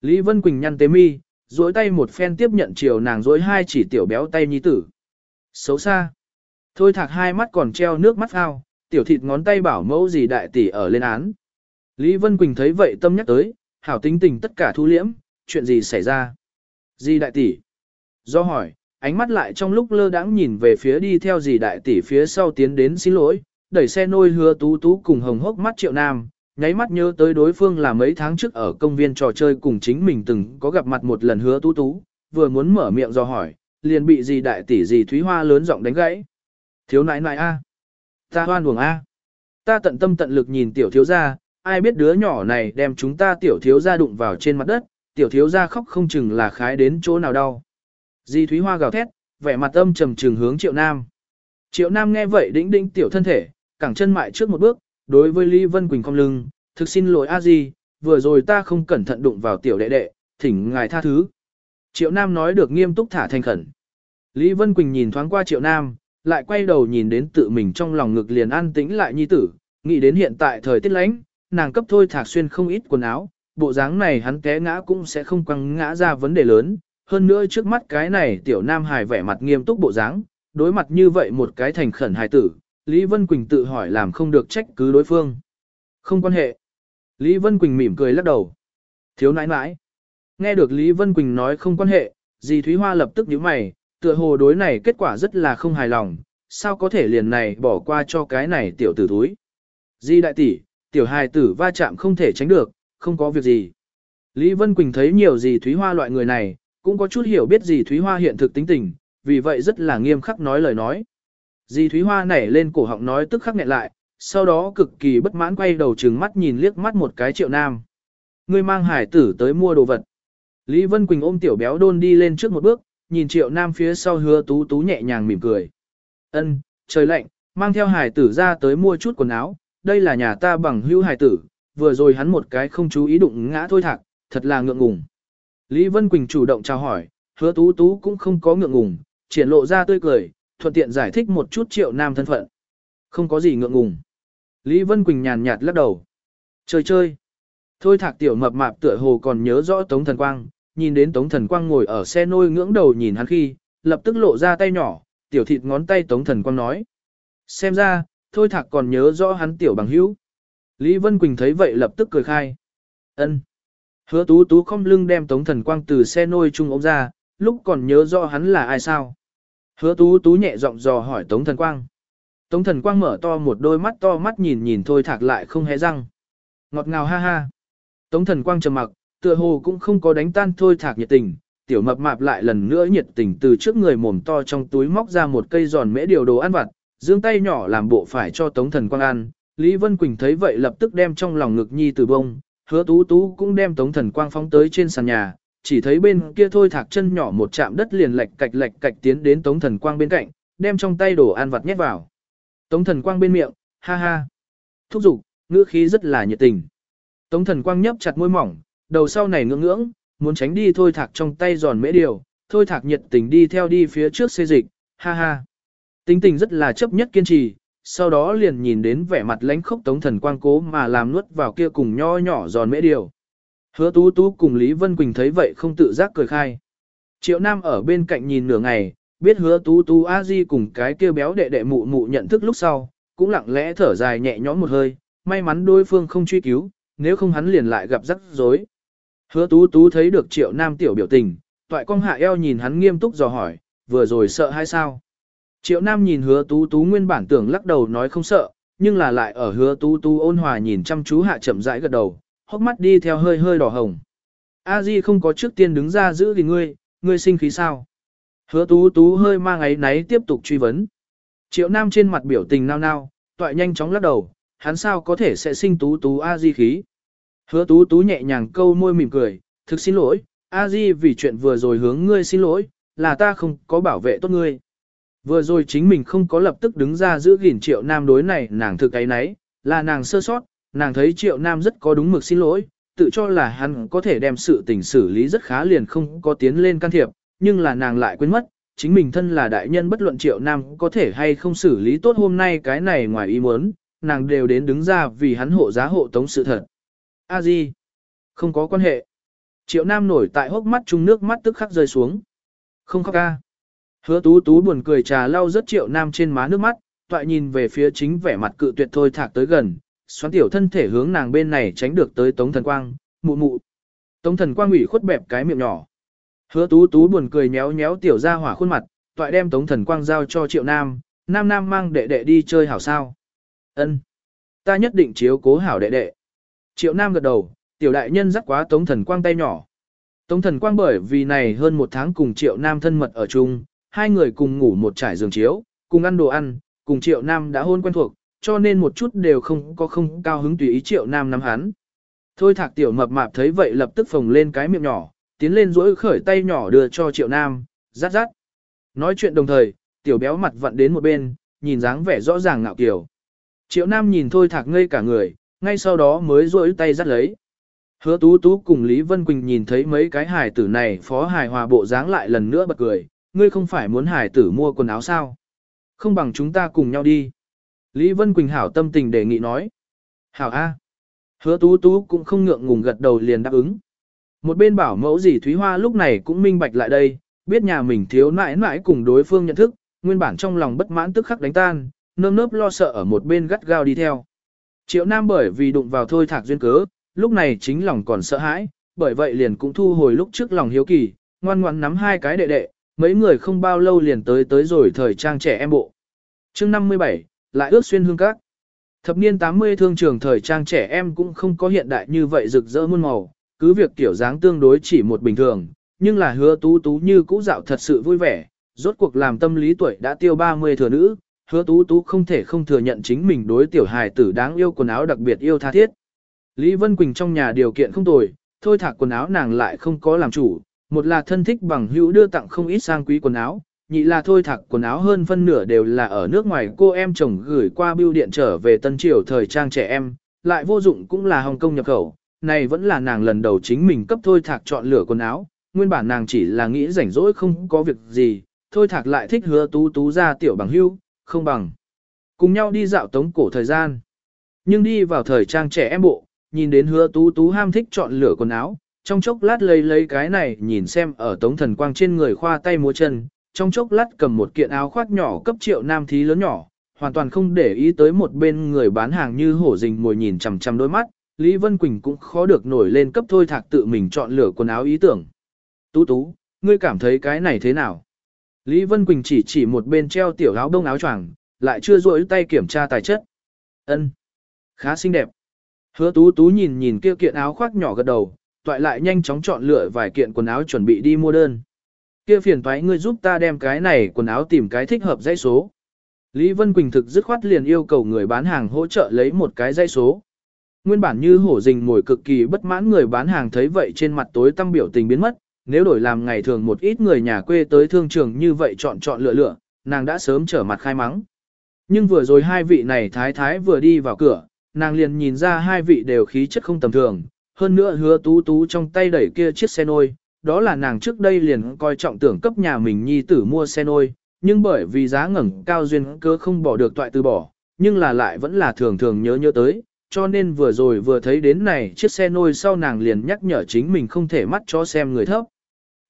Lý Vân Quỳnh nhăn tế mi, duỗi tay một phen tiếp nhận chiều nàng duỗi hai chỉ tiểu béo tay nhi tử. Xấu xa. Thôi thạc hai mắt còn treo nước mắt ao, tiểu thịt ngón tay bảo mẫu gì đại tỷ ở lên án. Lý Vân Quỳnh thấy vậy tâm nhắc tới, hảo tính tình tất cả thu liễm, chuyện gì xảy ra? Di đại tỷ? Do hỏi, ánh mắt lại trong lúc lơ đãng nhìn về phía đi theo Dì đại tỷ phía sau tiến đến xin lỗi, đẩy xe nôi hứa tú tú cùng hồng hốc mắt triệu nam, nháy mắt nhớ tới đối phương là mấy tháng trước ở công viên trò chơi cùng chính mình từng có gặp mặt một lần hứa tú tú, vừa muốn mở miệng do hỏi, liền bị Dì đại tỷ Dì Thúy Hoa lớn giọng đánh gãy. Thiếu nãi nãi a, ta hoan buồng a, ta tận tâm tận lực nhìn tiểu thiếu gia, ai biết đứa nhỏ này đem chúng ta tiểu thiếu gia đụng vào trên mặt đất, tiểu thiếu gia khóc không chừng là khái đến chỗ nào đau. Di Thúy Hoa gào thét, vẻ mặt âm trầm trừng hướng Triệu Nam. Triệu Nam nghe vậy đĩnh đĩnh tiểu thân thể, cẳng chân mại trước một bước, đối với Lý Vân Quỳnh không lưng, thực xin lỗi a di, vừa rồi ta không cẩn thận đụng vào tiểu đệ đệ, thỉnh ngài tha thứ. Triệu Nam nói được nghiêm túc thả thành khẩn. Lý Vân Quỳnh nhìn thoáng qua Triệu Nam, lại quay đầu nhìn đến tự mình trong lòng ngực liền an tĩnh lại nhi tử, nghĩ đến hiện tại thời tiết lạnh, nàng cấp thôi thạc xuyên không ít quần áo, bộ dáng này hắn té ngã cũng sẽ không quăng ngã ra vấn đề lớn, hơn nữa trước mắt cái này tiểu nam hài vẻ mặt nghiêm túc bộ dáng, đối mặt như vậy một cái thành khẩn hài tử, Lý Vân Quỳnh tự hỏi làm không được trách cứ đối phương. Không quan hệ. Lý Vân Quỳnh mỉm cười lắc đầu. Thiếu nãi nãi. Nghe được Lý Vân Quỳnh nói không quan hệ, dì Thúy Hoa lập tức nhíu mày, tựa hồ đối này kết quả rất là không hài lòng, sao có thể liền này bỏ qua cho cái này tiểu tử thúi. Di đại tỷ, tiểu hài tử va chạm không thể tránh được, không có việc gì. Lý Vân Quỳnh thấy nhiều gì Thúy Hoa loại người này, cũng có chút hiểu biết gì Thúy Hoa hiện thực tính tình, vì vậy rất là nghiêm khắc nói lời nói. Dì Thúy Hoa nảy lên cổ họng nói tức khắc nghẹn lại, sau đó cực kỳ bất mãn quay đầu trừng mắt nhìn liếc mắt một cái triệu nam. Ngươi mang hải tử tới mua đồ vật. Lý Vân Quỳnh ôm tiểu béo đôn đi lên trước một bước, nhìn triệu nam phía sau hứa tú tú nhẹ nhàng mỉm cười. Ân, trời lạnh, mang theo hải tử ra tới mua chút quần áo, đây là nhà ta bằng hữu hải tử, vừa rồi hắn một cái không chú ý đụng ngã thôi thạc, thật là ngượng ngùng. Lý Vân Quỳnh chủ động chào hỏi, hứa tú tú cũng không có ngượng ngùng, triển lộ ra tươi cười, thuận tiện giải thích một chút triệu nam thân phận. Không có gì ngượng ngùng. Lý Vân Quỳnh nhàn nhạt lắc đầu. Chơi chơi. Thôi thạc tiểu mập mạp tựa hồ còn nhớ rõ Tống Thần Quang, nhìn đến Tống Thần Quang ngồi ở xe nôi ngưỡng đầu nhìn hắn khi, lập tức lộ ra tay nhỏ, tiểu thịt ngón tay Tống Thần Quang nói. Xem ra, thôi thạc còn nhớ rõ hắn tiểu bằng hữu. Lý Vân Quỳnh thấy vậy lập tức cười khai. ân Hứa tú tú không lưng đem Tống Thần Quang từ xe nôi chung ống ra, lúc còn nhớ rõ hắn là ai sao. Hứa tú tú nhẹ giọng dò hỏi Tống Thần Quang. Tống Thần Quang mở to một đôi mắt to mắt nhìn nhìn thôi thạc lại không hé răng. Ngọt ngào ha ha. Tống Thần Quang trầm mặc, tựa hồ cũng không có đánh tan thôi thạc nhiệt tình. Tiểu mập mạp lại lần nữa nhiệt tình từ trước người mồm to trong túi móc ra một cây giòn mễ điều đồ ăn vặt, dương tay nhỏ làm bộ phải cho Tống Thần Quang ăn. Lý Vân Quỳnh thấy vậy lập tức đem trong lòng ngực nhi từ bông, hứa tú tú cũng đem Tống Thần Quang phóng tới trên sàn nhà, chỉ thấy bên kia thôi thạc chân nhỏ một chạm đất liền lệch cạch lệch cạch tiến đến Tống Thần Quang bên cạnh, đem trong tay đồ ăn vặt nhét vào. Tống Thần Quang bên miệng, ha ha. Thúc giục, ngữ khí rất là nhiệt tình. Tống Thần Quang nhấp chặt môi mỏng, đầu sau này ngưỡng ngưỡng, muốn tránh đi thôi thạc trong tay giòn mễ điều, thôi thạc nhiệt tình đi theo đi phía trước xê dịch, ha ha. Tính tình rất là chấp nhất kiên trì, sau đó liền nhìn đến vẻ mặt lãnh khốc Tống Thần Quang cố mà làm nuốt vào kia cùng nho nhỏ giòn mễ điều. Hứa tú tú cùng Lý Vân Quỳnh thấy vậy không tự giác cười khai. Triệu Nam ở bên cạnh nhìn nửa ngày, biết hứa tú tú a di cùng cái kia béo đệ đệ mụ mụ nhận thức lúc sau, cũng lặng lẽ thở dài nhẹ nhõm một hơi, may mắn đối phương không truy cứu, nếu không hắn liền lại gặp rắc rối. Hứa tú tú thấy được triệu nam tiểu biểu tình, toại cong hạ eo nhìn hắn nghiêm túc dò hỏi, vừa rồi sợ hay sao? Triệu nam nhìn hứa tú tú nguyên bản tưởng lắc đầu nói không sợ, nhưng là lại ở hứa tú tú ôn hòa nhìn chăm chú hạ chậm rãi gật đầu, hốc mắt đi theo hơi hơi đỏ hồng. A Di không có trước tiên đứng ra giữ gìn ngươi, ngươi sinh khí sao? Hứa tú tú hơi mang ấy náy tiếp tục truy vấn. Triệu Nam trên mặt biểu tình nao nao, toại nhanh chóng lắc đầu, hắn sao có thể sẽ sinh tú tú A Di khí. Hứa tú tú nhẹ nhàng câu môi mỉm cười, thực xin lỗi, A Di vì chuyện vừa rồi hướng ngươi xin lỗi, là ta không có bảo vệ tốt ngươi. Vừa rồi chính mình không có lập tức đứng ra giữ gìn triệu nam đối này nàng thực ấy nấy, là nàng sơ sót, nàng thấy triệu nam rất có đúng mực xin lỗi, tự cho là hắn có thể đem sự tình xử lý rất khá liền không có tiến lên can thiệp, nhưng là nàng lại quên mất, chính mình thân là đại nhân bất luận triệu nam có thể hay không xử lý tốt hôm nay cái này ngoài ý muốn, nàng đều đến đứng ra vì hắn hộ giá hộ tống sự thật. A Di, không có quan hệ. Triệu nam nổi tại hốc mắt chung nước mắt tức khắc rơi xuống. Không khóc ca. Hứa tú tú buồn cười trà lau rất triệu nam trên má nước mắt, toại nhìn về phía chính vẻ mặt cự tuyệt thôi thạc tới gần, xoắn tiểu thân thể hướng nàng bên này tránh được tới tống thần quang, mụ mụ. Tống thần quang ủy khuất bẹp cái miệng nhỏ. Hứa tú tú buồn cười nhéo nhéo tiểu ra hỏa khuôn mặt, toại đem tống thần quang giao cho triệu nam, nam nam mang đệ đệ đi chơi hảo sao. ân Ta nhất định chiếu cố hảo đệ đệ. Triệu nam gật đầu, tiểu đại nhân dắt quá tống thần quang tay nhỏ. Tống thần quang bởi vì này hơn một tháng cùng triệu nam thân mật ở chung, hai người cùng ngủ một trải giường chiếu, cùng ăn đồ ăn, cùng triệu nam đã hôn quen thuộc, cho nên một chút đều không có không cao hứng tùy ý triệu nam nắm hắn. Thôi thạc tiểu mập mạp thấy vậy lập tức phồng lên cái miệng nhỏ, tiến lên rỗi khởi tay nhỏ đưa cho triệu nam, rát rát. Nói chuyện đồng thời, tiểu béo mặt vặn đến một bên, nhìn dáng vẻ rõ ràng ngạo kiều. Triệu nam nhìn thôi thạc ngây cả người, ngay sau đó mới rỗi tay dắt lấy. Hứa tú tú cùng Lý Vân Quỳnh nhìn thấy mấy cái hài tử này phó hài hòa bộ dáng lại lần nữa bật cười, ngươi không phải muốn Hải tử mua quần áo sao? Không bằng chúng ta cùng nhau đi. Lý Vân Quỳnh hảo tâm tình đề nghị nói. Hảo A. Hứa tú tú cũng không ngượng ngùng gật đầu liền đáp ứng. Một bên bảo mẫu gì Thúy Hoa lúc này cũng minh bạch lại đây, biết nhà mình thiếu nãi nãi cùng đối phương nhận thức, nguyên bản trong lòng bất mãn tức khắc đánh tan, nơm nớp lo sợ ở một bên gắt gao đi theo. Triệu Nam bởi vì đụng vào thôi thạc duyên cớ, lúc này chính lòng còn sợ hãi, bởi vậy liền cũng thu hồi lúc trước lòng hiếu kỳ, ngoan ngoãn nắm hai cái đệ đệ, mấy người không bao lâu liền tới tới rồi thời trang trẻ em bộ. chương 57, lại ước xuyên hương các. Thập niên 80 thương trường thời trang trẻ em cũng không có hiện đại như vậy rực rỡ muôn màu, cứ việc kiểu dáng tương đối chỉ một bình thường, nhưng là hứa tú tú như cũ dạo thật sự vui vẻ, rốt cuộc làm tâm lý tuổi đã tiêu 30 thừa nữ, hứa tú tú không thể không thừa nhận chính mình đối tiểu hài tử đáng yêu quần áo đặc biệt yêu tha thiết. Lý Vân Quỳnh trong nhà điều kiện không tồi, thôi thạc quần áo nàng lại không có làm chủ, một là thân thích bằng hữu đưa tặng không ít sang quý quần áo, nhị là thôi thạc quần áo hơn phân nửa đều là ở nước ngoài cô em chồng gửi qua bưu điện trở về Tân Triều thời trang trẻ em, lại vô dụng cũng là Hồng Kông nhập khẩu, này vẫn là nàng lần đầu chính mình cấp thôi thạc chọn lựa quần áo, nguyên bản nàng chỉ là nghĩ rảnh rỗi không có việc gì, thôi thạc lại thích hứa tú tú ra tiểu bằng hữu, không bằng. Cùng nhau đi dạo tống cổ thời gian. Nhưng đi vào thời trang trẻ em bộ, nhìn đến hứa tú tú ham thích chọn lựa quần áo, trong chốc lát lấy lấy cái này nhìn xem ở tống thần quang trên người khoa tay múa chân, trong chốc lát cầm một kiện áo khoác nhỏ cấp triệu nam thí lớn nhỏ, hoàn toàn không để ý tới một bên người bán hàng như hổ rình ngồi nhìn chằm chằm đôi mắt, Lý Vân Quỳnh cũng khó được nổi lên cấp thôi thạc tự mình chọn lựa quần áo ý tưởng. Tú tú, ngươi cảm thấy cái này thế nào? Lý Vân Quỳnh chỉ chỉ một bên treo tiểu áo đông áo choàng, lại chưa rỗi tay kiểm tra tài chất. Ân, khá xinh đẹp. Hứa tú tú nhìn nhìn kia kiện áo khoác nhỏ gật đầu, toại lại nhanh chóng chọn lựa vài kiện quần áo chuẩn bị đi mua đơn. Kia phiền toái ngươi giúp ta đem cái này quần áo tìm cái thích hợp dãy số. Lý Vân Quỳnh thực dứt khoát liền yêu cầu người bán hàng hỗ trợ lấy một cái dãy số. Nguyên bản như hổ rình ngồi cực kỳ bất mãn người bán hàng thấy vậy trên mặt tối tăm biểu tình biến mất, nếu đổi làm ngày thường một ít người nhà quê tới thương trường như vậy chọn chọn lựa lựa, nàng đã sớm trở mặt khai mắng. Nhưng vừa rồi hai vị này thái thái vừa đi vào cửa, nàng liền nhìn ra hai vị đều khí chất không tầm thường, hơn nữa hứa tú tú trong tay đẩy kia chiếc xe nôi, đó là nàng trước đây liền coi trọng tưởng cấp nhà mình nhi tử mua xe nôi, nhưng bởi vì giá ngẩng cao duyên cơ không bỏ được toại từ bỏ, nhưng là lại vẫn là thường thường nhớ nhớ tới, cho nên vừa rồi vừa thấy đến này chiếc xe nôi sau nàng liền nhắc nhở chính mình không thể mắt cho xem người thấp.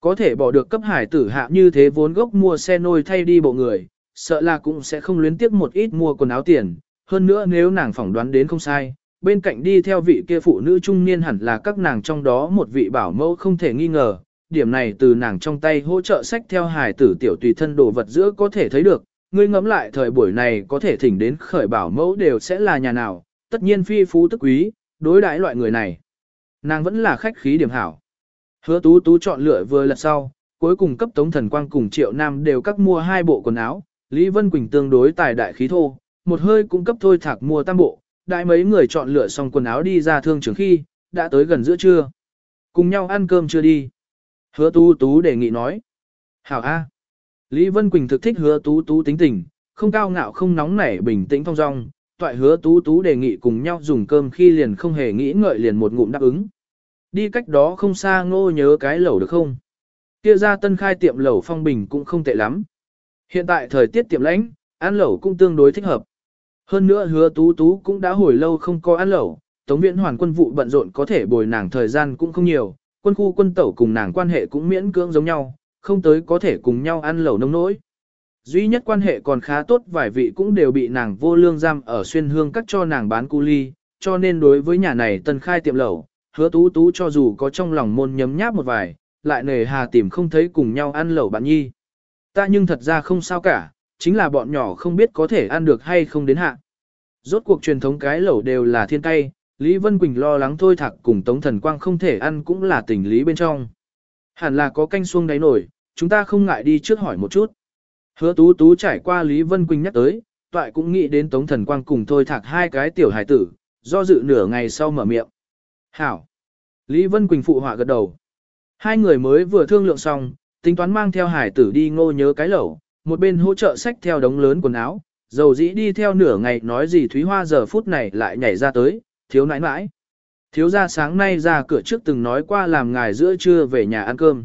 Có thể bỏ được cấp hải tử hạ như thế vốn gốc mua xe nôi thay đi bộ người, sợ là cũng sẽ không luyến tiếc một ít mua quần áo tiền, hơn nữa nếu nàng phỏng đoán đến không sai, bên cạnh đi theo vị kia phụ nữ trung niên hẳn là các nàng trong đó một vị bảo mẫu không thể nghi ngờ, điểm này từ nàng trong tay hỗ trợ sách theo hài tử tiểu tùy thân đồ vật giữa có thể thấy được, ngươi ngẫm lại thời buổi này có thể thỉnh đến khởi bảo mẫu đều sẽ là nhà nào, tất nhiên phi phú tức quý, đối đãi loại người này. Nàng vẫn là khách khí điểm hảo. Hứa tú tú chọn lựa vừa lật sau, cuối cùng cấp tống thần quang cùng triệu nam đều các mua hai bộ quần áo, Lý Vân Quỳnh tương đối tài đại khí thô, một hơi cung cấp thôi thạc mua tam bộ, đại mấy người chọn lựa xong quần áo đi ra thương trường khi, đã tới gần giữa trưa. Cùng nhau ăn cơm chưa đi. Hứa tú tú đề nghị nói. Hảo A. Lý Vân Quỳnh thực thích hứa tú tú tính tình, không cao ngạo không nóng nảy bình tĩnh thong dong, toại hứa tú tú đề nghị cùng nhau dùng cơm khi liền không hề nghĩ ngợi liền một ngụm đáp ứng. Đi cách đó không xa ngô nhớ cái lẩu được không? Kia ra tân khai tiệm lẩu phong bình cũng không tệ lắm. Hiện tại thời tiết tiệm lãnh, ăn lẩu cũng tương đối thích hợp. Hơn nữa hứa tú tú cũng đã hồi lâu không có ăn lẩu, tống viễn hoàn quân vụ bận rộn có thể bồi nàng thời gian cũng không nhiều, quân khu quân tẩu cùng nàng quan hệ cũng miễn cưỡng giống nhau, không tới có thể cùng nhau ăn lẩu nông nỗi. Duy nhất quan hệ còn khá tốt vài vị cũng đều bị nàng vô lương giam ở xuyên hương cắt cho nàng bán cu ly, cho nên đối với nhà này tân khai tiệm lẩu, hứa tú tú cho dù có trong lòng môn nhấm nháp một vài, lại nề hà tìm không thấy cùng nhau ăn lẩu bạn nhi. Ta nhưng thật ra không sao cả, chính là bọn nhỏ không biết có thể ăn được hay không đến hạ. Rốt cuộc truyền thống cái lẩu đều là thiên cay, Lý Vân Quỳnh lo lắng thôi thạc cùng Tống Thần Quang không thể ăn cũng là tình lý bên trong. Hẳn là có canh xuông đáy nổi, chúng ta không ngại đi trước hỏi một chút. Hứa tú tú trải qua Lý Vân Quỳnh nhắc tới, toại cũng nghĩ đến Tống Thần Quang cùng thôi thạc hai cái tiểu hải tử, do dự nửa ngày sau mở miệng. Hảo! Lý Vân Quỳnh phụ họa gật đầu. Hai người mới vừa thương lượng xong, tính toán mang theo hải tử đi ngô nhớ cái lẩu, một bên hỗ trợ sách theo đống lớn quần áo, dầu dĩ đi theo nửa ngày nói gì Thúy Hoa giờ phút này lại nhảy ra tới, thiếu nãi nãi. Thiếu gia sáng nay ra cửa trước từng nói qua làm ngài giữa trưa về nhà ăn cơm.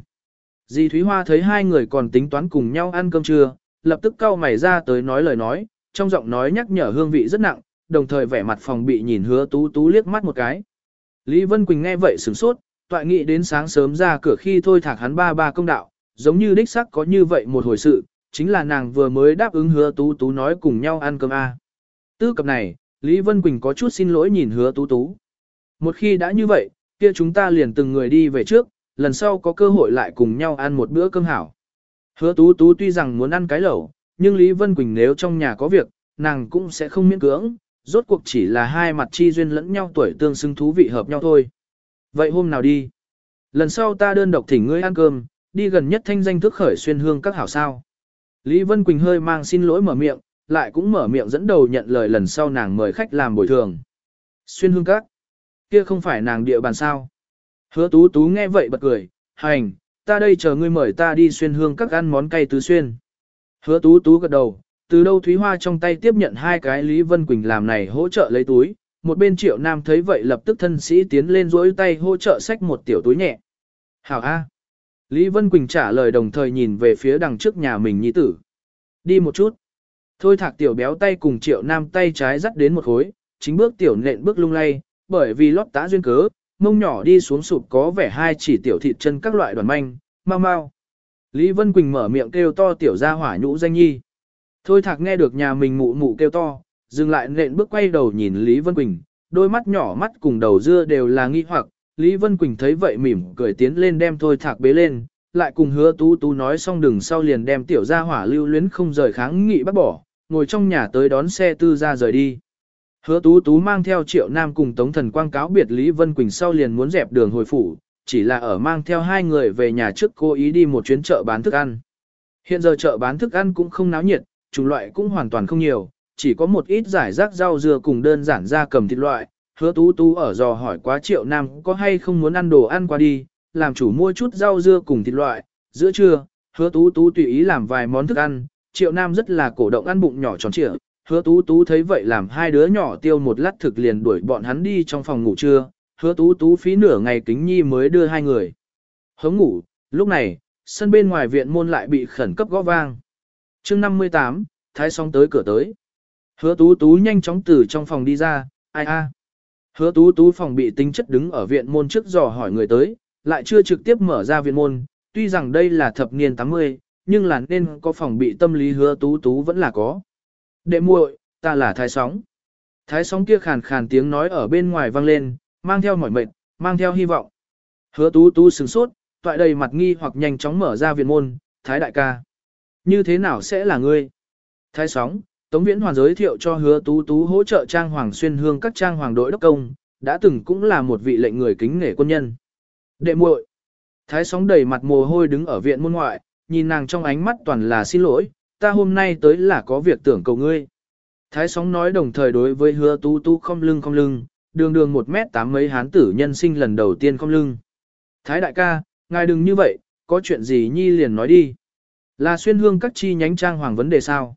Dì Thúy Hoa thấy hai người còn tính toán cùng nhau ăn cơm trưa, lập tức cau mày ra tới nói lời nói, trong giọng nói nhắc nhở hương vị rất nặng, đồng thời vẻ mặt phòng bị nhìn hứa tú tú liếc mắt một cái. Lý Vân Quỳnh nghe vậy sửng sốt, toại nghĩ đến sáng sớm ra cửa khi thôi thạc hắn ba ba công đạo, giống như đích sắc có như vậy một hồi sự, chính là nàng vừa mới đáp ứng hứa tú tú nói cùng nhau ăn cơm a. Tư cập này, Lý Vân Quỳnh có chút xin lỗi nhìn hứa tú tú. Một khi đã như vậy, kia chúng ta liền từng người đi về trước, lần sau có cơ hội lại cùng nhau ăn một bữa cơm hảo. Hứa tú tú tuy rằng muốn ăn cái lẩu, nhưng Lý Vân Quỳnh nếu trong nhà có việc, nàng cũng sẽ không miễn cưỡng, rốt cuộc chỉ là hai mặt chi duyên lẫn nhau tuổi tương xứng thú vị hợp nhau thôi. Vậy hôm nào đi? Lần sau ta đơn độc thỉnh ngươi ăn cơm, đi gần nhất thanh danh thức khởi xuyên hương các hảo sao. Lý Vân Quỳnh hơi mang xin lỗi mở miệng, lại cũng mở miệng dẫn đầu nhận lời lần sau nàng mời khách làm bồi thường. Xuyên hương các? Kia không phải nàng địa bàn sao? Hứa tú tú nghe vậy bật cười, hành, ta đây chờ ngươi mời ta đi xuyên hương các ăn món cay tứ xuyên. Hứa tú tú gật đầu, từ đâu Thúy Hoa trong tay tiếp nhận hai cái Lý Vân Quỳnh làm này hỗ trợ lấy túi, một bên triệu nam thấy vậy lập tức thân sĩ tiến lên rỗi tay hỗ trợ xách một tiểu túi nhẹ. Hảo A. Lý Vân Quỳnh trả lời đồng thời nhìn về phía đằng trước nhà mình nhi tử. Đi một chút. Thôi thạc tiểu béo tay cùng triệu nam tay trái dắt đến một khối, chính bước tiểu nện bước lung lay, bởi vì lót tá duyên cớ, mông nhỏ đi xuống sụp có vẻ hai chỉ tiểu thịt chân các loại đoàn manh, mau mau. Lý Vân Quỳnh mở miệng kêu to tiểu ra hỏa nhũ danh nhi. Thôi thạc nghe được nhà mình mụ mụ kêu to, dừng lại nện bước quay đầu nhìn Lý Vân Quỳnh, đôi mắt nhỏ mắt cùng đầu dưa đều là nghi hoặc, Lý Vân Quỳnh thấy vậy mỉm cười tiến lên đem thôi thạc bế lên, lại cùng hứa tú tú nói xong đừng sau liền đem tiểu gia hỏa lưu luyến không rời kháng nghị bắt bỏ, ngồi trong nhà tới đón xe tư ra rời đi. Hứa tú tú mang theo triệu nam cùng tống thần quang cáo biệt Lý Vân Quỳnh sau liền muốn dẹp đường hồi phủ, chỉ là ở mang theo hai người về nhà trước cô ý đi một chuyến chợ bán thức ăn. Hiện giờ chợ bán thức ăn cũng không náo nhiệt, chủng loại cũng hoàn toàn không nhiều, chỉ có một ít giải rác rau dưa cùng đơn giản ra cầm thịt loại. Hứa tú tú ở dò hỏi quá triệu nam có hay không muốn ăn đồ ăn qua đi, làm chủ mua chút rau dưa cùng thịt loại. Giữa trưa, hứa tú tú tùy ý làm vài món thức ăn, triệu nam rất là cổ động ăn bụng nhỏ tròn trịa. Hứa tú tú thấy vậy làm hai đứa nhỏ tiêu một lát thực liền đuổi bọn hắn đi trong phòng ngủ trưa, hứa tú tú phí nửa ngày kính nhi mới đưa hai người. Hống ngủ, lúc này, sân bên ngoài viện môn lại bị khẩn cấp gõ vang. chương 58, thái sóng tới cửa tới. Hứa tú tú nhanh chóng từ trong phòng đi ra, ai a Hứa tú tú phòng bị tính chất đứng ở viện môn trước dò hỏi người tới, lại chưa trực tiếp mở ra viện môn, tuy rằng đây là thập niên 80, nhưng là nên có phòng bị tâm lý hứa tú tú vẫn là có. Đệ muội, ta là thái sóng. Thái sóng kia khàn khàn tiếng nói ở bên ngoài vang lên, mang theo mỏi mệt, mang theo hy vọng. Hứa tú tú sửng sốt, toại đầy mặt nghi hoặc nhanh chóng mở ra viện môn, thái đại ca. Như thế nào sẽ là ngươi? Thái sóng, Tống Viễn Hoàn giới thiệu cho hứa tú tú hỗ trợ trang hoàng xuyên hương các trang hoàng đội đốc công, đã từng cũng là một vị lệnh người kính nể quân nhân. Đệ muội, Thái sóng đầy mặt mồ hôi đứng ở viện môn ngoại, nhìn nàng trong ánh mắt toàn là xin lỗi, ta hôm nay tới là có việc tưởng cầu ngươi. Thái sóng nói đồng thời đối với hứa tú tú không lưng không lưng, đường đường một mét tám mấy hán tử nhân sinh lần đầu tiên không lưng. Thái đại ca, ngài đừng như vậy, có chuyện gì nhi liền nói đi. Là xuyên hương các chi nhánh trang hoàng vấn đề sao?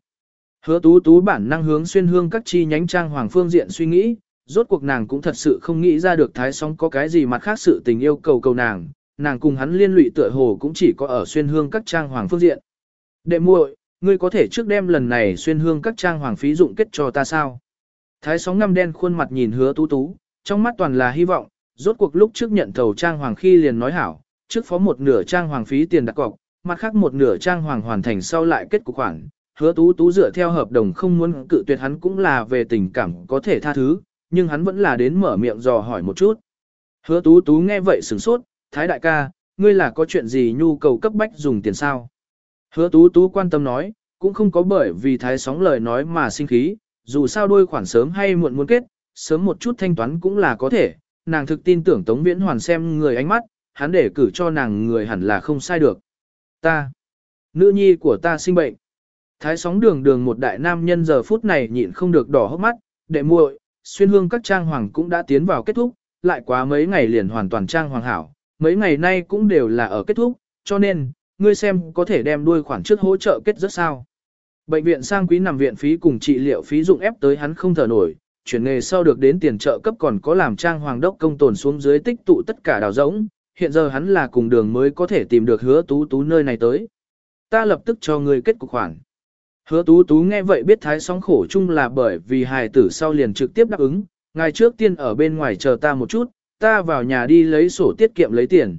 Hứa tú tú bản năng hướng xuyên hương các chi nhánh trang hoàng phương diện suy nghĩ, rốt cuộc nàng cũng thật sự không nghĩ ra được thái sóng có cái gì mặt khác sự tình yêu cầu cầu nàng, nàng cùng hắn liên lụy tựa hồ cũng chỉ có ở xuyên hương các trang hoàng phương diện. Đệ muội, ngươi có thể trước đem lần này xuyên hương các trang hoàng phí dụng kết cho ta sao? Thái sóng ngăm đen khuôn mặt nhìn hứa tú tú, trong mắt toàn là hy vọng, rốt cuộc lúc trước nhận thầu trang hoàng khi liền nói hảo, trước phó một nửa trang hoàng phí tiền đặt cọc, mặt khác một nửa trang hoàng hoàn thành sau lại kết cục khoản. Hứa tú tú dựa theo hợp đồng không muốn cự tuyệt hắn cũng là về tình cảm có thể tha thứ, nhưng hắn vẫn là đến mở miệng dò hỏi một chút. Hứa tú tú nghe vậy sửng sốt, thái đại ca, ngươi là có chuyện gì nhu cầu cấp bách dùng tiền sao? Hứa tú tú quan tâm nói, cũng không có bởi vì thái sóng lời nói mà sinh khí, dù sao đôi khoản sớm hay muộn muốn kết, sớm một chút thanh toán cũng là có thể, nàng thực tin tưởng Tống Viễn Hoàn xem người ánh mắt, hắn để cử cho nàng người hẳn là không sai được. Ta, nữ nhi của ta sinh bệnh. Thái sóng đường đường một đại nam nhân giờ phút này nhịn không được đỏ hốc mắt, đệ muội, xuyên hương các trang hoàng cũng đã tiến vào kết thúc, lại quá mấy ngày liền hoàn toàn trang hoàng hảo, mấy ngày nay cũng đều là ở kết thúc, cho nên, ngươi xem có thể đem đuôi khoản trước hỗ trợ kết rất sao. Bệnh viện sang quý nằm viện phí cùng trị liệu phí dụng ép tới hắn không thở nổi, chuyển nghề sau được đến tiền trợ cấp còn có làm trang hoàng đốc công tồn xuống dưới tích tụ tất cả đào rỗng, hiện giờ hắn là cùng đường mới có thể tìm được hứa tú tú nơi này tới. Ta lập tức cho ngươi kết cục khoản. Hứa tú tú nghe vậy biết thái sóng khổ chung là bởi vì hài tử sau liền trực tiếp đáp ứng, ngày trước tiên ở bên ngoài chờ ta một chút, ta vào nhà đi lấy sổ tiết kiệm lấy tiền.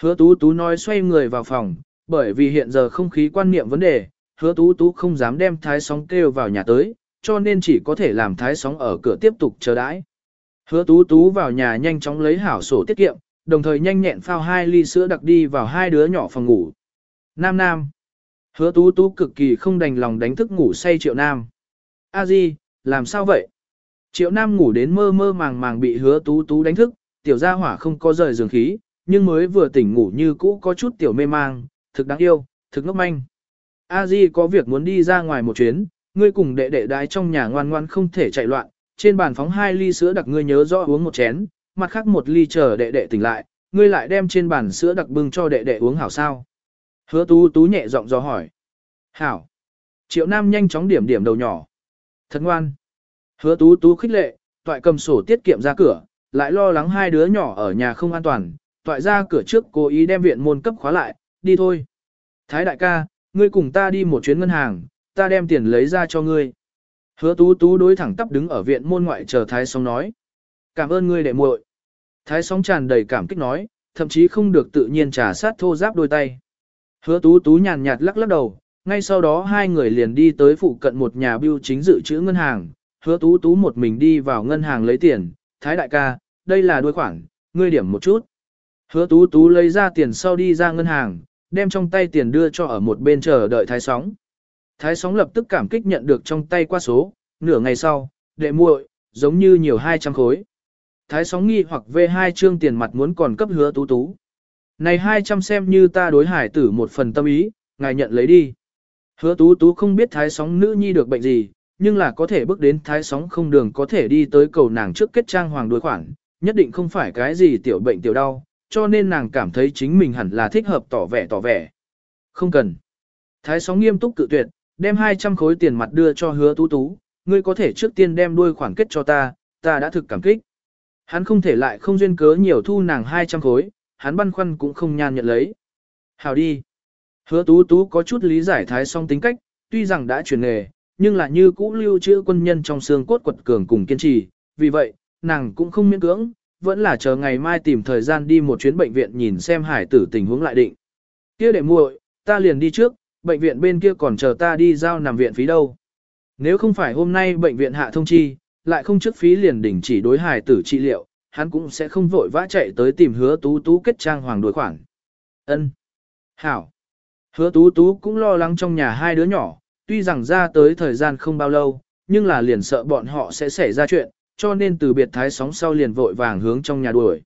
Hứa tú tú nói xoay người vào phòng, bởi vì hiện giờ không khí quan niệm vấn đề, hứa tú tú không dám đem thái sóng kêu vào nhà tới, cho nên chỉ có thể làm thái sóng ở cửa tiếp tục chờ đãi. Hứa tú tú vào nhà nhanh chóng lấy hảo sổ tiết kiệm, đồng thời nhanh nhẹn phao hai ly sữa đặc đi vào hai đứa nhỏ phòng ngủ. Nam Nam. Hứa tú tú cực kỳ không đành lòng đánh thức ngủ say triệu Nam. A Di, làm sao vậy? Triệu Nam ngủ đến mơ mơ màng màng bị hứa tú tú đánh thức, tiểu gia hỏa không có rời giường khí, nhưng mới vừa tỉnh ngủ như cũ có chút tiểu mê mang, thực đáng yêu, thực ngốc manh. A Di có việc muốn đi ra ngoài một chuyến, ngươi cùng đệ đệ đái trong nhà ngoan ngoan không thể chạy loạn, trên bàn phóng hai ly sữa đặc ngươi nhớ rõ uống một chén, mặt khác một ly chờ đệ đệ tỉnh lại, ngươi lại đem trên bàn sữa đặc bưng cho đệ đệ uống hảo sao. Hứa tú tú nhẹ giọng do hỏi. Hảo. Triệu Nam nhanh chóng điểm điểm đầu nhỏ. Thật ngoan. Hứa tú tú khích lệ, toại cầm sổ tiết kiệm ra cửa, lại lo lắng hai đứa nhỏ ở nhà không an toàn, toại ra cửa trước cố ý đem viện môn cấp khóa lại, đi thôi. Thái đại ca, ngươi cùng ta đi một chuyến ngân hàng, ta đem tiền lấy ra cho ngươi. Hứa tú tú đối thẳng tắp đứng ở viện môn ngoại chờ Thái Sóng nói. Cảm ơn ngươi đệ muội. Thái Sóng tràn đầy cảm kích nói, thậm chí không được tự nhiên trả sát thô giáp đôi tay. Hứa tú tú nhàn nhạt lắc lắc đầu, ngay sau đó hai người liền đi tới phụ cận một nhà bưu chính dự trữ ngân hàng. Hứa tú tú một mình đi vào ngân hàng lấy tiền, Thái đại ca, đây là đôi khoản, ngươi điểm một chút. Hứa tú tú lấy ra tiền sau đi ra ngân hàng, đem trong tay tiền đưa cho ở một bên chờ đợi thái sóng. Thái sóng lập tức cảm kích nhận được trong tay qua số, nửa ngày sau, đệ muội, giống như nhiều 200 khối. Thái sóng nghi hoặc về hai trương tiền mặt muốn còn cấp hứa tú tú. Này 200 xem như ta đối hải tử một phần tâm ý, ngài nhận lấy đi. Hứa tú tú không biết thái sóng nữ nhi được bệnh gì, nhưng là có thể bước đến thái sóng không đường có thể đi tới cầu nàng trước kết trang hoàng đối khoản, nhất định không phải cái gì tiểu bệnh tiểu đau, cho nên nàng cảm thấy chính mình hẳn là thích hợp tỏ vẻ tỏ vẻ. Không cần. Thái sóng nghiêm túc cự tuyệt, đem 200 khối tiền mặt đưa cho hứa tú tú, ngươi có thể trước tiên đem đuôi khoản kết cho ta, ta đã thực cảm kích. Hắn không thể lại không duyên cớ nhiều thu nàng 200 khối, hắn băn khoăn cũng không nhan nhận lấy. Hào đi. Hứa tú tú có chút lý giải thái song tính cách, tuy rằng đã chuyển nghề, nhưng là như cũ lưu trữ quân nhân trong xương cốt quật cường cùng kiên trì, vì vậy, nàng cũng không miễn cưỡng, vẫn là chờ ngày mai tìm thời gian đi một chuyến bệnh viện nhìn xem hải tử tình huống lại định. Kia để muội, ta liền đi trước, bệnh viện bên kia còn chờ ta đi giao nằm viện phí đâu. Nếu không phải hôm nay bệnh viện hạ thông chi, lại không trước phí liền đỉnh chỉ đối hải tử trị liệu, hắn cũng sẽ không vội vã chạy tới tìm hứa tú tú kết trang hoàng đối khoản. Ân, Hảo. Hứa tú tú cũng lo lắng trong nhà hai đứa nhỏ, tuy rằng ra tới thời gian không bao lâu, nhưng là liền sợ bọn họ sẽ xảy ra chuyện, cho nên từ biệt thái sóng sau liền vội vàng hướng trong nhà đuổi.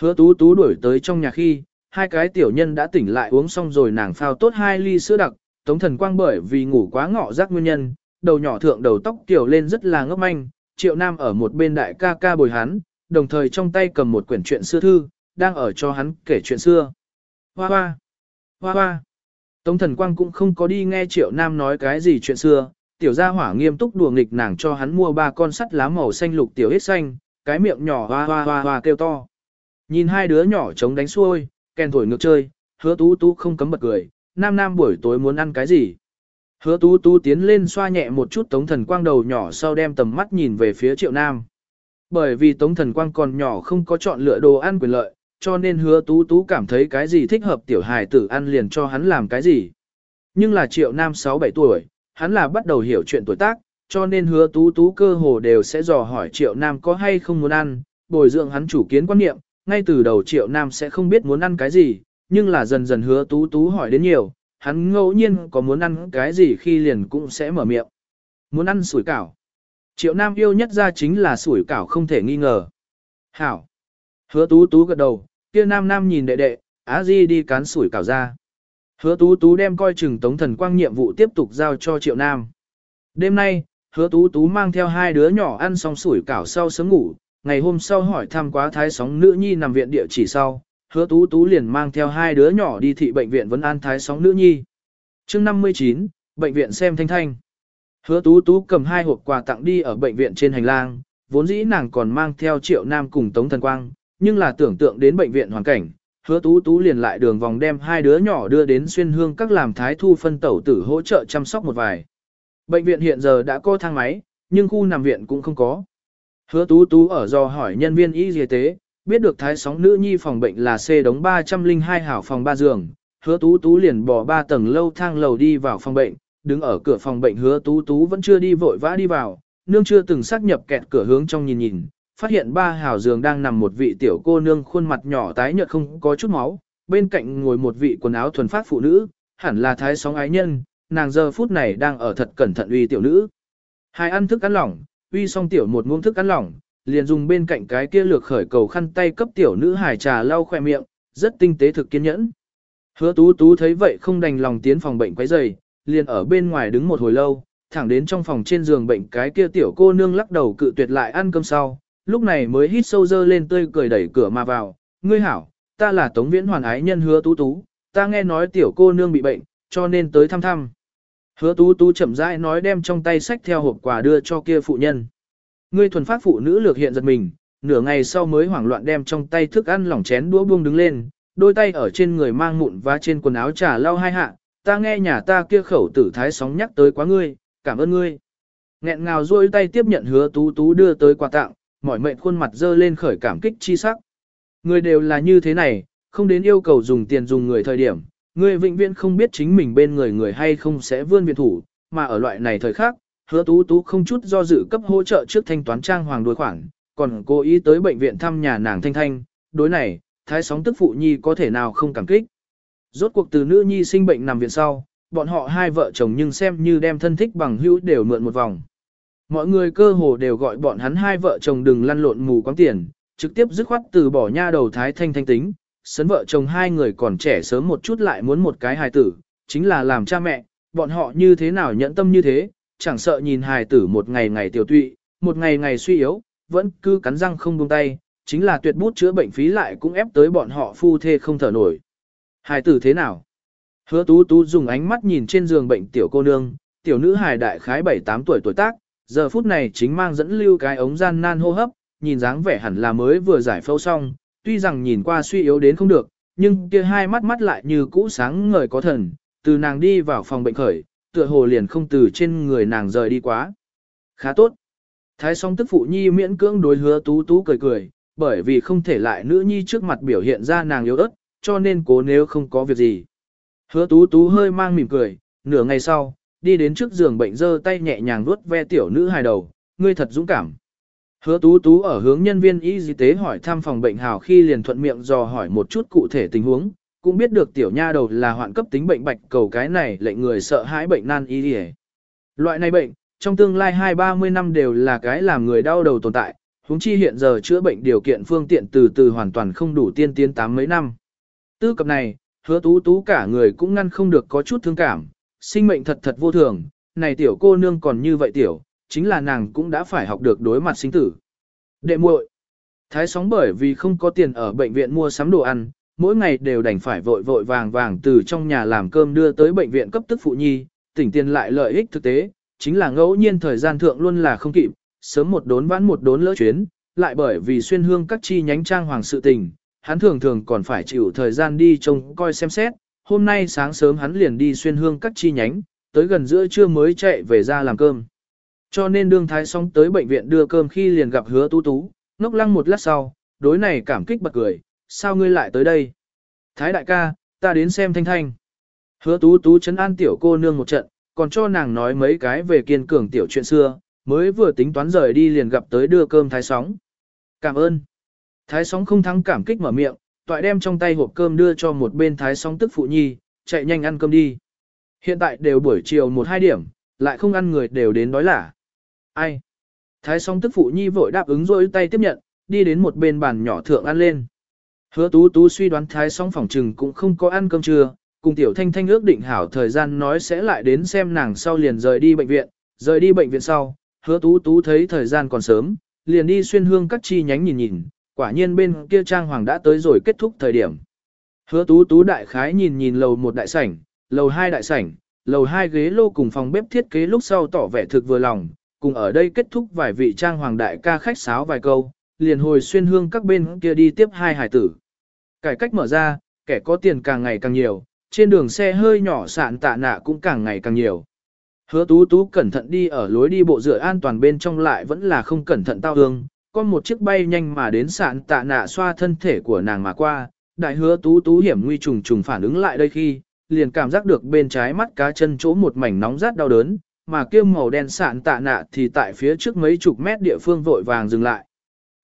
Hứa tú tú đuổi tới trong nhà khi, hai cái tiểu nhân đã tỉnh lại uống xong rồi nàng phao tốt hai ly sữa đặc, tống thần quang bởi vì ngủ quá ngọ rác nguyên nhân, đầu nhỏ thượng đầu tóc tiểu lên rất là ngốc manh, triệu nam ở một bên đại ca ca bồi hắn, đồng thời trong tay cầm một quyển truyện xưa thư, đang ở cho hắn kể chuyện xưa. Hoa hoa, hoa hoa. Tống thần quang cũng không có đi nghe triệu nam nói cái gì chuyện xưa, tiểu gia hỏa nghiêm túc đùa nghịch nàng cho hắn mua ba con sắt lá màu xanh lục tiểu hết xanh, cái miệng nhỏ hoa hoa hoa hoa kêu to. Nhìn hai đứa nhỏ chống đánh xuôi, kèn thổi ngược chơi, hứa tú tú không cấm bật cười, nam nam buổi tối muốn ăn cái gì. Hứa tú tú tiến lên xoa nhẹ một chút tống thần quang đầu nhỏ sau đem tầm mắt nhìn về phía triệu nam. Bởi vì tống thần quang còn nhỏ không có chọn lựa đồ ăn quyền lợi, cho nên hứa tú tú cảm thấy cái gì thích hợp tiểu hài tử ăn liền cho hắn làm cái gì. Nhưng là triệu nam 6-7 tuổi, hắn là bắt đầu hiểu chuyện tuổi tác, cho nên hứa tú tú cơ hồ đều sẽ dò hỏi triệu nam có hay không muốn ăn, bồi dưỡng hắn chủ kiến quan niệm, ngay từ đầu triệu nam sẽ không biết muốn ăn cái gì, nhưng là dần dần hứa tú tú hỏi đến nhiều, hắn ngẫu nhiên có muốn ăn cái gì khi liền cũng sẽ mở miệng. Muốn ăn sủi cảo. Triệu nam yêu nhất ra chính là sủi cảo không thể nghi ngờ. Hảo. Hứa tú tú gật đầu, kia nam nam nhìn đệ đệ, á di đi cán sủi cảo ra. Hứa tú tú đem coi chừng tống thần quang nhiệm vụ tiếp tục giao cho triệu nam. Đêm nay, hứa tú tú mang theo hai đứa nhỏ ăn xong sủi cảo sau sớm ngủ, ngày hôm sau hỏi thăm quá thái sóng nữ nhi nằm viện địa chỉ sau, hứa tú tú liền mang theo hai đứa nhỏ đi thị bệnh viện vấn an thái sóng nữ nhi. chương 59, bệnh viện xem thanh thanh. Hứa tú tú cầm hai hộp quà tặng đi ở bệnh viện trên hành lang, vốn dĩ nàng còn mang theo triệu nam cùng tống thần quang, nhưng là tưởng tượng đến bệnh viện hoàn cảnh, hứa tú tú liền lại đường vòng đem hai đứa nhỏ đưa đến xuyên hương các làm thái thu phân tẩu tử hỗ trợ chăm sóc một vài. Bệnh viện hiện giờ đã có thang máy, nhưng khu nằm viện cũng không có. Hứa tú tú ở do hỏi nhân viên y y tế, biết được thái sóng nữ nhi phòng bệnh là C đống 302 hảo phòng 3 giường, hứa tú tú liền bỏ 3 tầng lâu thang lầu đi vào phòng bệnh, đứng ở cửa phòng bệnh hứa tú tú vẫn chưa đi vội vã đi vào, nương chưa từng xác nhập kẹt cửa hướng trong nhìn nhìn, phát hiện ba hào giường đang nằm một vị tiểu cô nương khuôn mặt nhỏ tái nhợt không có chút máu, bên cạnh ngồi một vị quần áo thuần phát phụ nữ, hẳn là thái sóng ái nhân, nàng giờ phút này đang ở thật cẩn thận uy tiểu nữ. Hai ăn thức ăn lỏng, uy xong tiểu một muỗng thức ăn lỏng, liền dùng bên cạnh cái kia lược khởi cầu khăn tay cấp tiểu nữ hài trà lau khoe miệng, rất tinh tế thực kiên nhẫn. Hứa tú tú thấy vậy không đành lòng tiến phòng bệnh quấy rầy, liền ở bên ngoài đứng một hồi lâu, thẳng đến trong phòng trên giường bệnh cái kia tiểu cô nương lắc đầu cự tuyệt lại ăn cơm sau, lúc này mới hít sâu dơ lên tươi cười đẩy cửa mà vào, ngươi hảo, ta là Tống Viễn Hoàn ái nhân hứa tú tú, ta nghe nói tiểu cô nương bị bệnh, cho nên tới thăm thăm. Hứa tú tú chậm rãi nói đem trong tay sách theo hộp quà đưa cho kia phụ nhân. Ngươi thuần phát phụ nữ lược hiện giật mình, nửa ngày sau mới hoảng loạn đem trong tay thức ăn lỏng chén đũa buông đứng lên, đôi tay ở trên người mang mụn và trên quần áo trà lau hai hạ, ta nghe nhà ta kia khẩu tử thái sóng nhắc tới quá ngươi, cảm ơn ngươi. Nghẹn ngào duỗi tay tiếp nhận hứa tú tú đưa tới quà tặng, mỏi mệnh khuôn mặt dơ lên khởi cảm kích chi sắc. Người đều là như thế này, không đến yêu cầu dùng tiền dùng người thời điểm, người vĩnh viễn không biết chính mình bên người người hay không sẽ vươn viện thủ, mà ở loại này thời khác, hứa tú tú không chút do dự cấp hỗ trợ trước thanh toán trang hoàng đối khoản, còn cố ý tới bệnh viện thăm nhà nàng thanh thanh, đối này, thái sóng tức phụ nhi có thể nào không cảm kích. Rốt cuộc từ nữ nhi sinh bệnh nằm viện sau, bọn họ hai vợ chồng nhưng xem như đem thân thích bằng hữu đều mượn một vòng. Mọi người cơ hồ đều gọi bọn hắn hai vợ chồng đừng lăn lộn mù quáng tiền, trực tiếp dứt khoát từ bỏ nha đầu thái thanh thanh tính, sấn vợ chồng hai người còn trẻ sớm một chút lại muốn một cái hài tử, chính là làm cha mẹ, bọn họ như thế nào nhẫn tâm như thế, chẳng sợ nhìn hài tử một ngày ngày tiểu tụy, một ngày ngày suy yếu, vẫn cứ cắn răng không buông tay, chính là tuyệt bút chữa bệnh phí lại cũng ép tới bọn họ phu thê không thở nổi. Hải tử thế nào? Hứa tú tú dùng ánh mắt nhìn trên giường bệnh tiểu cô nương, tiểu nữ hài đại khái 7-8 tuổi tuổi tác, giờ phút này chính mang dẫn lưu cái ống gian nan hô hấp, nhìn dáng vẻ hẳn là mới vừa giải phẫu xong, tuy rằng nhìn qua suy yếu đến không được, nhưng kia hai mắt mắt lại như cũ sáng ngời có thần, từ nàng đi vào phòng bệnh khởi, tựa hồ liền không từ trên người nàng rời đi quá. Khá tốt. Thái song tức phụ nhi miễn cưỡng đối hứa tú tú cười cười, bởi vì không thể lại nữ nhi trước mặt biểu hiện ra nàng yếu ớt, cho nên cố nếu không có việc gì. Hứa tú tú hơi mang mỉm cười, nửa ngày sau, đi đến trước giường bệnh dơ tay nhẹ nhàng vuốt ve tiểu nữ hài đầu, ngươi thật dũng cảm. Hứa tú tú ở hướng nhân viên y tế hỏi thăm phòng bệnh hào khi liền thuận miệng dò hỏi một chút cụ thể tình huống, cũng biết được tiểu nha đầu là hoạn cấp tính bệnh bạch cầu cái này lệnh người sợ hãi bệnh nan y đi Loại này bệnh, trong tương lai 2-30 năm đều là cái làm người đau đầu tồn tại, huống chi hiện giờ chữa bệnh điều kiện phương tiện từ từ hoàn toàn không đủ tiên tiến tám mấy năm. Tư cập này, hứa tú tú cả người cũng ngăn không được có chút thương cảm, sinh mệnh thật thật vô thường, này tiểu cô nương còn như vậy tiểu, chính là nàng cũng đã phải học được đối mặt sinh tử. Đệ muội, Thái sóng bởi vì không có tiền ở bệnh viện mua sắm đồ ăn, mỗi ngày đều đành phải vội vội vàng vàng từ trong nhà làm cơm đưa tới bệnh viện cấp tức phụ nhi, tỉnh tiền lại lợi ích thực tế, chính là ngẫu nhiên thời gian thượng luôn là không kịp, sớm một đốn vãn một đốn lỡ chuyến, lại bởi vì xuyên hương các chi nhánh trang hoàng sự tình, hắn thường thường còn phải chịu thời gian đi trông coi xem xét, hôm nay sáng sớm hắn liền đi xuyên hương các chi nhánh, tới gần giữa trưa mới chạy về ra làm cơm. Cho nên đương thái xong tới bệnh viện đưa cơm khi liền gặp hứa tú tú, ngốc lăng một lát sau, đối này cảm kích bật cười, sao ngươi lại tới đây? Thái đại ca, ta đến xem thanh thanh. Hứa tú tú chấn an tiểu cô nương một trận, còn cho nàng nói mấy cái về kiên cường tiểu chuyện xưa, mới vừa tính toán rời đi liền gặp tới đưa cơm thái sóng. Cảm ơn. Thái sóng không thắng cảm kích mở miệng, toại đem trong tay hộp cơm đưa cho một bên thái sóng tức phụ nhi, chạy nhanh ăn cơm đi. Hiện tại đều buổi chiều một hai điểm, lại không ăn người đều đến đói lả. Ai? Thái sóng tức phụ nhi vội đáp ứng rồi tay tiếp nhận, đi đến một bên bàn nhỏ thượng ăn lên. Hứa tú tú suy đoán thái sóng phòng trừng cũng không có ăn cơm trưa, cùng tiểu thanh thanh ước định hảo thời gian nói sẽ lại đến xem nàng sau liền rời đi bệnh viện, rời đi bệnh viện sau, hứa tú tú thấy thời gian còn sớm, liền đi xuyên hương các chi nhánh nhìn nhìn, quả nhiên bên kia trang hoàng đã tới rồi kết thúc thời điểm. Hứa tú tú đại khái nhìn nhìn lầu một đại sảnh, lầu hai đại sảnh, lầu hai ghế lô cùng phòng bếp thiết kế lúc sau tỏ vẻ thực vừa lòng, cùng ở đây kết thúc vài vị trang hoàng đại ca khách sáo vài câu, liền hồi xuyên hương các bên kia đi tiếp hai hải tử. Cải cách mở ra, kẻ có tiền càng ngày càng nhiều, trên đường xe hơi nhỏ sạn tạ nạ cũng càng ngày càng nhiều. Hứa tú tú cẩn thận đi ở lối đi bộ rửa an toàn bên trong lại vẫn là không cẩn thận tao hương, có một chiếc bay nhanh mà đến sạn tạ nạ xoa thân thể của nàng mà qua, đại hứa tú tú hiểm nguy trùng trùng phản ứng lại đây khi, liền cảm giác được bên trái mắt cá chân chỗ một mảnh nóng rát đau đớn, mà kia màu đen sạn tạ nạ thì tại phía trước mấy chục mét địa phương vội vàng dừng lại.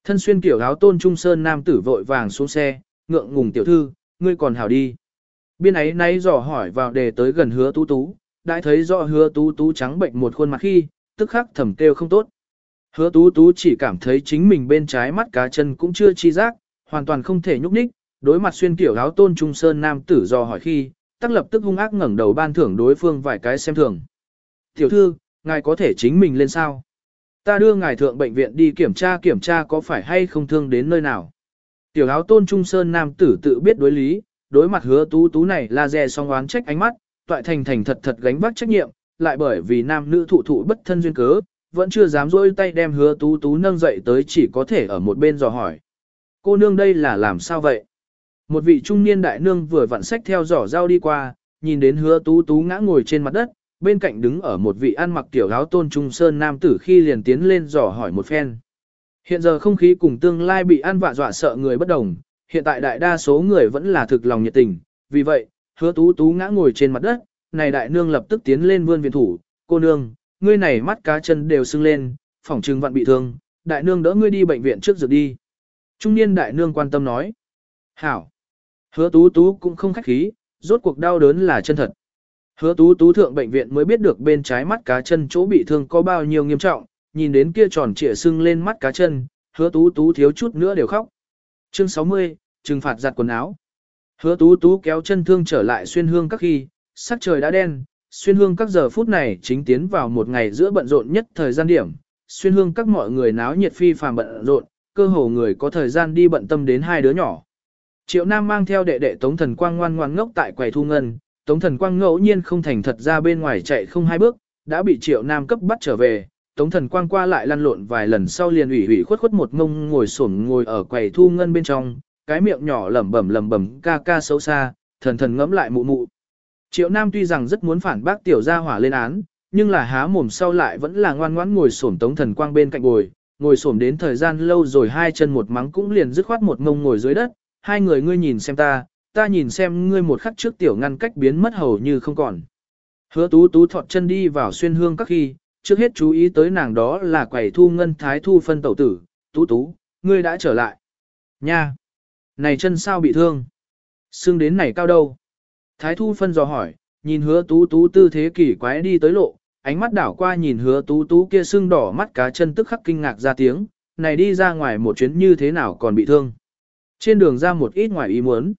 Thân xuyên kiểu áo tôn trung sơn nam tử vội vàng xuống xe, ngượng ngùng tiểu thư, ngươi còn hảo đi. Biên ấy nay dò hỏi vào đề tới gần hứa tú tú, đã thấy rõ hứa tú tú trắng bệnh một khuôn mặt khi, tức khắc thầm kêu không tốt. Hứa tú tú chỉ cảm thấy chính mình bên trái mắt cá chân cũng chưa chi giác, hoàn toàn không thể nhúc nhích, đối mặt xuyên tiểu áo tôn trung sơn nam tử do hỏi khi, tắc lập tức hung ác ngẩng đầu ban thưởng đối phương vài cái xem thường. Tiểu thư, ngài có thể chính mình lên sao? Ta đưa ngài thượng bệnh viện đi kiểm tra kiểm tra có phải hay không thương đến nơi nào. Tiểu áo tôn trung sơn nam tử tự biết đối lý, đối mặt hứa tú tú này là dè song oán trách ánh mắt, toại thành thành thật thật gánh vác trách nhiệm, lại bởi vì nam nữ thụ thụ bất thân duyên cớ, vẫn chưa dám rôi tay đem hứa tú tú nâng dậy tới chỉ có thể ở một bên dò hỏi. Cô nương đây là làm sao vậy? Một vị trung niên đại nương vừa vặn sách theo giỏ dao đi qua, nhìn đến hứa tú tú ngã ngồi trên mặt đất, bên cạnh đứng ở một vị ăn mặc tiểu áo tôn trung sơn nam tử khi liền tiến lên dò hỏi một phen. Hiện giờ không khí cùng tương lai bị ăn vạ dọa sợ người bất đồng, hiện tại đại đa số người vẫn là thực lòng nhiệt tình, vì vậy, hứa tú tú ngã ngồi trên mặt đất, này đại nương lập tức tiến lên vươn viện thủ, cô nương, ngươi này mắt cá chân đều sưng lên, phỏng trừng vặn bị thương, đại nương đỡ ngươi đi bệnh viện trước dược đi. Trung niên đại nương quan tâm nói, hảo, hứa tú tú cũng không khách khí, rốt cuộc đau đớn là chân thật. Hứa tú tú thượng bệnh viện mới biết được bên trái mắt cá chân chỗ bị thương có bao nhiêu nghiêm trọng, nhìn đến kia tròn trịa sưng lên mắt cá chân, hứa tú tú thiếu chút nữa đều khóc. Chương 60, trừng phạt giặt quần áo. Hứa tú tú kéo chân thương trở lại xuyên hương các khi, sắc trời đã đen, xuyên hương các giờ phút này chính tiến vào một ngày giữa bận rộn nhất thời gian điểm. Xuyên hương các mọi người náo nhiệt phi phàm bận rộn, cơ hồ người có thời gian đi bận tâm đến hai đứa nhỏ. Triệu Nam mang theo đệ đệ Tống Thần Quang ngoan ngoan ngốc tại quầy thu ngân, Tống Thần Quang ngẫu nhiên không thành thật ra bên ngoài chạy không hai bước, đã bị Triệu Nam cấp bắt trở về, Tống thần quang qua lại lăn lộn vài lần sau liền ủy ủy khuất khuất một ngông ngồi xổm ngồi ở quầy thu ngân bên trong, cái miệng nhỏ lẩm bẩm lẩm bẩm ca ca xấu xa, thần thần ngẫm lại mụ mụ. Triệu Nam tuy rằng rất muốn phản bác tiểu gia hỏa lên án, nhưng là há mồm sau lại vẫn là ngoan ngoãn ngồi xổm tống thần quang bên cạnh ngồi, ngồi xổm đến thời gian lâu rồi hai chân một mắng cũng liền dứt khoát một ngông ngồi dưới đất, hai người ngươi nhìn xem ta, ta nhìn xem ngươi một khắc trước tiểu ngăn cách biến mất hầu như không còn. Hứa tú tú thọt chân đi vào xuyên hương các khi, trước hết chú ý tới nàng đó là quầy thu ngân thái thu phân tẩu tử, tú tú, ngươi đã trở lại. Nha! Này chân sao bị thương? Xương đến này cao đâu? Thái thu phân dò hỏi, nhìn hứa tú tú tư thế kỷ quái đi tới lộ, ánh mắt đảo qua nhìn hứa tú tú kia sưng đỏ mắt cá chân tức khắc kinh ngạc ra tiếng, này đi ra ngoài một chuyến như thế nào còn bị thương. Trên đường ra một ít ngoài ý muốn.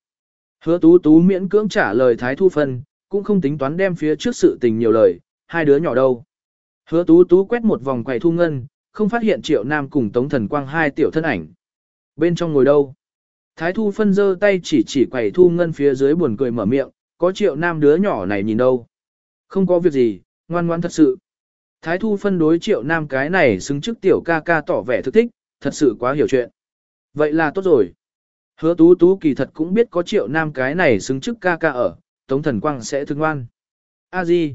Hứa tú tú miễn cưỡng trả lời thái thu phân, cũng không tính toán đem phía trước sự tình nhiều lời, hai đứa nhỏ đâu. Hứa tú tú quét một vòng quầy thu ngân, không phát hiện triệu nam cùng tống thần quang hai tiểu thân ảnh. Bên trong ngồi đâu? Thái thu phân giơ tay chỉ chỉ quầy thu ngân phía dưới buồn cười mở miệng, có triệu nam đứa nhỏ này nhìn đâu. Không có việc gì, ngoan ngoan thật sự. Thái thu phân đối triệu nam cái này xứng trước tiểu ca ca tỏ vẻ thức thích, thật sự quá hiểu chuyện. Vậy là tốt rồi. Hứa tú tú kỳ thật cũng biết có triệu nam cái này xứng trước ca ca ở, tống thần quang sẽ thương ngoan. A di.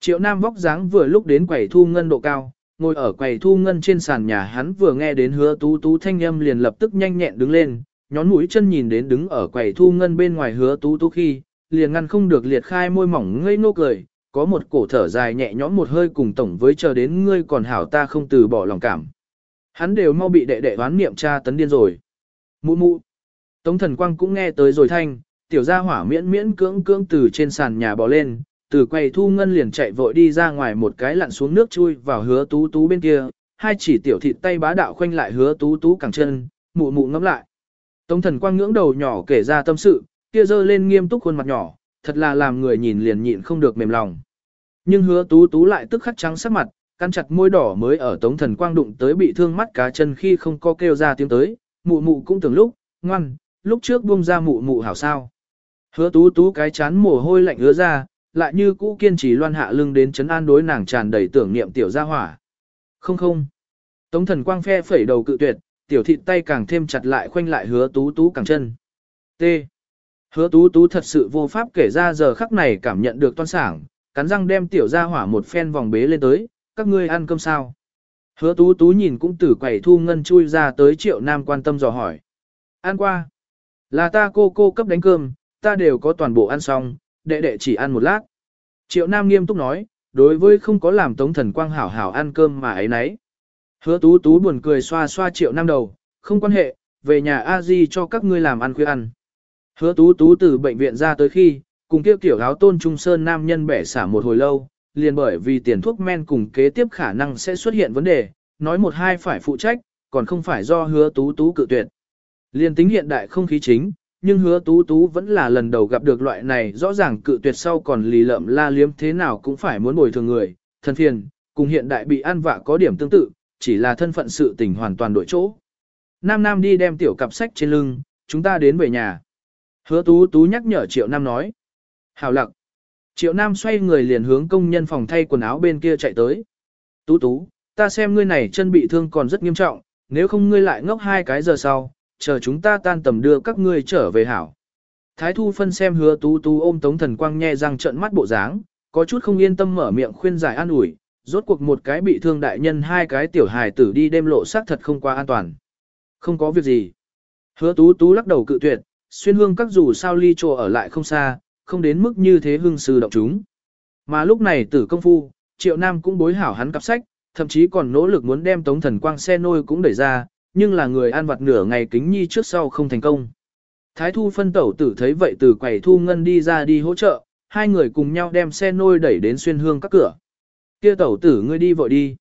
Triệu nam vóc dáng vừa lúc đến quầy thu ngân độ cao, ngồi ở quầy thu ngân trên sàn nhà hắn vừa nghe đến hứa tú tú thanh âm liền lập tức nhanh nhẹn đứng lên, nhón mũi chân nhìn đến đứng ở quầy thu ngân bên ngoài hứa tú tú khi, liền ngăn không được liệt khai môi mỏng ngây nô cười, có một cổ thở dài nhẹ nhõm một hơi cùng tổng với chờ đến ngươi còn hảo ta không từ bỏ lòng cảm. Hắn đều mau bị đệ đệ đoán niệm cha tấn điên rồi. Mụ mụ. Tống thần quang cũng nghe tới rồi thanh, tiểu gia hỏa miễn miễn cưỡng cưỡng từ trên sàn nhà bò lên, từ quầy thu ngân liền chạy vội đi ra ngoài một cái lặn xuống nước chui vào hứa tú tú bên kia, hai chỉ tiểu thịt tay bá đạo khoanh lại hứa tú tú cẳng chân, mụ mụ ngắm lại. Tống thần quang ngưỡng đầu nhỏ kể ra tâm sự, kia dơ lên nghiêm túc khuôn mặt nhỏ, thật là làm người nhìn liền nhịn không được mềm lòng. Nhưng hứa tú tú lại tức khắc trắng sắc mặt, căn chặt môi đỏ mới ở tống thần quang đụng tới bị thương mắt cá chân khi không có kêu ra tiếng tới, mụ mụ cũng từng lúc, ngoan, lúc trước buông ra mụ mụ hảo sao. Hứa tú tú cái chán mồ hôi lạnh ứa ra, lại như cũ kiên trì loan hạ lưng đến chấn an đối nàng tràn đầy tưởng niệm tiểu gia hỏa. Không không. Tống thần quang phe phẩy đầu cự tuyệt, tiểu thịt tay càng thêm chặt lại khoanh lại hứa tú tú càng chân. T. Hứa tú tú thật sự vô pháp kể ra giờ khắc này cảm nhận được toan sảng, cắn răng đem tiểu gia hỏa một phen vòng bế lên tới, các ngươi ăn cơm sao. Hứa tú tú nhìn cũng từ quầy thu ngân chui ra tới triệu nam quan tâm dò hỏi. Ăn qua. Là ta cô cô cấp đánh cơm, ta đều có toàn bộ ăn xong, đệ đệ chỉ ăn một lát. Triệu nam nghiêm túc nói, đối với không có làm tống thần quang hảo hảo ăn cơm mà ấy nấy. Hứa tú tú buồn cười xoa xoa triệu nam đầu, không quan hệ, về nhà a di cho các ngươi làm ăn khuya ăn. Hứa tú tú từ bệnh viện ra tới khi, cùng kia tiểu áo tôn trung sơn nam nhân bẻ xả một hồi lâu, liền bởi vì tiền thuốc men cùng kế tiếp khả năng sẽ xuất hiện vấn đề, nói một hai phải phụ trách, còn không phải do hứa tú tú cự tuyệt. Liền tính hiện đại không khí chính, nhưng hứa tú tú vẫn là lần đầu gặp được loại này rõ ràng cự tuyệt sau còn lì lợm la liếm thế nào cũng phải muốn bồi thường người, thân phiền, cùng hiện đại bị ăn vạ có điểm tương tự, chỉ là thân phận sự tình hoàn toàn đổi chỗ. Nam Nam đi đem tiểu cặp sách trên lưng, chúng ta đến về nhà. Hứa tú tú nhắc nhở Triệu Nam nói. Hảo lặc. Triệu Nam xoay người liền hướng công nhân phòng thay quần áo bên kia chạy tới. Tú tú, ta xem ngươi này chân bị thương còn rất nghiêm trọng, nếu không ngươi lại ngốc hai cái giờ sau, chờ chúng ta tan tầm đưa các ngươi trở về hảo. Thái thu phân xem hứa tú tú ôm tống thần quang nhe răng trợn mắt bộ dáng, có chút không yên tâm mở miệng khuyên giải an ủi, rốt cuộc một cái bị thương đại nhân hai cái tiểu hài tử đi đêm lộ xác thật không quá an toàn. Không có việc gì. Hứa tú tú lắc đầu cự tuyệt, xuyên hương các dù sao ly trồ ở lại không xa, không đến mức như thế hương sư động chúng. Mà lúc này tử công phu, triệu nam cũng bối hảo hắn cặp sách, thậm chí còn nỗ lực muốn đem tống thần quang xe nôi cũng đẩy ra, nhưng là người ăn vặt nửa ngày kính nhi trước sau không thành công. Thái thu phân tẩu tử thấy vậy từ quầy thu ngân đi ra đi hỗ trợ, hai người cùng nhau đem xe nôi đẩy đến xuyên hương các cửa. Kia tẩu tử ngươi đi vội đi.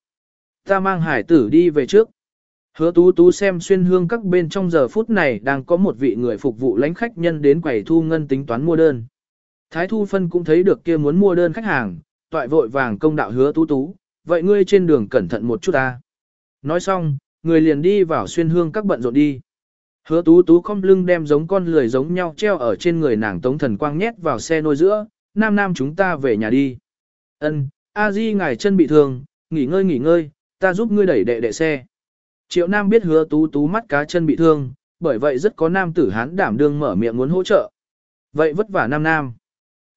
Ta mang hải tử đi về trước. Hứa tú tú xem xuyên hương các bên trong giờ phút này đang có một vị người phục vụ lãnh khách nhân đến quầy thu ngân tính toán mua đơn. Thái thu phân cũng thấy được kia muốn mua đơn khách hàng, toại vội vàng công đạo hứa tú tú, vậy ngươi trên đường cẩn thận một chút ta. Nói xong, người liền đi vào xuyên hương các bận rộn đi. Hứa tú tú không lưng đem giống con lười giống nhau treo ở trên người nàng tống thần quang nhét vào xe nôi giữa, nam nam chúng ta về nhà đi. Ân, a di ngài chân bị thương, nghỉ ngơi nghỉ ngơi, ta giúp ngươi đẩy đệ đệ xe. Triệu nam biết hứa tú tú mắt cá chân bị thương, bởi vậy rất có nam tử hán đảm đương mở miệng muốn hỗ trợ. Vậy vất vả nam nam.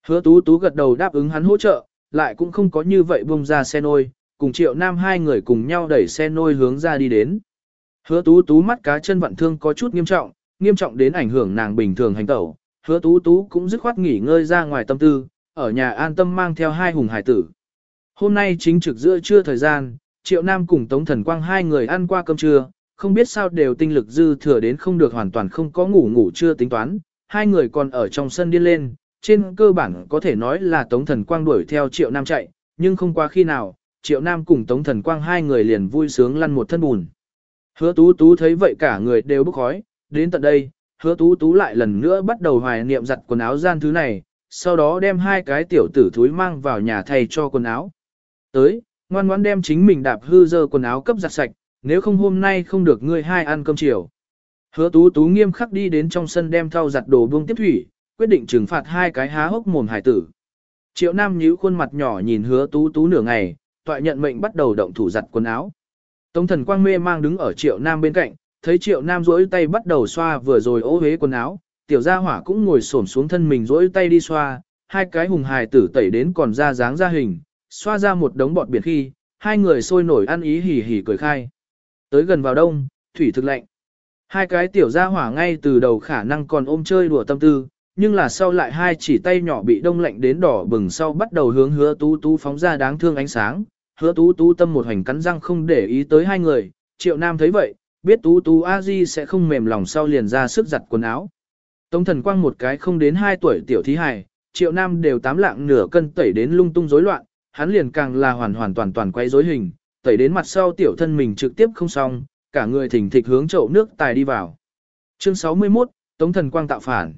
Hứa tú tú gật đầu đáp ứng hắn hỗ trợ, lại cũng không có như vậy bông ra xe nôi, cùng triệu nam hai người cùng nhau đẩy xe nôi hướng ra đi đến. Hứa tú tú mắt cá chân vặn thương có chút nghiêm trọng, nghiêm trọng đến ảnh hưởng nàng bình thường hành tẩu. Hứa tú tú cũng dứt khoát nghỉ ngơi ra ngoài tâm tư, ở nhà an tâm mang theo hai hùng hải tử. Hôm nay chính trực giữa trưa thời gian, triệu nam cùng tống thần quang hai người ăn qua cơm trưa, không biết sao đều tinh lực dư thừa đến không được hoàn toàn không có ngủ ngủ chưa tính toán, hai người còn ở trong sân điên lên, trên cơ bản có thể nói là tống thần quang đuổi theo triệu nam chạy, nhưng không qua khi nào, triệu nam cùng tống thần quang hai người liền vui sướng lăn một thân bùn. Hứa tú tú thấy vậy cả người đều bốc khói, đến tận đây, hứa tú tú lại lần nữa bắt đầu hoài niệm giặt quần áo gian thứ này, sau đó đem hai cái tiểu tử thúi mang vào nhà thầy cho quần áo. Tới, ngoan ngoãn đem chính mình đạp hư dơ quần áo cấp giặt sạch, nếu không hôm nay không được ngươi hai ăn cơm chiều. Hứa tú tú nghiêm khắc đi đến trong sân đem thau giặt đồ buông tiếp thủy, quyết định trừng phạt hai cái há hốc mồm hải tử. Triệu Nam nhíu khuôn mặt nhỏ nhìn hứa tú tú nửa ngày, toại nhận mệnh bắt đầu động thủ giặt quần áo. Tống thần quang mê mang đứng ở triệu nam bên cạnh, thấy triệu nam rỗi tay bắt đầu xoa vừa rồi ố hế quần áo, tiểu gia hỏa cũng ngồi xổm xuống thân mình rỗi tay đi xoa, hai cái hùng hài tử tẩy đến còn ra dáng ra hình, xoa ra một đống bọt biển khi, hai người sôi nổi ăn ý hỉ hỉ cười khai. Tới gần vào đông, thủy thực lạnh. Hai cái tiểu gia hỏa ngay từ đầu khả năng còn ôm chơi đùa tâm tư, nhưng là sau lại hai chỉ tay nhỏ bị đông lạnh đến đỏ bừng sau bắt đầu hướng hứa tú tú phóng ra đáng thương ánh sáng. Hứa tú tú tâm một hành cắn răng không để ý tới hai người, triệu nam thấy vậy, biết tú tú a di sẽ không mềm lòng sau liền ra sức giặt quần áo. Tống thần quang một cái không đến hai tuổi tiểu thí hài, triệu nam đều tám lạng nửa cân tẩy đến lung tung rối loạn, hắn liền càng là hoàn hoàn toàn toàn quay rối hình, tẩy đến mặt sau tiểu thân mình trực tiếp không xong, cả người thỉnh thịch hướng chậu nước tài đi vào. Chương 61, Tống thần quang tạo phản.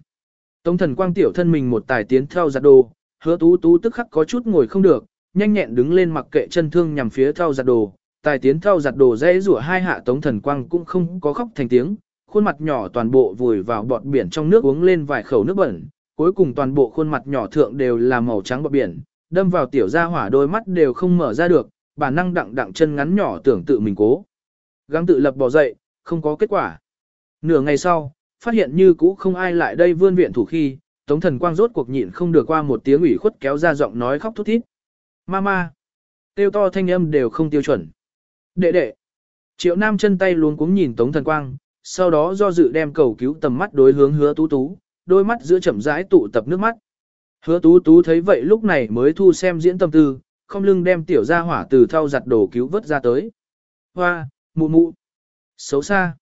Tống thần quang tiểu thân mình một tài tiến theo giặt đồ, hứa tú tú tức khắc có chút ngồi không được, nhanh nhẹn đứng lên mặc kệ chân thương nhằm phía theo giặt đồ, tài tiến theo giặt đồ dễ rủa hai hạ tống thần quang cũng không có khóc thành tiếng, khuôn mặt nhỏ toàn bộ vùi vào bọt biển trong nước uống lên vài khẩu nước bẩn, cuối cùng toàn bộ khuôn mặt nhỏ thượng đều là màu trắng bọt biển, đâm vào tiểu gia hỏa đôi mắt đều không mở ra được, bản năng đặng đặng chân ngắn nhỏ tưởng tự mình cố. Gắng tự lập bò dậy, không có kết quả. Nửa ngày sau, phát hiện như cũ không ai lại đây vươn viện thủ khi, Tống Thần Quang rốt cuộc nhịn không được qua một tiếng ủy khuất kéo ra giọng nói khóc thút thít. Mama! Tiêu to thanh âm đều không tiêu chuẩn. Đệ đệ! Triệu Nam chân tay luống cuống nhìn Tống Thần Quang, sau đó do dự đem cầu cứu tầm mắt đối hướng hứa tú tú, đôi mắt giữa chậm rãi tụ tập nước mắt. Hứa tú tú thấy vậy lúc này mới thu xem diễn tâm tư, không lưng đem tiểu ra hỏa từ thau giặt đồ cứu vớt ra tới. Hoa, mụ mụ, xấu xa.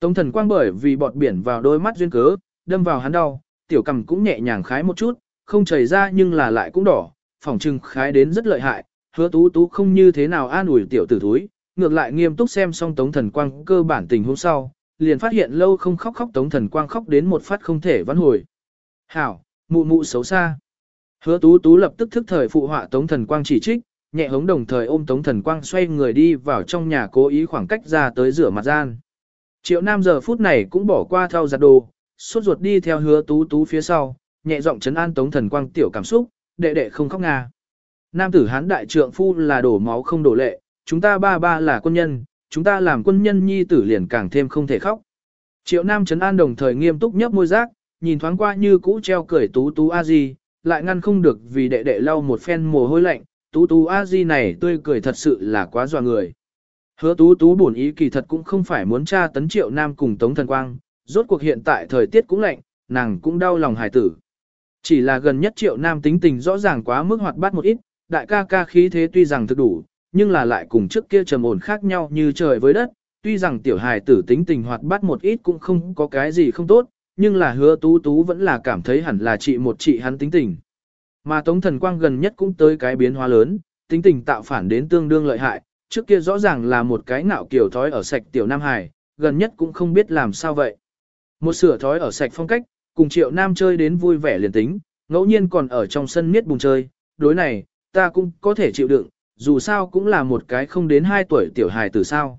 Tống thần quang bởi vì bọt biển vào đôi mắt duyên cớ, đâm vào hắn đau, tiểu cầm cũng nhẹ nhàng khái một chút, không chảy ra nhưng là lại cũng đỏ, phỏng trừng khái đến rất lợi hại, hứa tú tú không như thế nào an ủi tiểu tử thúi, ngược lại nghiêm túc xem xong tống thần quang cơ bản tình hôm sau, liền phát hiện lâu không khóc khóc tống thần quang khóc đến một phát không thể vãn hồi. Hảo, mụ mụ xấu xa. Hứa tú tú lập tức thức thời phụ họa tống thần quang chỉ trích, nhẹ hống đồng thời ôm tống thần quang xoay người đi vào trong nhà cố ý khoảng cách ra tới rửa mặt gian. Triệu Nam giờ phút này cũng bỏ qua theo giặt đồ, suốt ruột đi theo hứa tú tú phía sau, nhẹ giọng chấn an tống thần quang tiểu cảm xúc, đệ đệ không khóc nga. Nam tử hán đại trượng phu là đổ máu không đổ lệ, chúng ta ba ba là quân nhân, chúng ta làm quân nhân nhi tử liền càng thêm không thể khóc. Triệu Nam chấn an đồng thời nghiêm túc nhấp môi giác nhìn thoáng qua như cũ treo cười tú tú a di, lại ngăn không được vì đệ đệ lau một phen mồ hôi lạnh, tú tú a di này tươi cười thật sự là quá dọa người. Hứa tú tú bổn ý kỳ thật cũng không phải muốn tra tấn triệu nam cùng tống thần quang, rốt cuộc hiện tại thời tiết cũng lạnh, nàng cũng đau lòng hài tử. Chỉ là gần nhất triệu nam tính tình rõ ràng quá mức hoạt bát một ít, đại ca ca khí thế tuy rằng thực đủ, nhưng là lại cùng trước kia trầm ổn khác nhau như trời với đất, tuy rằng tiểu hài tử tính tình hoạt bát một ít cũng không có cái gì không tốt, nhưng là hứa tú tú vẫn là cảm thấy hẳn là chị một chị hắn tính tình. Mà Tống Thần Quang gần nhất cũng tới cái biến hóa lớn, tính tình tạo phản đến tương đương lợi hại, trước kia rõ ràng là một cái ngạo kiểu thói ở sạch tiểu Nam Hải, gần nhất cũng không biết làm sao vậy. Một sửa thói ở sạch phong cách, cùng triệu nam chơi đến vui vẻ liền tính, ngẫu nhiên còn ở trong sân miết bùng chơi, đối này, ta cũng có thể chịu đựng, dù sao cũng là một cái không đến 2 tuổi tiểu hài từ sao.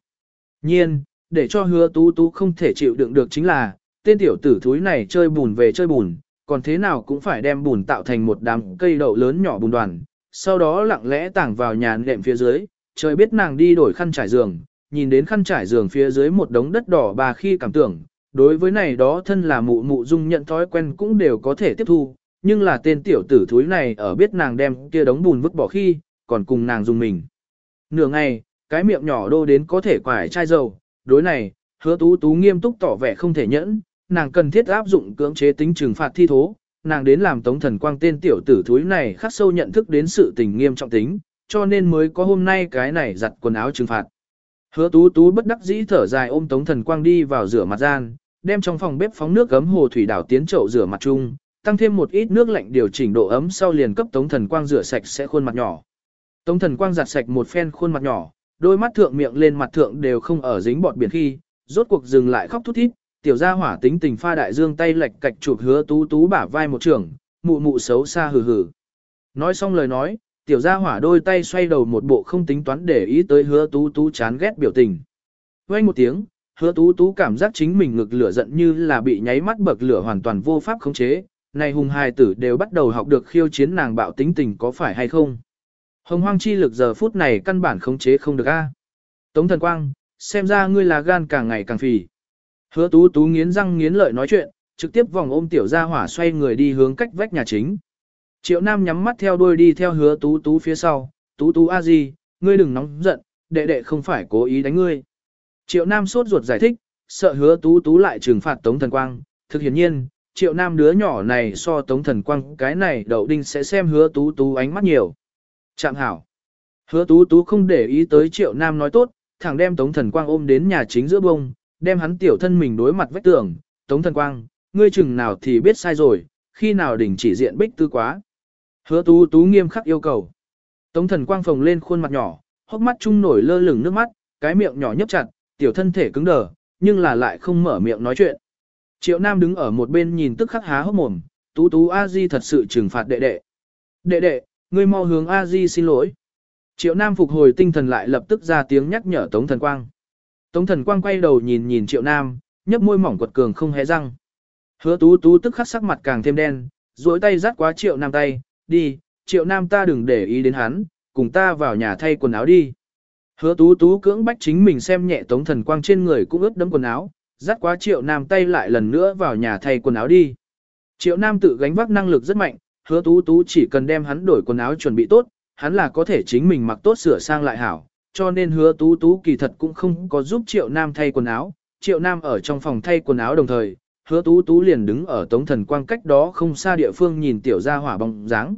Nhiên, để cho hứa tú tú không thể chịu đựng được chính là, tên tiểu tử thúi này chơi bùn về chơi bùn, còn thế nào cũng phải đem bùn tạo thành một đám cây đậu lớn nhỏ bùn đoàn, sau đó lặng lẽ tảng vào nhà nệm phía dưới, trời biết nàng đi đổi khăn trải giường, nhìn đến khăn trải giường phía dưới một đống đất đỏ bà khi cảm tưởng, đối với này đó thân là mụ mụ dung nhận thói quen cũng đều có thể tiếp thu, nhưng là tên tiểu tử thúi này ở biết nàng đem kia đống bùn vứt bỏ khi, còn cùng nàng dùng mình. Nửa ngày, cái miệng nhỏ đô đến có thể quải chai dầu, đối này, hứa tú tú nghiêm túc tỏ vẻ không thể nhẫn, nàng cần thiết áp dụng cưỡng chế tính trừng phạt thi thố, nàng đến làm tống thần quang tên tiểu tử thúi này khắc sâu nhận thức đến sự tình nghiêm trọng tính, cho nên mới có hôm nay cái này giặt quần áo trừng phạt. Hứa tú tú bất đắc dĩ thở dài ôm tống thần quang đi vào rửa mặt gian, đem trong phòng bếp phóng nước gấm hồ thủy đảo tiến chậu rửa mặt chung, tăng thêm một ít nước lạnh điều chỉnh độ ấm sau liền cấp tống thần quang rửa sạch sẽ khuôn mặt nhỏ. Tống thần quang giặt sạch một phen khuôn mặt nhỏ, đôi mắt thượng miệng lên mặt thượng đều không ở dính bọt biển khi, rốt cuộc dừng lại khóc thút thít, tiểu gia hỏa tính tình pha đại dương tay lệch cạch chụp hứa tú tú bả vai một trường, mụ mụ xấu xa hừ hừ. Nói xong lời nói, tiểu gia hỏa đôi tay xoay đầu một bộ không tính toán để ý tới hứa tú tú chán ghét biểu tình. Quay một tiếng, hứa tú tú cảm giác chính mình ngực lửa giận như là bị nháy mắt bậc lửa hoàn toàn vô pháp khống chế, này hùng hài tử đều bắt đầu học được khiêu chiến nàng bạo tính tình có phải hay không. Hồng hoang chi lực giờ phút này căn bản khống chế không được a. Tống thần quang, xem ra ngươi là gan càng ngày càng phì. Hứa tú tú nghiến răng nghiến lợi nói chuyện, trực tiếp vòng ôm tiểu gia hỏa xoay người đi hướng cách vách nhà chính. Triệu Nam nhắm mắt theo đuôi đi theo hứa tú tú phía sau, tú tú a di, ngươi đừng nóng giận, đệ đệ không phải cố ý đánh ngươi. Triệu Nam sốt ruột giải thích, sợ hứa tú tú lại trừng phạt Tống Thần Quang, thực hiển nhiên, Triệu Nam đứa nhỏ này so Tống Thần Quang cái này đậu đinh sẽ xem hứa tú tú ánh mắt nhiều. Trạng hảo. Hứa tú tú không để ý tới Triệu Nam nói tốt, thẳng đem Tống Thần Quang ôm đến nhà chính giữa bông, đem hắn tiểu thân mình đối mặt vách tường, Tống Thần Quang, ngươi chừng nào thì biết sai rồi, khi nào đỉnh chỉ diện bích tư quá. Hứa tú tú nghiêm khắc yêu cầu. Tống thần quang phồng lên khuôn mặt nhỏ, hốc mắt chung nổi lơ lửng nước mắt, cái miệng nhỏ nhấp chặt, tiểu thân thể cứng đờ, nhưng là lại không mở miệng nói chuyện. Triệu Nam đứng ở một bên nhìn tức khắc há hốc mồm, tú tú a di thật sự trừng phạt đệ đệ. Đệ đệ, ngươi mau hướng a di xin lỗi. Triệu Nam phục hồi tinh thần lại lập tức ra tiếng nhắc nhở Tống Thần Quang. Tống Thần Quang quay đầu nhìn nhìn Triệu Nam, nhấp môi mỏng quật cường không hé răng. Hứa tú tú tức khắc sắc mặt càng thêm đen, duỗi tay dắt quá Triệu Nam tay, đi, triệu nam ta đừng để ý đến hắn, cùng ta vào nhà thay quần áo đi. Hứa tú tú cưỡng bách chính mình xem nhẹ tống thần quang trên người cũng ướt đẫm quần áo, dắt quá triệu nam tay lại lần nữa vào nhà thay quần áo đi. Triệu nam tự gánh vác năng lực rất mạnh, hứa tú tú chỉ cần đem hắn đổi quần áo chuẩn bị tốt, hắn là có thể chính mình mặc tốt sửa sang lại hảo, cho nên hứa tú tú kỳ thật cũng không có giúp triệu nam thay quần áo. Triệu nam ở trong phòng thay quần áo đồng thời, hứa tú tú liền đứng ở tống thần quang cách đó không xa địa phương nhìn tiểu gia hỏa bóng dáng.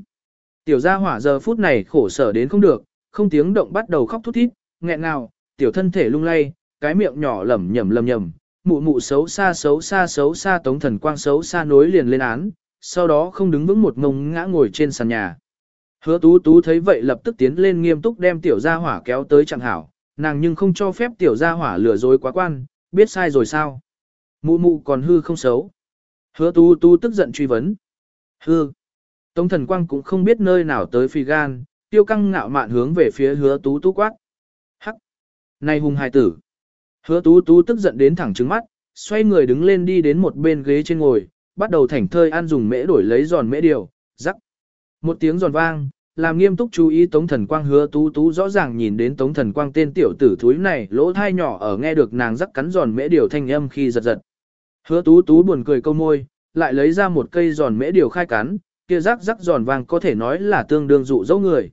Tiểu gia hỏa giờ phút này khổ sở đến không được, không tiếng động bắt đầu khóc thút thít, nghẹn ngào, tiểu thân thể lung lay, cái miệng nhỏ lẩm nhẩm lẩm nhẩm, mụ mụ xấu xa xấu xa xấu xa tống thần quang xấu xa nối liền lên án, sau đó không đứng vững một ngông ngã ngồi trên sàn nhà. Hứa tú tú thấy vậy lập tức tiến lên nghiêm túc đem tiểu gia hỏa kéo tới chẳng hảo, nàng nhưng không cho phép tiểu gia hỏa lừa dối quá quan, biết sai rồi sao. Mụ mụ còn hư không xấu. Hứa tú tú tức giận truy vấn. Hư. Tống thần quang cũng không biết nơi nào tới phi gan, tiêu căng ngạo mạn hướng về phía hứa tú tú quát. Hắc! Này hùng hài tử! Hứa tú tú tức giận đến thẳng trứng mắt, xoay người đứng lên đi đến một bên ghế trên ngồi, bắt đầu thảnh thơi ăn dùng mễ đổi lấy giòn mễ điều. Một tiếng giòn vang, làm nghiêm túc chú ý Tống Thần Quang hứa tú tú rõ ràng nhìn đến Tống Thần Quang tên tiểu tử thúi này lỗ thai nhỏ ở nghe được nàng rắc cắn giòn mễ điều thanh âm khi giật giật. Hứa tú tú buồn cười câu môi, lại lấy ra một cây giòn mễ điều khai cắn, kia rắc rắc giòn vàng có thể nói là tương đương dụ dỗ người.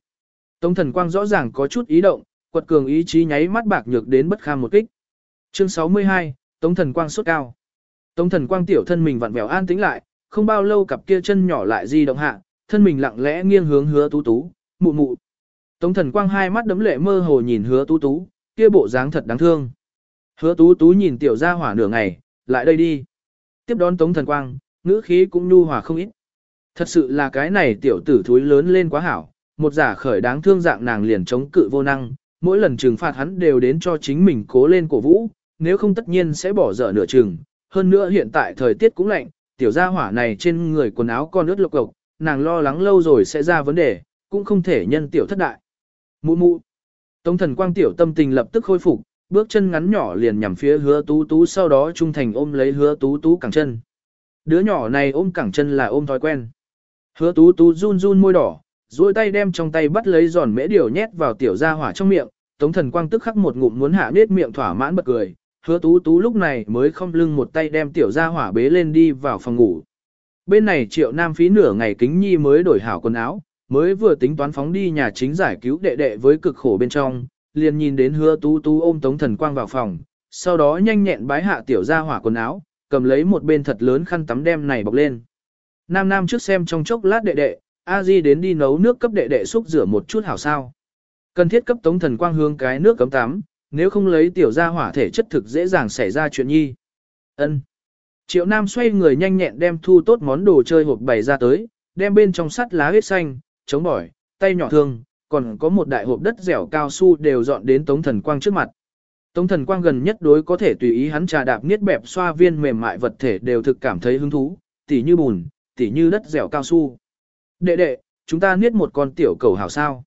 Tống thần quang rõ ràng có chút ý động, quật cường ý chí nháy mắt bạc nhược đến bất kham một kích. Chương 62, Tống thần quang sốt cao. Tống thần quang tiểu thân mình vặn vẹo an tĩnh lại, không bao lâu cặp kia chân nhỏ lại di động hạ, thân mình lặng lẽ nghiêng hướng hứa tú tú, mụ mụ. Tống thần quang hai mắt đấm lệ mơ hồ nhìn hứa tú tú, kia bộ dáng thật đáng thương. Hứa tú tú nhìn tiểu gia hỏa nửa ngày, lại đây đi. Tiếp đón tống thần quang, ngữ khí cũng nhu hòa không ít. Thật sự là cái này tiểu tử thúi lớn lên quá hảo, một giả khởi đáng thương dạng nàng liền chống cự vô năng, mỗi lần trừng phạt hắn đều đến cho chính mình cố lên cổ vũ, nếu không tất nhiên sẽ bỏ dở nửa chừng. Hơn nữa hiện tại thời tiết cũng lạnh, tiểu gia hỏa này trên người quần áo con ướt lộc cộc, nàng lo lắng lâu rồi sẽ ra vấn đề, cũng không thể nhân tiểu thất đại. Mụ mụ. Tống thần quang tiểu tâm tình lập tức khôi phục, bước chân ngắn nhỏ liền nhằm phía hứa tú tú sau đó trung thành ôm lấy hứa tú tú cẳng chân. Đứa nhỏ này ôm cẳng chân là ôm thói quen. Hứa tú tú run run môi đỏ, duỗi tay đem trong tay bắt lấy giòn mễ điều nhét vào tiểu gia hỏa trong miệng, tống thần quang tức khắc một ngụm muốn hạ nết miệng thỏa mãn bật cười. Hứa tú tú lúc này mới không lưng một tay đem tiểu gia hỏa bế lên đi vào phòng ngủ. Bên này triệu nam phí nửa ngày kính nhi mới đổi hảo quần áo, mới vừa tính toán phóng đi nhà chính giải cứu đệ đệ với cực khổ bên trong, liền nhìn đến hứa tú tú ôm tống thần quang vào phòng, sau đó nhanh nhẹn bái hạ tiểu gia hỏa quần áo, cầm lấy một bên thật lớn khăn tắm đem này bọc lên. Nam Nam trước xem trong chốc lát đệ đệ, A Di đến đi nấu nước cấp đệ đệ xúc rửa một chút hảo sao. Cần thiết cấp tống thần quang hướng cái nước cấm tắm, nếu không lấy tiểu ra hỏa thể chất thực dễ dàng xảy ra chuyện nhi. Ân. Triệu Nam xoay người nhanh nhẹn đem thu tốt món đồ chơi hộp bày ra tới, đem bên trong sắt lá huyết xanh, chống bỏi, tay nhỏ thương, còn có một đại hộp đất dẻo cao su đều dọn đến Tống Thần Quang trước mặt. Tống Thần Quang gần nhất đối có thể tùy ý hắn trà đạp niết bẹp xoa viên mềm mại vật thể đều thực cảm thấy hứng thú, tỉ như bùn, tỉ như đất dẻo cao su. Đệ đệ, chúng ta niết một con tiểu cầu hảo sao.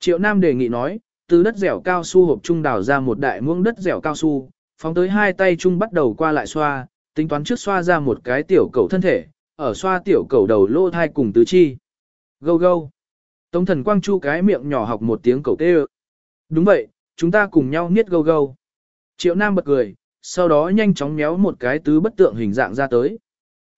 Triệu Nam đề nghị nói, từ đất dẻo cao su hộp trung đào ra một đại muỗng đất dẻo cao su, phóng tới hai tay chung bắt đầu qua lại xoa, tính toán trước xoa ra một cái tiểu cầu thân thể, ở xoa tiểu cầu đầu lô thai cùng tứ chi. Gâu gâu. Tống thần quang chu cái miệng nhỏ học một tiếng cầu kêu. Đúng vậy, chúng ta cùng nhau niết gâu gâu. Triệu Nam bật cười, sau đó nhanh chóng méo một cái tứ bất tượng hình dạng ra tới.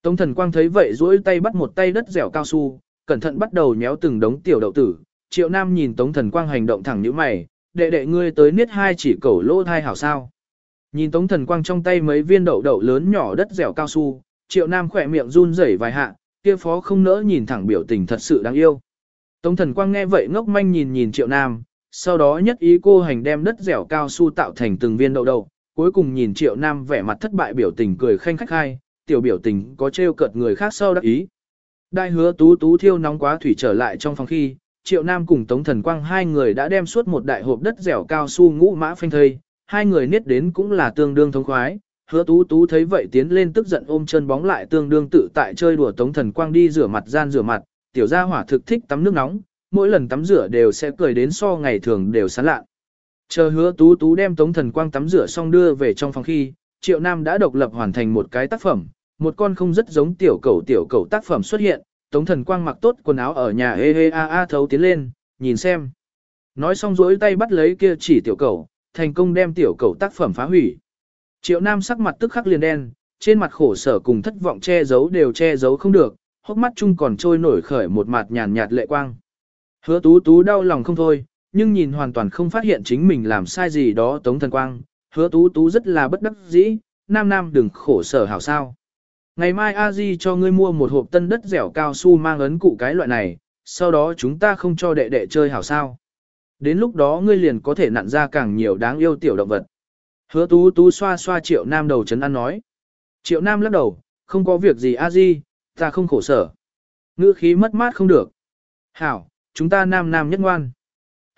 Tống thần quang thấy vậy duỗi tay bắt một tay đất dẻo cao su, cẩn thận bắt đầu méo từng đống tiểu đậu tử. Triệu Nam nhìn Tống thần quang hành động thẳng như mày, đệ đệ ngươi tới niết hai chỉ cầu lô thai hảo sao. Nhìn Tống thần quang trong tay mấy viên đậu đậu lớn nhỏ đất dẻo cao su, Triệu Nam khỏe miệng run rẩy vài hạ, kia phó không nỡ nhìn thẳng biểu tình thật sự đáng yêu. Tống thần quang nghe vậy ngốc manh nhìn nhìn Triệu Nam, sau đó nhất ý cô hành đem đất dẻo cao su tạo thành từng viên đậu đậu, cuối cùng nhìn Triệu Nam vẻ mặt thất bại biểu tình cười khanh khách hai, tiểu biểu tình có trêu cợt người khác sau đắc ý. Đại hứa tú tú thiêu nóng quá thủy trở lại trong phòng khi, Triệu Nam cùng Tống Thần Quang hai người đã đem suốt một đại hộp đất dẻo cao su ngũ mã phanh thây, hai người niết đến cũng là tương đương thống khoái. Hứa tú tú thấy vậy tiến lên tức giận ôm chân bóng lại tương đương tự tại chơi đùa Tống Thần Quang đi rửa mặt gian rửa mặt, tiểu gia hỏa thực thích tắm nước nóng, mỗi lần tắm rửa đều sẽ cười đến so ngày thường đều sán lạ. Chờ hứa tú tú đem Tống Thần Quang tắm rửa xong đưa về trong phòng khi, Triệu Nam đã độc lập hoàn thành một cái tác phẩm, một con không rất giống tiểu cầu tiểu cầu tác phẩm xuất hiện, Tống Thần Quang mặc tốt quần áo ở nhà hê hê a a thấu tiến lên, nhìn xem. Nói xong rỗi tay bắt lấy kia chỉ tiểu cầu, thành công đem tiểu cầu tác phẩm phá hủy. Triệu Nam sắc mặt tức khắc liền đen, trên mặt khổ sở cùng thất vọng che giấu đều che giấu không được, hốc mắt chung còn trôi nổi khởi một mặt nhàn nhạt lệ quang. Hứa tú tú đau lòng không thôi, nhưng nhìn hoàn toàn không phát hiện chính mình làm sai gì đó tống thần quang, hứa tú tú rất là bất đắc dĩ, nam nam đừng khổ sở hảo sao. Ngày mai a di cho ngươi mua một hộp tân đất dẻo cao su mang ấn cụ cái loại này, sau đó chúng ta không cho đệ đệ chơi hảo sao. Đến lúc đó ngươi liền có thể nặn ra càng nhiều đáng yêu tiểu động vật. Hứa tú tú xoa xoa triệu nam đầu chấn ăn nói. Triệu nam lắc đầu, không có việc gì a di, ta không khổ sở. Ngữ khí mất mát không được. Hảo, chúng ta nam nam nhất ngoan.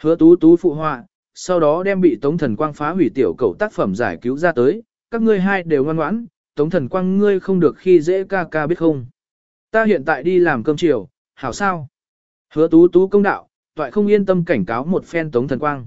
Hứa tú tú phụ họa, sau đó đem bị Tống Thần Quang phá hủy tiểu cầu tác phẩm giải cứu ra tới, các ngươi hai đều ngoan ngoãn, Tống Thần Quang ngươi không được khi dễ ca ca biết không. Ta hiện tại đi làm cơm chiều, hảo sao? Hứa tú tú công đạo, toại không yên tâm cảnh cáo một phen Tống Thần Quang.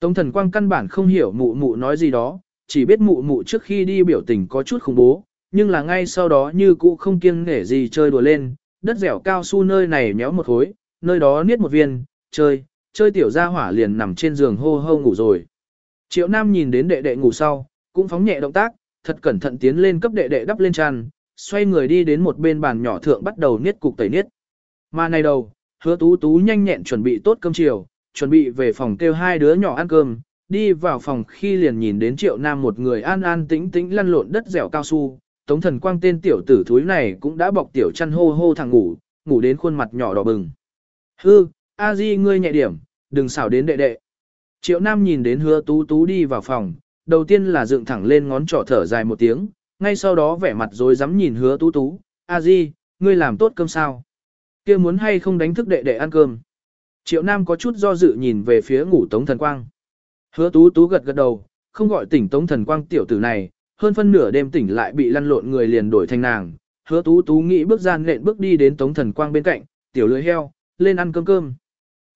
Tống Thần Quang căn bản không hiểu mụ mụ nói gì đó, chỉ biết mụ mụ trước khi đi biểu tình có chút khủng bố, nhưng là ngay sau đó như cũ không kiêng nể gì chơi đùa lên, đất dẻo cao su nơi này méo một khối, nơi đó niết một viên, chơi, chơi tiểu gia hỏa liền nằm trên giường hô hô ngủ rồi. Triệu Nam nhìn đến đệ đệ ngủ sau, cũng phóng nhẹ động tác, thật cẩn thận tiến lên cấp đệ đệ đắp lên tràn, xoay người đi đến một bên bàn nhỏ thượng bắt đầu niết cục tẩy niết. Mà này đầu, hứa tú tú nhanh nhẹn chuẩn bị tốt cơm chiều, chuẩn bị về phòng kêu hai đứa nhỏ ăn cơm, đi vào phòng khi liền nhìn đến triệu nam một người an an tĩnh tĩnh lăn lộn đất dẻo cao su, tống thần quang tên tiểu tử thúi này cũng đã bọc tiểu chăn hô hô thằng ngủ, ngủ đến khuôn mặt nhỏ đỏ bừng. Hư, a di ngươi nhẹ điểm, đừng xảo đến đệ đệ. Triệu Nam nhìn đến hứa tú tú đi vào phòng, đầu tiên là dựng thẳng lên ngón trỏ thở dài một tiếng, ngay sau đó vẻ mặt rồi dám nhìn hứa tú tú, a di, ngươi làm tốt cơm sao? Kia muốn hay không đánh thức đệ đệ ăn cơm? Triệu Nam có chút do dự nhìn về phía ngủ Tống Thần Quang. Hứa tú tú gật gật đầu, không gọi tỉnh Tống Thần Quang tiểu tử này, hơn phân nửa đêm tỉnh lại bị lăn lộn người liền đổi thành nàng. Hứa tú tú nghĩ bước gian nện bước đi đến Tống Thần Quang bên cạnh, tiểu lưới heo, lên ăn cơm cơm.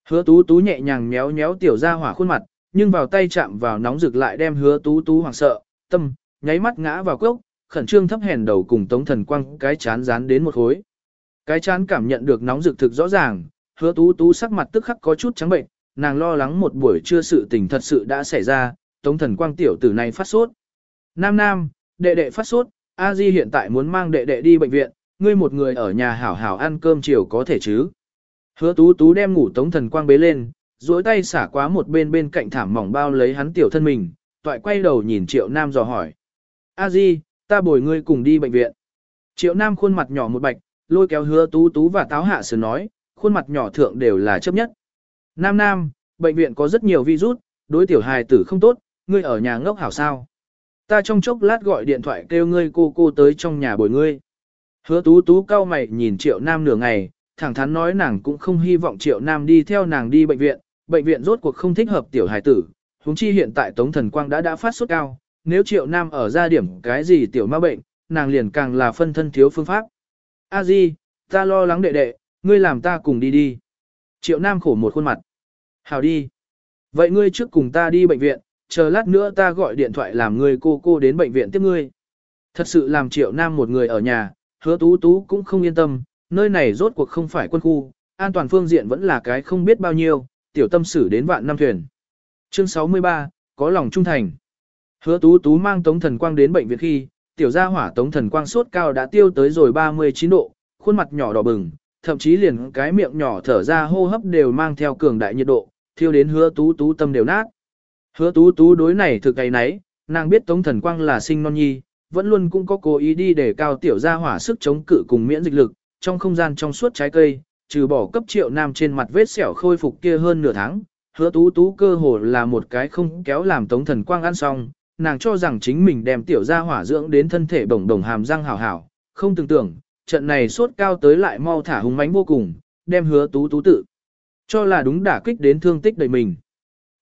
Hứa tú tú nhẹ nhàng méo méo tiểu ra hỏa khuôn mặt, nhưng vào tay chạm vào nóng rực lại đem hứa tú tú hoảng sợ, tâm, nháy mắt ngã vào cốc, khẩn trương thấp hèn đầu cùng tống thần quang cái chán dán đến một khối. Cái chán cảm nhận được nóng rực thực rõ ràng, hứa tú tú sắc mặt tức khắc có chút trắng bệnh, nàng lo lắng một buổi trưa sự tình thật sự đã xảy ra, tống thần quang tiểu tử này phát sốt. Nam Nam, đệ đệ phát sốt, A Di hiện tại muốn mang đệ đệ đi bệnh viện, ngươi một người ở nhà hảo hảo ăn cơm chiều có thể chứ. Hứa tú tú đem ngủ tống thần quang bế lên, duỗi tay xả quá một bên bên cạnh thảm mỏng bao lấy hắn tiểu thân mình, toại quay đầu nhìn triệu nam dò hỏi. A di, ta bồi ngươi cùng đi bệnh viện. Triệu nam khuôn mặt nhỏ một bạch, lôi kéo hứa tú tú và táo hạ sườn nói, khuôn mặt nhỏ thượng đều là chấp nhất. Nam nam, bệnh viện có rất nhiều virus, đối tiểu hài tử không tốt, ngươi ở nhà ngốc hảo sao. Ta trong chốc lát gọi điện thoại kêu ngươi cô cô tới trong nhà bồi ngươi. Hứa tú tú cau mày nhìn triệu nam nửa ngày, thẳng thắn nói nàng cũng không hy vọng triệu nam đi theo nàng đi bệnh viện, bệnh viện rốt cuộc không thích hợp tiểu hài tử, huống chi hiện tại Tống Thần Quang đã đã phát sốt cao, nếu triệu nam ở gia điểm cái gì tiểu ma bệnh, nàng liền càng là phân thân thiếu phương pháp. A Di, ta lo lắng đệ đệ, ngươi làm ta cùng đi đi. Triệu nam khổ một khuôn mặt. Hào đi. Vậy ngươi trước cùng ta đi bệnh viện, chờ lát nữa ta gọi điện thoại làm ngươi cô cô đến bệnh viện tiếp ngươi. Thật sự làm triệu nam một người ở nhà, hứa tú tú cũng không yên tâm, nơi này rốt cuộc không phải quân khu, an toàn phương diện vẫn là cái không biết bao nhiêu, tiểu tâm xử đến vạn năm thuyền. Chương 63, có lòng trung thành. Hứa tú tú mang tống thần quang đến bệnh viện khi, tiểu gia hỏa tống thần quang sốt cao đã tiêu tới rồi 39 độ, khuôn mặt nhỏ đỏ bừng, thậm chí liền cái miệng nhỏ thở ra hô hấp đều mang theo cường đại nhiệt độ, thiêu đến hứa tú tú tâm đều nát. Hứa tú tú đối này thực cái nấy, nàng biết tống thần quang là sinh non nhi, vẫn luôn cũng có cố ý đi để cao tiểu gia hỏa sức chống cự cùng miễn dịch lực, trong không gian trong suốt trái cây, trừ bỏ cấp triệu nam trên mặt vết sẹo khôi phục kia hơn nửa tháng, hứa tú tú cơ hồ là một cái không kéo làm tống thần quang ăn xong, nàng cho rằng chính mình đem tiểu gia hỏa dưỡng đến thân thể bổng đồng hàm răng hảo hảo, không tưởng tưởng, trận này sốt cao tới lại mau thả hùng mãnh vô cùng, đem hứa tú tú tự. Cho là đúng đả kích đến thương tích đầy mình.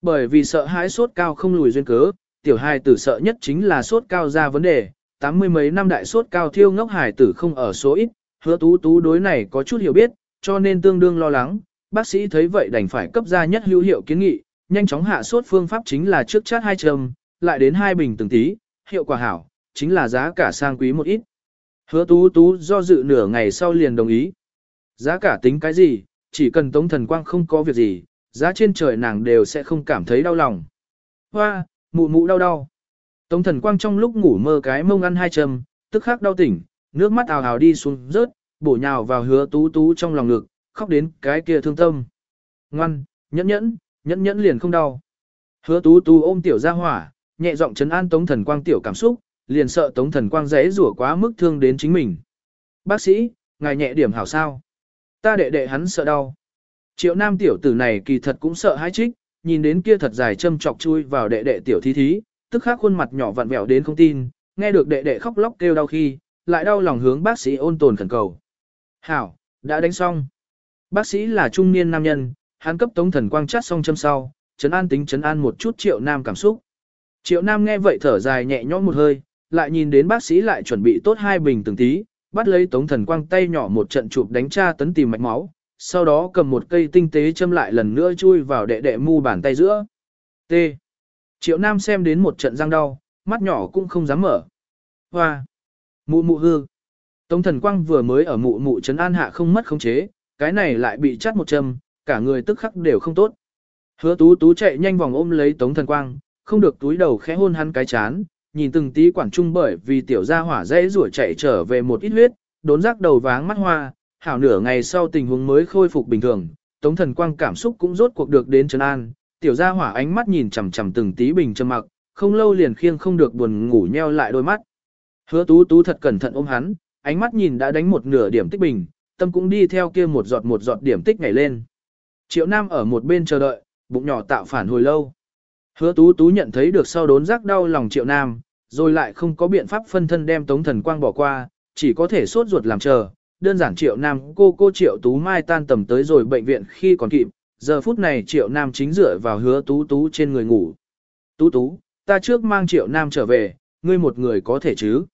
Bởi vì sợ hãi sốt cao không lùi duyên cớ, tiểu hài tử sợ nhất chính là sốt cao ra vấn đề, tám mươi mấy năm đại sốt cao thiêu ngốc hài tử không ở số ít, hứa tú tú đối này có chút hiểu biết, cho nên tương đương lo lắng, bác sĩ thấy vậy đành phải cấp ra nhất hữu hiệu kiến nghị, nhanh chóng hạ sốt phương pháp chính là trước chát hai trầm, lại đến hai bình từng tí, hiệu quả hảo, chính là giá cả sang quý một ít. Hứa tú tú do dự nửa ngày sau liền đồng ý. Giá cả tính cái gì, chỉ cần tống thần quang không có việc gì, giá trên trời nàng đều sẽ không cảm thấy đau lòng. Hoa, mụ mụ đau đau. Tống thần quang trong lúc ngủ mơ cái mông ăn hai châm, tức khắc đau tỉnh, nước mắt ào ào đi xuống rớt, bổ nhào vào hứa tú tú trong lòng ngực, khóc đến cái kia thương tâm. Ngoan, nhẫn nhẫn, nhẫn nhẫn liền không đau. Hứa tú tú ôm tiểu ra hỏa, nhẹ giọng trấn an tống thần quang tiểu cảm xúc, liền sợ tống thần quang dễ rủa quá mức thương đến chính mình. Bác sĩ, ngài nhẹ điểm hảo sao? Ta đệ đệ hắn sợ đau. Triệu nam tiểu tử này kỳ thật cũng sợ hãi trích, nhìn đến kia thật dài châm chọc chui vào đệ đệ tiểu thí thí, tức khắc khuôn mặt nhỏ vặn vẹo đến không tin, nghe được đệ đệ khóc lóc kêu đau khi, lại đau lòng hướng bác sĩ ôn tồn khẩn cầu. Hảo, đã đánh xong. Bác sĩ là trung niên nam nhân, hắn cấp tống thần quang chát xong châm sau, chấn an tính chấn an một chút triệu nam cảm xúc. Triệu nam nghe vậy thở dài nhẹ nhõm một hơi, lại nhìn đến bác sĩ lại chuẩn bị tốt hai bình từng tí, bắt lấy tống thần quang tay nhỏ một trận chụp đánh tra tấn tìm mạch máu, sau đó cầm một cây tinh tế châm lại lần nữa chui vào đệ đệ mu bàn tay giữa. T. Triệu Nam xem đến một trận răng đau, mắt nhỏ cũng không dám mở. Hoa. Mụ mụ hư. Tống thần quang vừa mới ở mụ mụ trấn an hạ không mất khống chế, cái này lại bị chắt một châm, cả người tức khắc đều không tốt. Hứa tú tú chạy nhanh vòng ôm lấy tống thần quang, không được túi đầu khẽ hôn hắn cái chán, nhìn từng tí quản trung bởi vì tiểu gia hỏa dễ rủa chạy trở về một ít huyết, đốn rác đầu váng mắt hoa, hảo nửa ngày sau tình huống mới khôi phục bình thường, tống thần quang cảm xúc cũng rốt cuộc được đến trấn an, tiểu gia hỏa ánh mắt nhìn chằm chằm từng tí bình trầm mặc, không lâu liền khiêng không được buồn ngủ nheo lại đôi mắt. Hứa tú tú thật cẩn thận ôm hắn, ánh mắt nhìn đã đánh một nửa điểm tích bình, tâm cũng đi theo kia một giọt một giọt điểm tích nhảy lên. Triệu Nam ở một bên chờ đợi, bụng nhỏ tạo phản hồi lâu. Hứa tú tú nhận thấy được sau đốn giác đau lòng Triệu Nam, rồi lại không có biện pháp phân thân đem Tống Thần Quang bỏ qua, chỉ có thể sốt ruột làm chờ. Đơn giản Triệu Nam cô cô Triệu Tú Mai tan tầm tới rồi bệnh viện khi còn kịp, giờ phút này Triệu Nam chính dựa vào hứa tú tú trên người ngủ. Tú tú, ta trước mang Triệu Nam trở về, ngươi một người có thể chứ?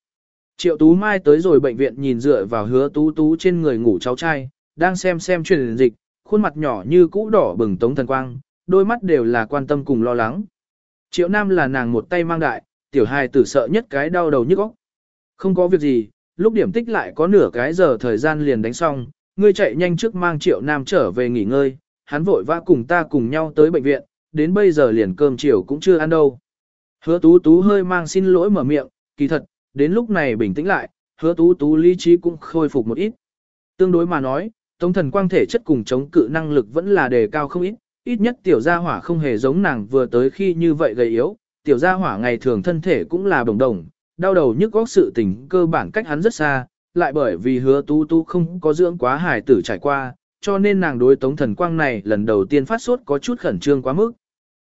Triệu Tú Mai tới rồi bệnh viện nhìn dựa vào hứa Tú Tú trên người ngủ cháu trai, đang xem xem truyền dịch, khuôn mặt nhỏ như cũ đỏ bừng tống thần quang, đôi mắt đều là quan tâm cùng lo lắng. Triệu Nam là nàng một tay mang đại, tiểu hài tử sợ nhất cái đau đầu nhức óc. Không có việc gì, lúc điểm tích lại có nửa cái giờ thời gian liền đánh xong, ngươi chạy nhanh trước mang Triệu Nam trở về nghỉ ngơi, hắn vội vã cùng ta cùng nhau tới bệnh viện, đến bây giờ liền cơm chiều cũng chưa ăn đâu. Hứa Tú Tú hơi mang xin lỗi mở miệng, kỳ thật, đến lúc này bình tĩnh lại, hứa tú tú lý trí cũng khôi phục một ít. Tương đối mà nói, tống thần quang thể chất cùng chống cự năng lực vẫn là đề cao không ít, ít nhất tiểu gia hỏa không hề giống nàng vừa tới khi như vậy gầy yếu, tiểu gia hỏa ngày thường thân thể cũng là đồng đồng, đau đầu nhức góc sự tình cơ bản cách hắn rất xa, lại bởi vì hứa tú tú không có dưỡng quá hài tử trải qua, cho nên nàng đối tống thần quang này lần đầu tiên phát sốt có chút khẩn trương quá mức.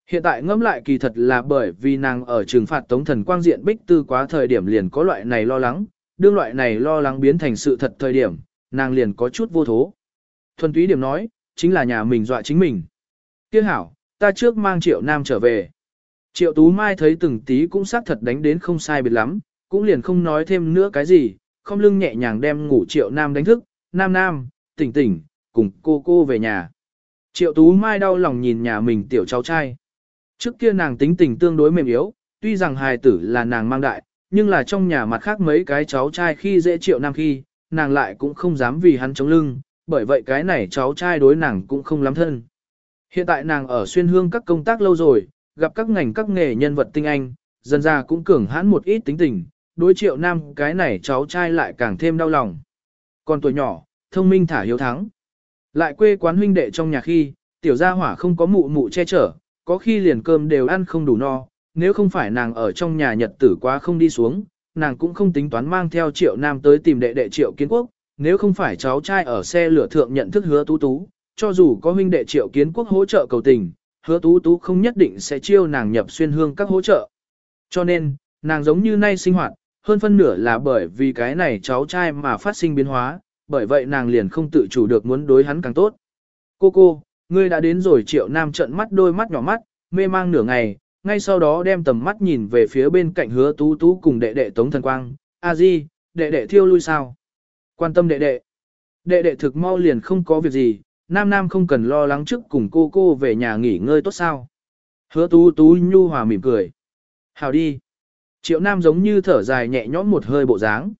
Hiện tại ngẫm lại kỳ thật là bởi vì nàng ở trừng phạt tống thần quang diện bích tư quá thời điểm liền có loại này lo lắng, đương loại này lo lắng biến thành sự thật thời điểm, nàng liền có chút vô thố. Thuần túy điểm nói, chính là nhà mình dọa chính mình kia hảo, ta trước mang triệu nam trở về. Triệu tú mai thấy từng tí cũng xác thật đánh đến không sai biệt lắm, cũng liền không nói thêm nữa cái gì, không lưng nhẹ nhàng đem ngủ triệu nam đánh thức, nam nam, tỉnh tỉnh, cùng cô cô về nhà. Triệu tú mai đau lòng nhìn nhà mình tiểu cháu trai. Trước kia nàng tính tình tương đối mềm yếu, tuy rằng hài tử là nàng mang đại, nhưng là trong nhà mặt khác mấy cái cháu trai khi dễ triệu nam khi, nàng lại cũng không dám vì hắn chống lưng, bởi vậy cái này cháu trai đối nàng cũng không lắm thân. Hiện tại nàng ở xuyên hương các công tác lâu rồi, gặp các ngành các nghề nhân vật tinh anh, dần ra cũng cường hãn một ít tính tình, đối triệu nam cái này cháu trai lại càng thêm đau lòng. Còn tuổi nhỏ, thông minh thả hiếu thắng. Lại quê quán huynh đệ trong nhà khi, tiểu gia hỏa không có mụ mụ che chở, có khi liền cơm đều ăn không đủ no, nếu không phải nàng ở trong nhà nhật tử quá không đi xuống, nàng cũng không tính toán mang theo triệu nam tới tìm đệ đệ triệu kiến quốc, nếu không phải cháu trai ở xe lửa thượng nhận thức hứa tú tú, cho dù có huynh đệ triệu kiến quốc hỗ trợ cầu tình, hứa tú tú không nhất định sẽ chiêu nàng nhập xuyên hương các hỗ trợ. Cho nên, nàng giống như nay sinh hoạt, hơn phân nửa là bởi vì cái này cháu trai mà phát sinh biến hóa, bởi vậy nàng liền không tự chủ được muốn đối hắn càng tốt. Cô cô, ngươi đã đến rồi triệu nam trận mắt đôi mắt nhỏ mắt, mê mang nửa ngày, ngay sau đó đem tầm mắt nhìn về phía bên cạnh hứa tú tú cùng đệ đệ tống thần quang, a di, đệ đệ thiêu lui sao? Quan tâm đệ đệ. Đệ đệ thực mau liền không có việc gì, nam nam không cần lo lắng trước cùng cô cô về nhà nghỉ ngơi tốt sao. Hứa tú tú nhu hòa mỉm cười. Hào đi. Triệu nam giống như thở dài nhẹ nhõm một hơi bộ dáng.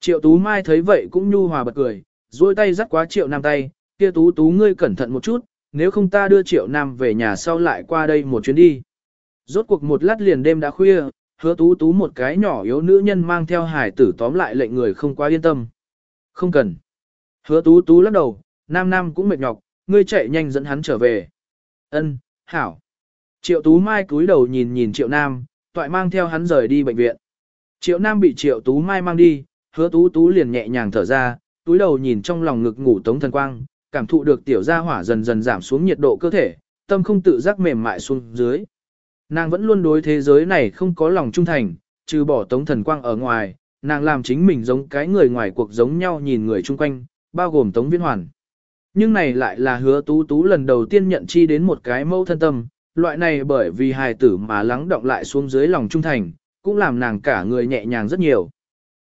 Triệu tú mai thấy vậy cũng nhu hòa bật cười, duỗi tay dắt quá triệu nam tay, kia tú tú ngươi cẩn thận một chút, nếu không ta đưa triệu nam về nhà sau lại qua đây một chuyến đi. Rốt cuộc một lát liền đêm đã khuya, hứa tú tú một cái nhỏ yếu nữ nhân mang theo hải tử tóm lại lệnh người không quá yên tâm. Không cần. Hứa tú tú lắc đầu, nam nam cũng mệt nhọc, ngươi chạy nhanh dẫn hắn trở về. Ân, hảo. Triệu tú mai cúi đầu nhìn nhìn triệu nam, toại mang theo hắn rời đi bệnh viện. Triệu nam bị triệu tú mai mang đi, hứa tú tú liền nhẹ nhàng thở ra, túi đầu nhìn trong lòng ngực ngủ tống thần quang, cảm thụ được tiểu gia hỏa dần dần giảm xuống nhiệt độ cơ thể, tâm không tự giác mềm mại xuống dưới. Nàng vẫn luôn đối thế giới này không có lòng trung thành, trừ bỏ tống thần quang ở ngoài, nàng làm chính mình giống cái người ngoài cuộc giống nhau nhìn người chung quanh, bao gồm tống viên hoàn. Nhưng này lại là hứa tú tú lần đầu tiên nhận chi đến một cái mâu thân tâm, loại này bởi vì hài tử mà lắng động lại xuống dưới lòng trung thành, cũng làm nàng cả người nhẹ nhàng rất nhiều.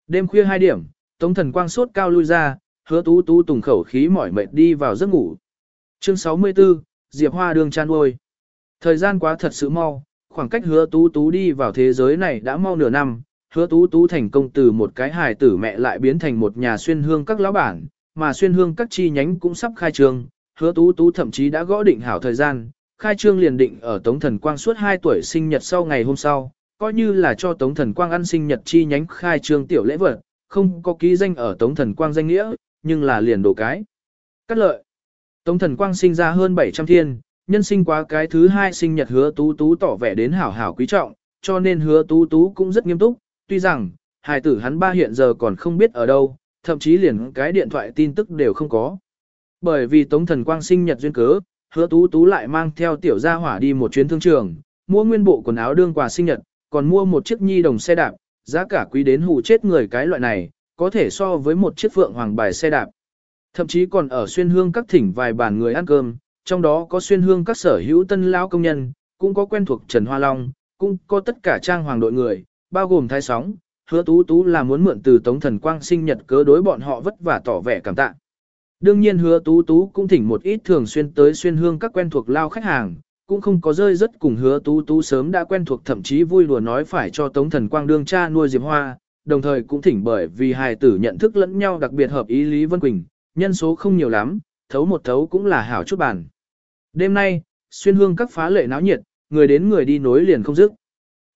Đêm khuya hai điểm, tống thần quang sốt cao lui ra, hứa tú tú tùng khẩu khí mỏi mệt đi vào giấc ngủ. Chương 64, Diệp Hoa đường chan uôi. Thời gian quá thật sự mau, khoảng cách hứa tú tú đi vào thế giới này đã mau nửa năm, hứa tú tú thành công từ một cái hài tử mẹ lại biến thành một nhà xuyên hương các lão bản, mà xuyên hương các chi nhánh cũng sắp khai trương, hứa tú tú thậm chí đã gõ định hảo thời gian, khai trương liền định ở Tống Thần Quang suốt 2 tuổi sinh nhật sau ngày hôm sau, coi như là cho Tống Thần Quang ăn sinh nhật chi nhánh khai trương tiểu lễ vật, không có ký danh ở Tống Thần Quang danh nghĩa, nhưng là liền đổ cái. Cắt lợi. Tống Thần Quang sinh ra hơn 700 thiên, nhân sinh quá cái thứ hai sinh nhật hứa tú tú tỏ vẻ đến hảo hảo quý trọng, cho nên hứa tú tú cũng rất nghiêm túc, tuy rằng, hài tử hắn ba hiện giờ còn không biết ở đâu, thậm chí liền cái điện thoại tin tức đều không có. Bởi vì Tống Thần Quang sinh nhật duyên cớ, hứa tú tú lại mang theo tiểu gia hỏa đi một chuyến thương trường, mua nguyên bộ quần áo đương quà sinh nhật, còn mua một chiếc nhi đồng xe đạp, giá cả quý đến hù chết người cái loại này, có thể so với một chiếc phượng hoàng bài xe đạp. Thậm chí còn ở xuyên hương các thỉnh vài bàn người ăn cơm, trong đó có xuyên hương các sở hữu tân lão công nhân, cũng có quen thuộc Trần Hoa Long, cũng có tất cả trang hoàng đội người, bao gồm thái sóng, hứa tú tú là muốn mượn từ Tống Thần Quang sinh nhật cớ đối bọn họ vất vả tỏ vẻ cảm tạ. Đương nhiên hứa tú tú cũng thỉnh một ít thường xuyên tới xuyên hương các quen thuộc lao khách hàng, cũng không có rơi rất cùng hứa tú tú sớm đã quen thuộc thậm chí vui đùa nói phải cho Tống Thần Quang đương cha nuôi Diệp Hoa, đồng thời cũng thỉnh bởi vì hài tử nhận thức lẫn nhau đặc biệt hợp ý Lý Vân Quỳnh, nhân số không nhiều lắm, thấu một thấu cũng là hảo chút bản. Đêm nay, xuyên hương các phá lệ náo nhiệt, người đến người đi nối liền không dứt.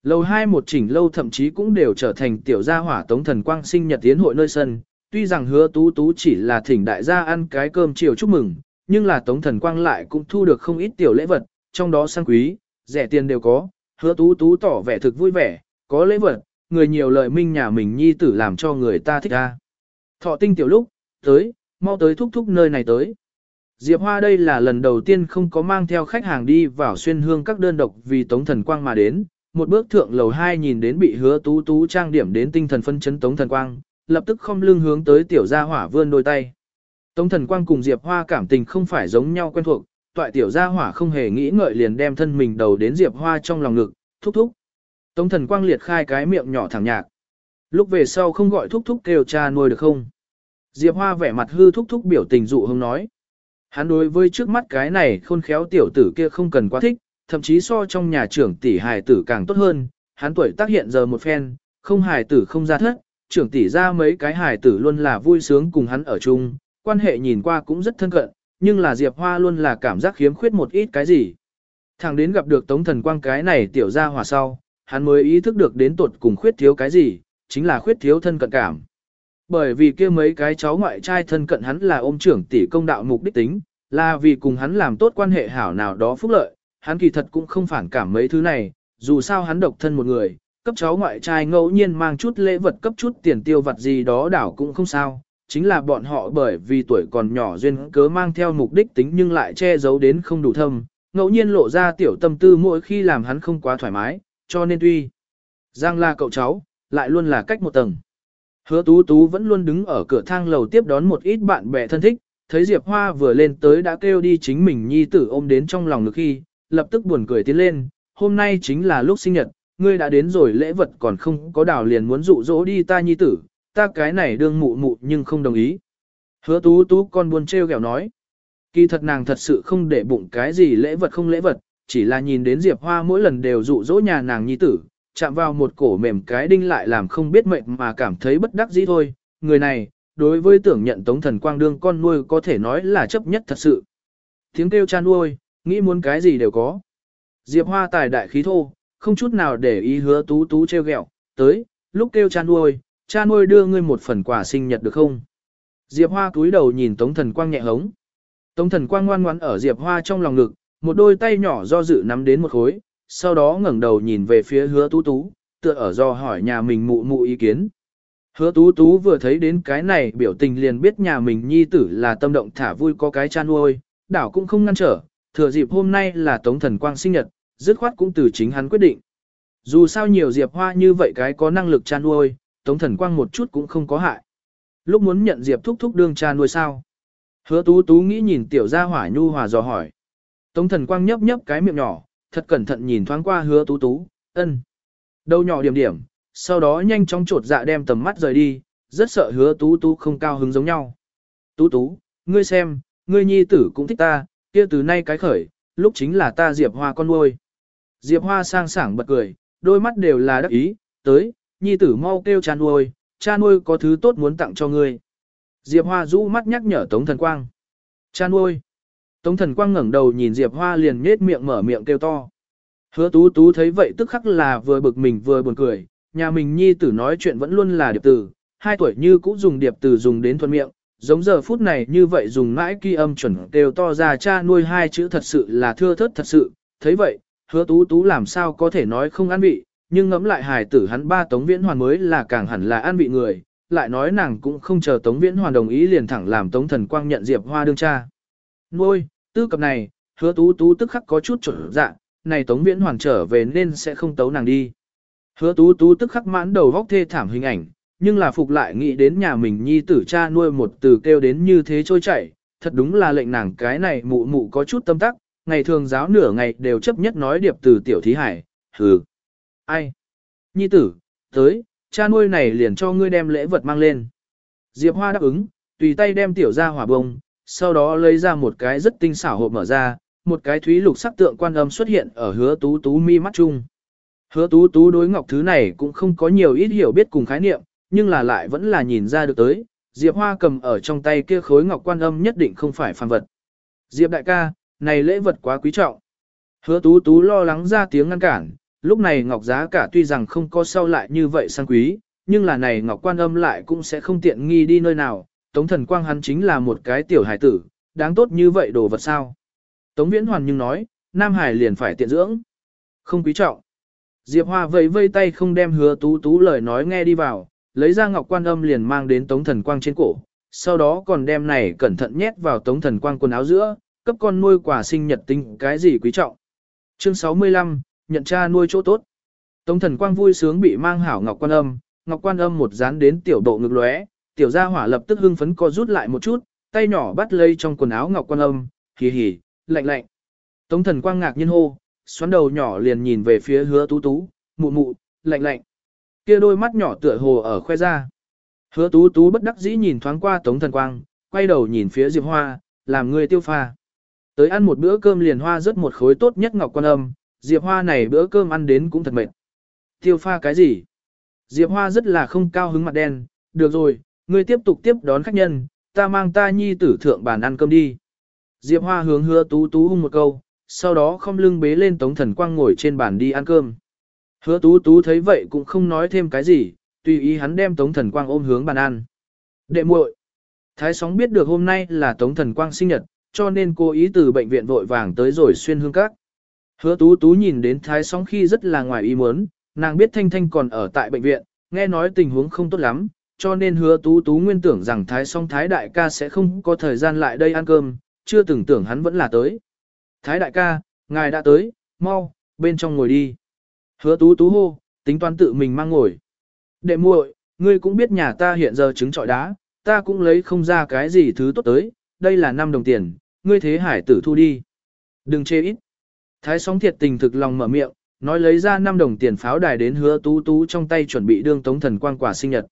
Lầu hai một chỉnh lâu thậm chí cũng đều trở thành tiểu gia hỏa tống thần quang sinh nhật tiến hội nơi sân, tuy rằng hứa tú tú chỉ là thỉnh đại gia ăn cái cơm chiều chúc mừng, nhưng là tống thần quang lại cũng thu được không ít tiểu lễ vật, trong đó sang quý, rẻ tiền đều có, hứa tú tú tỏ vẻ thực vui vẻ, có lễ vật, người nhiều lợi minh nhà mình nhi tử làm cho người ta thích ra. Thọ tinh tiểu lúc, tới, mau tới thúc thúc nơi này tới. Diệp Hoa đây là lần đầu tiên không có mang theo khách hàng đi vào xuyên hương các đơn độc vì Tống Thần Quang mà đến, một bước thượng lầu 2 nhìn đến bị hứa tú tú trang điểm đến tinh thần phân chấn Tống Thần Quang, lập tức không lưng hướng tới tiểu gia hỏa vươn đôi tay. Tống Thần Quang cùng Diệp Hoa cảm tình không phải giống nhau quen thuộc, toại tiểu gia hỏa không hề nghĩ ngợi liền đem thân mình đầu đến Diệp Hoa trong lòng ngực, thúc thúc. Tống Thần Quang liệt khai cái miệng nhỏ thẳng nhạc. Lúc về sau không gọi thúc thúc kêu cha nuôi được không? Diệp Hoa vẻ mặt hư thúc thúc biểu tình dụ hông nói. Hắn đối với trước mắt cái này khôn khéo tiểu tử kia không cần quá thích, thậm chí so trong nhà trưởng tỷ hài tử càng tốt hơn, hắn tuổi tác hiện giờ một phen, không hài tử không ra thất, trưởng tỷ ra mấy cái hài tử luôn là vui sướng cùng hắn ở chung, quan hệ nhìn qua cũng rất thân cận, nhưng là Diệp Hoa luôn là cảm giác khiếm khuyết một ít cái gì. Thằng đến gặp được Tống Thần Quang cái này tiểu ra hòa sau, hắn mới ý thức được đến tột cùng khuyết thiếu cái gì, chính là khuyết thiếu thân cận cảm. Bởi vì kia mấy cái cháu ngoại trai thân cận hắn là ôm trưởng tỷ công đạo mục đích tính, là vì cùng hắn làm tốt quan hệ hảo nào đó phúc lợi, hắn kỳ thật cũng không phản cảm mấy thứ này, dù sao hắn độc thân một người, cấp cháu ngoại trai ngẫu nhiên mang chút lễ vật cấp chút tiền tiêu vật gì đó đảo cũng không sao, chính là bọn họ bởi vì tuổi còn nhỏ duyên cớ mang theo mục đích tính nhưng lại che giấu đến không đủ thâm, ngẫu nhiên lộ ra tiểu tâm tư mỗi khi làm hắn không quá thoải mái, cho nên tuy Giang là cậu cháu, lại luôn là cách một tầng. Hứa tú tú vẫn luôn đứng ở cửa thang lầu tiếp đón một ít bạn bè thân thích, thấy Diệp Hoa vừa lên tới đã kêu đi chính mình nhi tử ôm đến trong lòng lực khi, lập tức buồn cười tiến lên, hôm nay chính là lúc sinh nhật, ngươi đã đến rồi lễ vật còn không có đảo liền muốn dụ dỗ đi ta nhi tử, ta cái này đương mụ mụ nhưng không đồng ý. Hứa tú tú con buồn treo gẹo nói, kỳ thật nàng thật sự không để bụng cái gì lễ vật không lễ vật, chỉ là nhìn đến Diệp Hoa mỗi lần đều dụ dỗ nhà nàng nhi tử, chạm vào một cổ mềm cái đinh lại làm không biết mệnh mà cảm thấy bất đắc dĩ thôi, người này, đối với tưởng nhận Tống Thần Quang đương con nuôi có thể nói là chấp nhất thật sự. Tiếng kêu cha nuôi, nghĩ muốn cái gì đều có. Diệp Hoa tài đại khí thô, không chút nào để ý hứa tú tú treo gẹo, tới, lúc kêu cha nuôi, cha nuôi đưa ngươi một phần quà sinh nhật được không? Diệp Hoa cúi đầu nhìn Tống Thần Quang nhẹ hống. Tống Thần Quang ngoan ngoãn ở Diệp Hoa trong lòng ngực, một đôi tay nhỏ do dự nắm đến một khối, sau đó ngẩng đầu nhìn về phía hứa tú tú, tựa ở do hỏi nhà mình mụ mụ ý kiến. Hứa tú tú vừa thấy đến cái này biểu tình liền biết nhà mình nhi tử là tâm động thả vui có cái cha nuôi, đảo cũng không ngăn trở, thừa dịp hôm nay là tống thần quang sinh nhật, dứt khoát cũng từ chính hắn quyết định. Dù sao nhiều diệp hoa như vậy cái có năng lực cha nuôi, tống thần quang một chút cũng không có hại. Lúc muốn nhận diệp thúc thúc đương cha nuôi sao? Hứa tú tú nghĩ nhìn tiểu gia hỏa nhu hòa dò hỏi. Tống thần quang nhấp nhấp cái miệng nhỏ, thật cẩn thận nhìn thoáng qua hứa tú tú, ân. Đầu nhỏ điểm điểm, sau đó nhanh chóng trột dạ đem tầm mắt rời đi, rất sợ hứa tú tú không cao hứng giống nhau. Tú tú, ngươi xem, ngươi nhi tử cũng thích ta, kia từ nay cái khởi, lúc chính là ta Diệp Hoa con nuôi. Diệp Hoa sang sảng bật cười, đôi mắt đều là đắc ý, tới, nhi tử mau kêu cha nuôi, cha nuôi có thứ tốt muốn tặng cho ngươi. Diệp Hoa rũ mắt nhắc nhở Tống Thần Quang. Cha nuôi. Tống thần quang ngẩng đầu nhìn Diệp Hoa liền nhếch miệng mở miệng kêu to. Hứa tú tú thấy vậy tức khắc là vừa bực mình vừa buồn cười, nhà mình nhi tử nói chuyện vẫn luôn là điệp tử, hai tuổi như cũng dùng điệp tử dùng đến thuận miệng, giống giờ phút này như vậy dùng mãi kỳ âm chuẩn đều to ra cha nuôi hai chữ thật sự là thưa thớt thật sự, thấy vậy, hứa tú tú làm sao có thể nói không ăn vị, nhưng ngẫm lại hài tử hắn ba tống viễn hoàn mới là càng hẳn là ăn vị người, lại nói nàng cũng không chờ tống viễn hoàn đồng ý liền thẳng làm tống thần quang nhận Diệp Hoa đương cha. Nuôi, Tư cập này, hứa tú tú tức khắc có chút trở dạ, này Tống Viễn Hoàn trở về nên sẽ không tấu nàng đi. Hứa tú tú tức khắc mãn đầu góc thê thảm hình ảnh, nhưng là phục lại nghĩ đến nhà mình nhi tử cha nuôi một từ kêu đến như thế trôi chảy, thật đúng là lệnh nàng cái này mụ mụ có chút tâm tắc, ngày thường giáo nửa ngày đều chấp nhất nói điệp từ tiểu thí hải, hừ. Ai? Nhi tử, tới, cha nuôi này liền cho ngươi đem lễ vật mang lên. Diệp Hoa đáp ứng, tùy tay đem tiểu ra hỏa bông, sau đó lấy ra một cái rất tinh xảo hộp mở ra, một cái thúy lục sắc tượng quan âm xuất hiện ở hứa tú tú mi mắt chung. Hứa tú tú đối ngọc thứ này cũng không có nhiều ít hiểu biết cùng khái niệm, nhưng là lại vẫn là nhìn ra được tới, Diệp Hoa cầm ở trong tay kia khối ngọc quan âm nhất định không phải phàm vật. Diệp đại ca, này lễ vật quá quý trọng. Hứa tú tú lo lắng ra tiếng ngăn cản, lúc này ngọc giá cả tuy rằng không có sau lại như vậy sang quý, nhưng là này ngọc quan âm lại cũng sẽ không tiện nghi đi nơi nào, Tống thần quang hắn chính là một cái tiểu hải tử, đáng tốt như vậy đồ vật sao. Tống viễn hoàn nhưng nói, Nam Hải liền phải tiện dưỡng. Không quý trọng. Diệp Hoa vẫy vây tay không đem hứa tú tú lời nói nghe đi vào, lấy ra ngọc quan âm liền mang đến tống thần quang trên cổ, sau đó còn đem này cẩn thận nhét vào tống thần quang quần áo giữa, cấp con nuôi quả sinh nhật tinh cái gì quý trọng. Chương 65, nhận cha nuôi chỗ tốt. Tống thần quang vui sướng bị mang hảo ngọc quan âm, ngọc quan âm một dán đến tiểu độ ngực lóe, tiểu gia hỏa lập tức hưng phấn co rút lại một chút, tay nhỏ bắt lấy trong quần áo ngọc quan âm, hì hì, lạnh lạnh. Tống thần quang ngạc nhiên hô, xoắn đầu nhỏ liền nhìn về phía hứa tú tú, mụ mụ, lạnh lạnh. Kia đôi mắt nhỏ tựa hồ ở khoe ra. Hứa tú tú bất đắc dĩ nhìn thoáng qua tống thần quang, quay đầu nhìn phía Diệp Hoa, làm người tiêu pha. Tới ăn một bữa cơm liền hoa rất một khối tốt nhất ngọc quan âm, Diệp Hoa này bữa cơm ăn đến cũng thật mệt. Tiêu pha cái gì? Diệp Hoa rất là không cao hứng mặt đen, được rồi, Ngươi tiếp tục tiếp đón khách nhân, ta mang ta nhi tử thượng bàn ăn cơm đi. Diệp Hoa hướng hứa tú tú hung một câu, sau đó không lưng bế lên Tống Thần Quang ngồi trên bàn đi ăn cơm. Hứa tú tú thấy vậy cũng không nói thêm cái gì, tùy ý hắn đem Tống Thần Quang ôm hướng bàn ăn. Đệ muội, Thái sóng biết được hôm nay là Tống Thần Quang sinh nhật, cho nên cô ý từ bệnh viện vội vàng tới rồi xuyên hương các. Hứa tú tú nhìn đến Thái sóng khi rất là ngoài ý muốn, nàng biết Thanh Thanh còn ở tại bệnh viện, nghe nói tình huống không tốt lắm, cho nên hứa tú tú nguyên tưởng rằng Thái sóng Thái đại ca sẽ không có thời gian lại đây ăn cơm, chưa từng tưởng hắn vẫn là tới. Thái đại ca, ngài đã tới, mau, bên trong ngồi đi. Hứa tú tú hô, tính toán tự mình mang ngồi. Đệ muội, ngươi cũng biết nhà ta hiện giờ trứng trọi đá, ta cũng lấy không ra cái gì thứ tốt tới, đây là 5 đồng tiền, ngươi thế hải tử thu đi. Đừng chê ít. Thái sóng thiệt tình thực lòng mở miệng, nói lấy ra 5 đồng tiền pháo đài đến hứa tú tú trong tay chuẩn bị đương tống thần quang quả sinh nhật.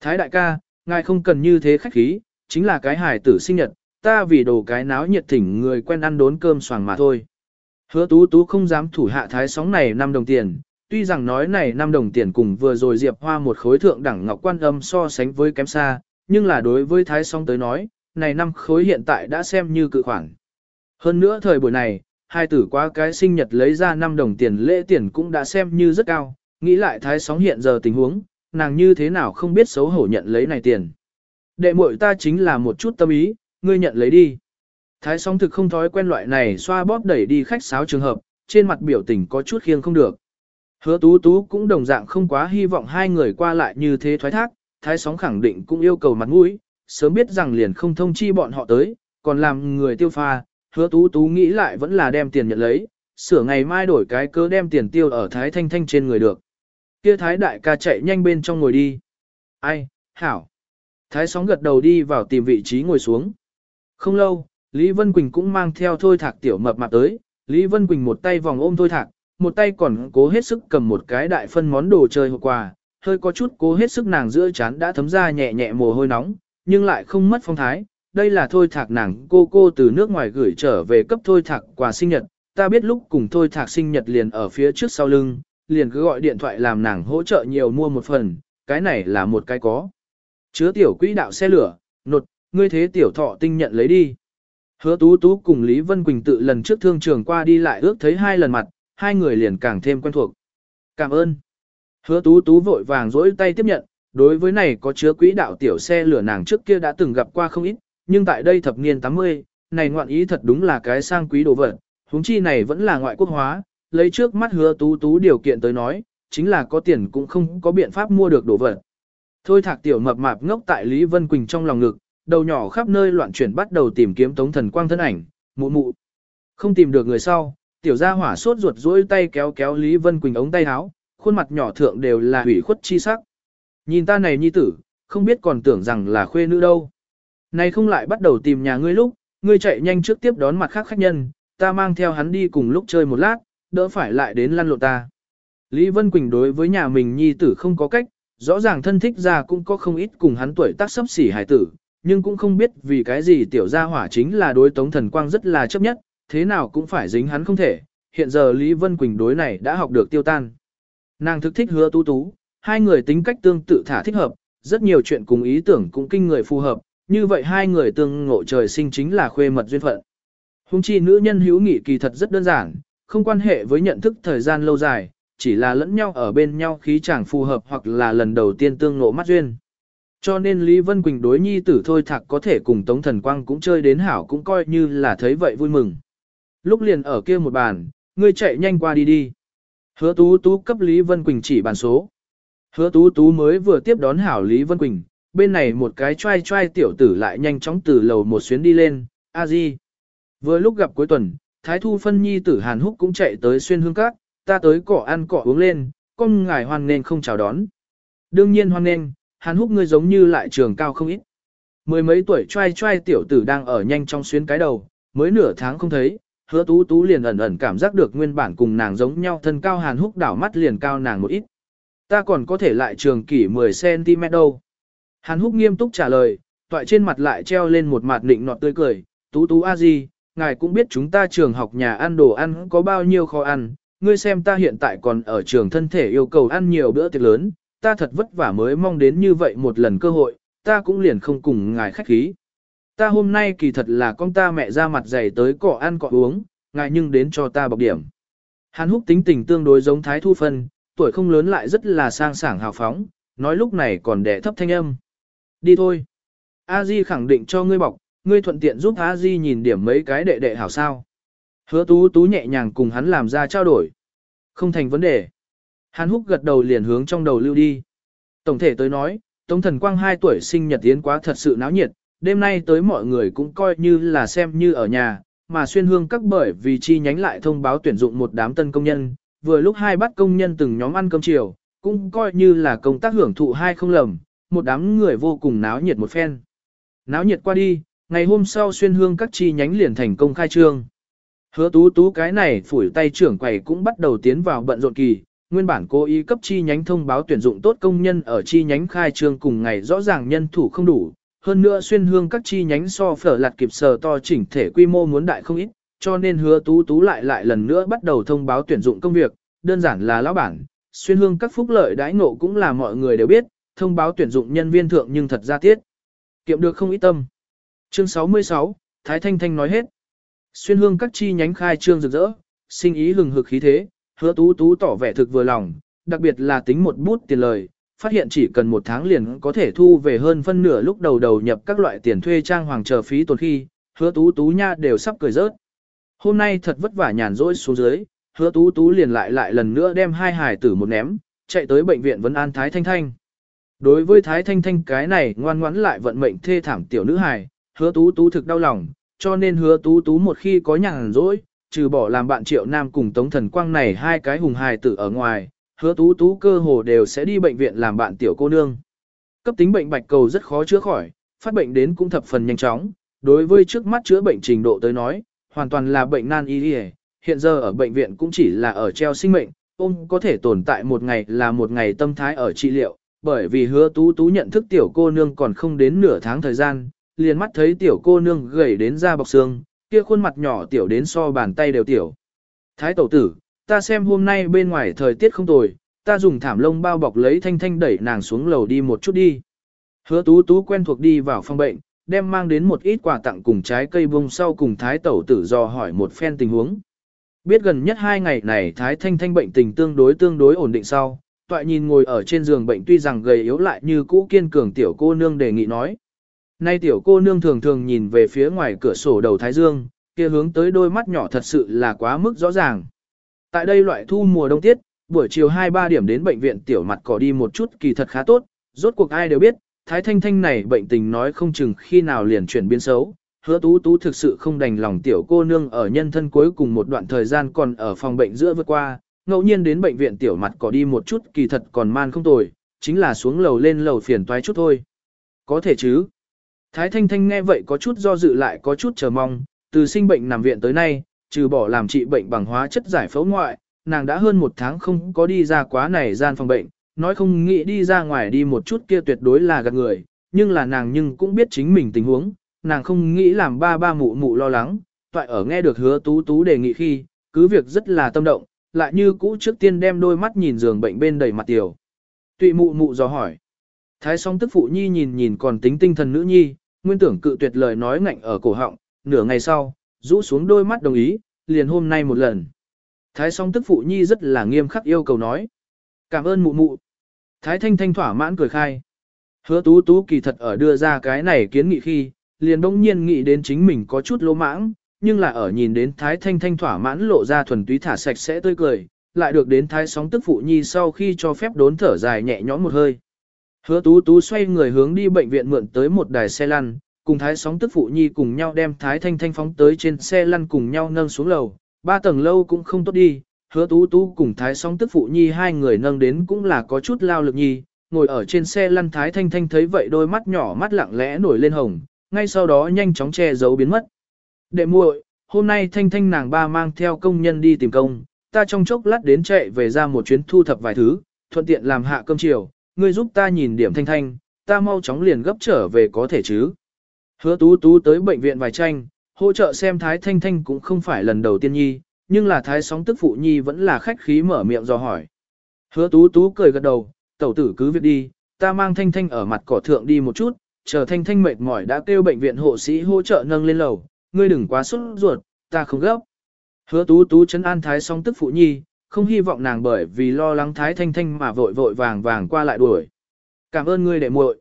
Thái đại ca, ngài không cần như thế khách khí, chính là cái hải tử sinh nhật, ta vì đồ cái náo nhiệt thỉnh người quen ăn đốn cơm xoàng mà thôi. Hứa tú tú không dám thủ hạ thái sóng này 5 đồng tiền, tuy rằng nói này 5 đồng tiền cùng vừa rồi Diệp Hoa một khối thượng đẳng ngọc quan âm so sánh với kém xa, nhưng là đối với thái sóng tới nói, này năm khối hiện tại đã xem như cự khoản. Hơn nữa thời buổi này, hai tử qua cái sinh nhật lấy ra 5 đồng tiền lễ tiền cũng đã xem như rất cao, nghĩ lại thái sóng hiện giờ tình huống, nàng như thế nào không biết xấu hổ nhận lấy này tiền. Đệ muội ta chính là một chút tâm ý, ngươi nhận lấy đi. Thái sóng thực không thói quen loại này xoa bóp đẩy đi khách sáo trường hợp, trên mặt biểu tình có chút khiêng không được. Hứa tú tú cũng đồng dạng không quá hy vọng hai người qua lại như thế thoái thác, thái sóng khẳng định cũng yêu cầu mặt mũi, sớm biết rằng liền không thông chi bọn họ tới, còn làm người tiêu pha, hứa tú tú nghĩ lại vẫn là đem tiền nhận lấy, sửa ngày mai đổi cái cơ đem tiền tiêu ở thái thanh thanh trên người được. Kia thái đại ca chạy nhanh bên trong ngồi đi. Ai, hảo. Thái sóng gật đầu đi vào tìm vị trí ngồi xuống. Không lâu, Lý Vân Quỳnh cũng mang theo thôi thạc tiểu mập mạp tới, Lý Vân Quỳnh một tay vòng ôm thôi thạc, một tay còn cố hết sức cầm một cái đại phân món đồ chơi hộp quà, hơi có chút cố hết sức nàng giữa chán đã thấm ra nhẹ nhẹ mồ hôi nóng, nhưng lại không mất phong thái. Đây là thôi thạc nàng cô cô từ nước ngoài gửi trở về cấp thôi thạc quà sinh nhật, ta biết lúc cùng thôi thạc sinh nhật liền ở phía trước sau lưng, liền cứ gọi điện thoại làm nàng hỗ trợ nhiều mua một phần, cái này là một cái có. Chứa tiểu quỹ đạo xe lửa, nột, ngươi thế tiểu thọ tinh nhận lấy đi. Hứa tú tú cùng Lý Vân Quỳnh tự lần trước thương trường qua đi lại ước thấy hai lần mặt, hai người liền càng thêm quen thuộc. Cảm ơn. Hứa tú tú vội vàng dỗi tay tiếp nhận, đối với này có chứa quỹ đạo tiểu xe lửa nàng trước kia đã từng gặp qua không ít, nhưng tại đây thập niên 80, này ngoạn ý thật đúng là cái sang quý đồ vật, huống chi này vẫn là ngoại quốc hóa, lấy trước mắt hứa tú tú điều kiện tới nói, chính là có tiền cũng không có biện pháp mua được đồ vật. Thôi thạc tiểu mập mạp ngốc tại Lý Vân Quỳnh trong lòng ngực, đầu nhỏ khắp nơi loạn chuyển bắt đầu tìm kiếm tống thần quang thân ảnh, mụ mụ. Không tìm được người sau, tiểu gia hỏa sốt ruột duỗi tay kéo kéo Lý Vân Quỳnh ống tay áo, khuôn mặt nhỏ thượng đều là hủy khuất chi sắc. Nhìn ta này nhi tử, không biết còn tưởng rằng là khuê nữ đâu. Này không lại bắt đầu tìm nhà ngươi lúc, ngươi chạy nhanh trước tiếp đón mặt khác khách nhân, ta mang theo hắn đi cùng lúc chơi một lát, đỡ phải lại đến lăn lộn ta. Lý Vân Quỳnh đối với nhà mình nhi tử không có cách, rõ ràng thân thích ra cũng có không ít cùng hắn tuổi tác sắp xỉ hài tử, nhưng cũng không biết vì cái gì tiểu gia hỏa chính là đối tống thần quang rất là chấp nhất, thế nào cũng phải dính hắn không thể, hiện giờ Lý Vân Quỳnh đối này đã học được tiêu tan. Nàng thực thích hứa tú tú, hai người tính cách tương tự thả thích hợp, rất nhiều chuyện cùng ý tưởng cũng kinh người phù hợp, như vậy hai người tương ngộ trời sinh chính là khuê mật duyên phận. Hùng chi nữ nhân hữu nghị kỳ thật rất đơn giản, không quan hệ với nhận thức thời gian lâu dài, chỉ là lẫn nhau ở bên nhau khí chẳng phù hợp hoặc là lần đầu tiên tương ngộ mắt duyên. Cho nên Lý Vân Quỳnh đối nhi tử thôi thạc có thể cùng Tống Thần Quang cũng chơi đến hảo cũng coi như là thấy vậy vui mừng. Lúc liền ở kia một bàn, ngươi chạy nhanh qua đi đi. Hứa tú tú cấp Lý Vân Quỳnh chỉ bàn số. Hứa tú tú mới vừa tiếp đón hảo Lý Vân Quỳnh, bên này một cái trai trai tiểu tử lại nhanh chóng từ lầu một xuyến đi lên, a di. Vừa lúc gặp cuối tuần, Thái Thu phân nhi tử Hàn Húc cũng chạy tới xuyên hương cát, ta tới cỏ ăn cỏ uống lên, con ngài hoan nên không chào đón. Đương nhiên hoan nên, Hàn Húc ngươi giống như lại trường cao không ít. Mười mấy tuổi trai trai tiểu tử đang ở nhanh trong xuyên cái đầu, mới nửa tháng không thấy, hứa tú tú liền ẩn ẩn cảm giác được nguyên bản cùng nàng giống nhau thân cao Hàn Húc đảo mắt liền cao nàng một ít. Ta còn có thể lại trường kỷ 10cm đâu. Hàn Húc nghiêm túc trả lời, toại trên mặt lại treo lên một mặt nịnh nọt tươi cười, tú tú a di, ngài cũng biết chúng ta trường học nhà ăn đồ ăn có bao nhiêu khó ăn, ngươi xem ta hiện tại còn ở trường thân thể yêu cầu ăn nhiều bữa tiệc lớn, ta thật vất vả mới mong đến như vậy một lần cơ hội, ta cũng liền không cùng ngài khách khí. Ta hôm nay kỳ thật là con ta mẹ ra mặt dày tới cỏ ăn cỏ uống, ngài nhưng đến cho ta bọc điểm. Hàn húc tính tình tương đối giống Thái Thu Phân, tuổi không lớn lại rất là sang sảng hào phóng, nói lúc này còn đẻ thấp thanh âm. Đi thôi. A Di khẳng định cho ngươi bọc, ngươi thuận tiện giúp A Di nhìn điểm mấy cái đệ đệ hảo sao. Hứa tú tú nhẹ nhàng cùng hắn làm ra trao đổi. Không thành vấn đề. Hàn húc gật đầu liền hướng trong đầu lưu đi. Tổng thể tới nói, Tống Thần Quang 2 tuổi sinh nhật tiến quá thật sự náo nhiệt, đêm nay tới mọi người cũng coi như là xem như ở nhà, mà xuyên hương các bởi vì chi nhánh lại thông báo tuyển dụng một đám tân công nhân, vừa lúc hai bắt công nhân từng nhóm ăn cơm chiều, cũng coi như là công tác hưởng thụ hai không lầm, một đám người vô cùng náo nhiệt một phen. Náo nhiệt qua đi, ngày hôm sau xuyên hương các chi nhánh liền thành công khai trương. Hứa tú tú cái này phủi tay trưởng quầy cũng bắt đầu tiến vào bận rộn kỳ, nguyên bản cố ý cấp chi nhánh thông báo tuyển dụng tốt công nhân ở chi nhánh khai trương cùng ngày rõ ràng nhân thủ không đủ, hơn nữa xuyên hương các chi nhánh so phở lạt kịp sờ to chỉnh thể quy mô muốn đại không ít, cho nên hứa tú tú lại lại lần nữa bắt đầu thông báo tuyển dụng công việc, đơn giản là lão bản, xuyên hương các phúc lợi đãi ngộ cũng là mọi người đều biết, thông báo tuyển dụng nhân viên thượng nhưng thật ra tiết. Kiệm được không ít tâm. Chương 66, Thái Thanh Thanh nói hết. Xuyên hương các chi nhánh khai trương rực rỡ, sinh ý hừng hực khí thế, hứa tú tú tỏ vẻ thực vừa lòng, đặc biệt là tính một bút tiền lời, phát hiện chỉ cần một tháng liền có thể thu về hơn phân nửa lúc đầu đầu nhập các loại tiền thuê trang hoàng chờ phí tồn khi, hứa tú tú nha đều sắp cười rớt. Hôm nay thật vất vả nhàn rỗi xuống dưới, hứa tú tú liền lại lại lần nữa đem hai hải tử một ném, chạy tới bệnh viện vấn an Thái Thanh Thanh. Đối với Thái Thanh Thanh cái này ngoan ngoãn lại vận mệnh thê thảm tiểu nữ hài, hứa tú tú thực đau lòng, cho nên hứa tú tú một khi có nhàn rỗi, trừ bỏ làm bạn triệu nam cùng tống thần quang này hai cái hùng hài tử ở ngoài, hứa tú tú cơ hồ đều sẽ đi bệnh viện làm bạn tiểu cô nương. Cấp tính bệnh bạch cầu rất khó chữa khỏi, phát bệnh đến cũng thập phần nhanh chóng, đối với trước mắt chữa bệnh trình độ tới nói, hoàn toàn là bệnh nan y hiện giờ ở bệnh viện cũng chỉ là ở treo sinh mệnh, ông có thể tồn tại một ngày là một ngày tâm thái ở trị liệu, bởi vì hứa tú tú nhận thức tiểu cô nương còn không đến nửa tháng thời gian, liền mắt thấy tiểu cô nương gầy đến da bọc xương, kia khuôn mặt nhỏ tiểu đến so bàn tay đều tiểu. Thái tổ tử, ta xem hôm nay bên ngoài thời tiết không tồi, ta dùng thảm lông bao bọc lấy thanh thanh đẩy nàng xuống lầu đi một chút đi. Hứa tú tú quen thuộc đi vào phòng bệnh, đem mang đến một ít quà tặng cùng trái cây bông sau cùng thái tẩu tử dò hỏi một phen tình huống. Biết gần nhất hai ngày này thái thanh thanh bệnh tình tương đối tương đối ổn định sau, toại nhìn ngồi ở trên giường bệnh tuy rằng gầy yếu lại như cũ kiên cường tiểu cô nương đề nghị nói. Nay tiểu cô nương thường thường nhìn về phía ngoài cửa sổ đầu thái dương, kia hướng tới đôi mắt nhỏ thật sự là quá mức rõ ràng. Tại đây loại thu mùa đông tiết, buổi chiều 2-3 điểm đến bệnh viện tiểu mặt cỏ đi một chút kỳ thật khá tốt, rốt cuộc ai đều biết, Thái Thanh Thanh này bệnh tình nói không chừng khi nào liền chuyển biến xấu. Hứa tú tú thực sự không đành lòng tiểu cô nương ở nhân thân cuối cùng một đoạn thời gian còn ở phòng bệnh giữa vượt qua, ngẫu nhiên đến bệnh viện tiểu mặt cỏ đi một chút kỳ thật còn man không tồi, chính là xuống lầu lên lầu phiền toái chút thôi. Có thể chứ. Thái Thanh Thanh nghe vậy có chút do dự lại có chút chờ mong, từ sinh bệnh nằm viện tới nay, trừ bỏ làm trị bệnh bằng hóa chất giải phẫu ngoại, nàng đã hơn một tháng không có đi ra quá này gian phòng bệnh, nói không nghĩ đi ra ngoài đi một chút kia tuyệt đối là gạt người, nhưng là nàng nhưng cũng biết chính mình tình huống, nàng không nghĩ làm ba ba mụ mụ lo lắng, toại ở nghe được hứa tú tú đề nghị khi, cứ việc rất là tâm động, lại như cũ trước tiên đem đôi mắt nhìn giường bệnh bên đầy mặt tiểu. Tụy mụ mụ dò hỏi. Thái song tức phụ nhi nhìn nhìn còn tính tinh thần nữ nhi, nguyên tưởng cự tuyệt lời nói ngạnh ở cổ họng, nửa ngày sau, rũ xuống đôi mắt đồng ý, liền hôm nay một lần. Thái song tức phụ nhi rất là nghiêm khắc yêu cầu nói. Cảm ơn mụ mụ. Thái thanh thanh thỏa mãn cười khai. Hứa tú tú kỳ thật ở đưa ra cái này kiến nghị khi, liền đông nhiên nghĩ đến chính mình có chút lỗ mãng, nhưng là ở nhìn đến Thái thanh thanh thỏa mãn lộ ra thuần túy thả sạch sẽ tươi cười, lại được đến Thái sóng tức phụ nhi sau khi cho phép đốn thở dài nhẹ nhõm một hơi. Hứa tú tú xoay người hướng đi bệnh viện mượn tới một đài xe lăn, cùng Thái sóng tức phụ nhi cùng nhau đem Thái thanh thanh phóng tới trên xe lăn cùng nhau nâng xuống lầu, ba tầng lâu cũng không tốt đi, hứa tú tú cùng Thái sóng tức phụ nhi hai người nâng đến cũng là có chút lao lực nhi, ngồi ở trên xe lăn Thái thanh thanh thấy vậy đôi mắt nhỏ mắt lặng lẽ nổi lên hồng, ngay sau đó nhanh chóng che giấu biến mất. Đệ muội, hôm nay thanh thanh nàng ba mang theo công nhân đi tìm công, ta trong chốc lát đến chạy về ra một chuyến thu thập vài thứ, thuận tiện làm hạ cơm chiều, ngươi giúp ta nhìn điểm thanh thanh, ta mau chóng liền gấp trở về có thể chứ. Hứa tú tú tới bệnh viện vài tranh, hỗ trợ xem Thái Thanh Thanh cũng không phải lần đầu tiên nhi, nhưng là Thái sóng tức phụ nhi vẫn là khách khí mở miệng do hỏi. Hứa tú tú cười gật đầu, tẩu tử cứ việc đi, ta mang Thanh Thanh ở mặt cỏ thượng đi một chút, chờ thanh thanh mệt mỏi đã kêu bệnh viện hộ sĩ hỗ trợ nâng lên lầu, ngươi đừng quá sốt ruột, ta không gấp. Hứa tú tú chấn an thái song tức phụ nhi, không hy vọng nàng bởi vì lo lắng thái thanh thanh mà vội vội vàng vàng qua lại đuổi. Cảm ơn ngươi đệ muội.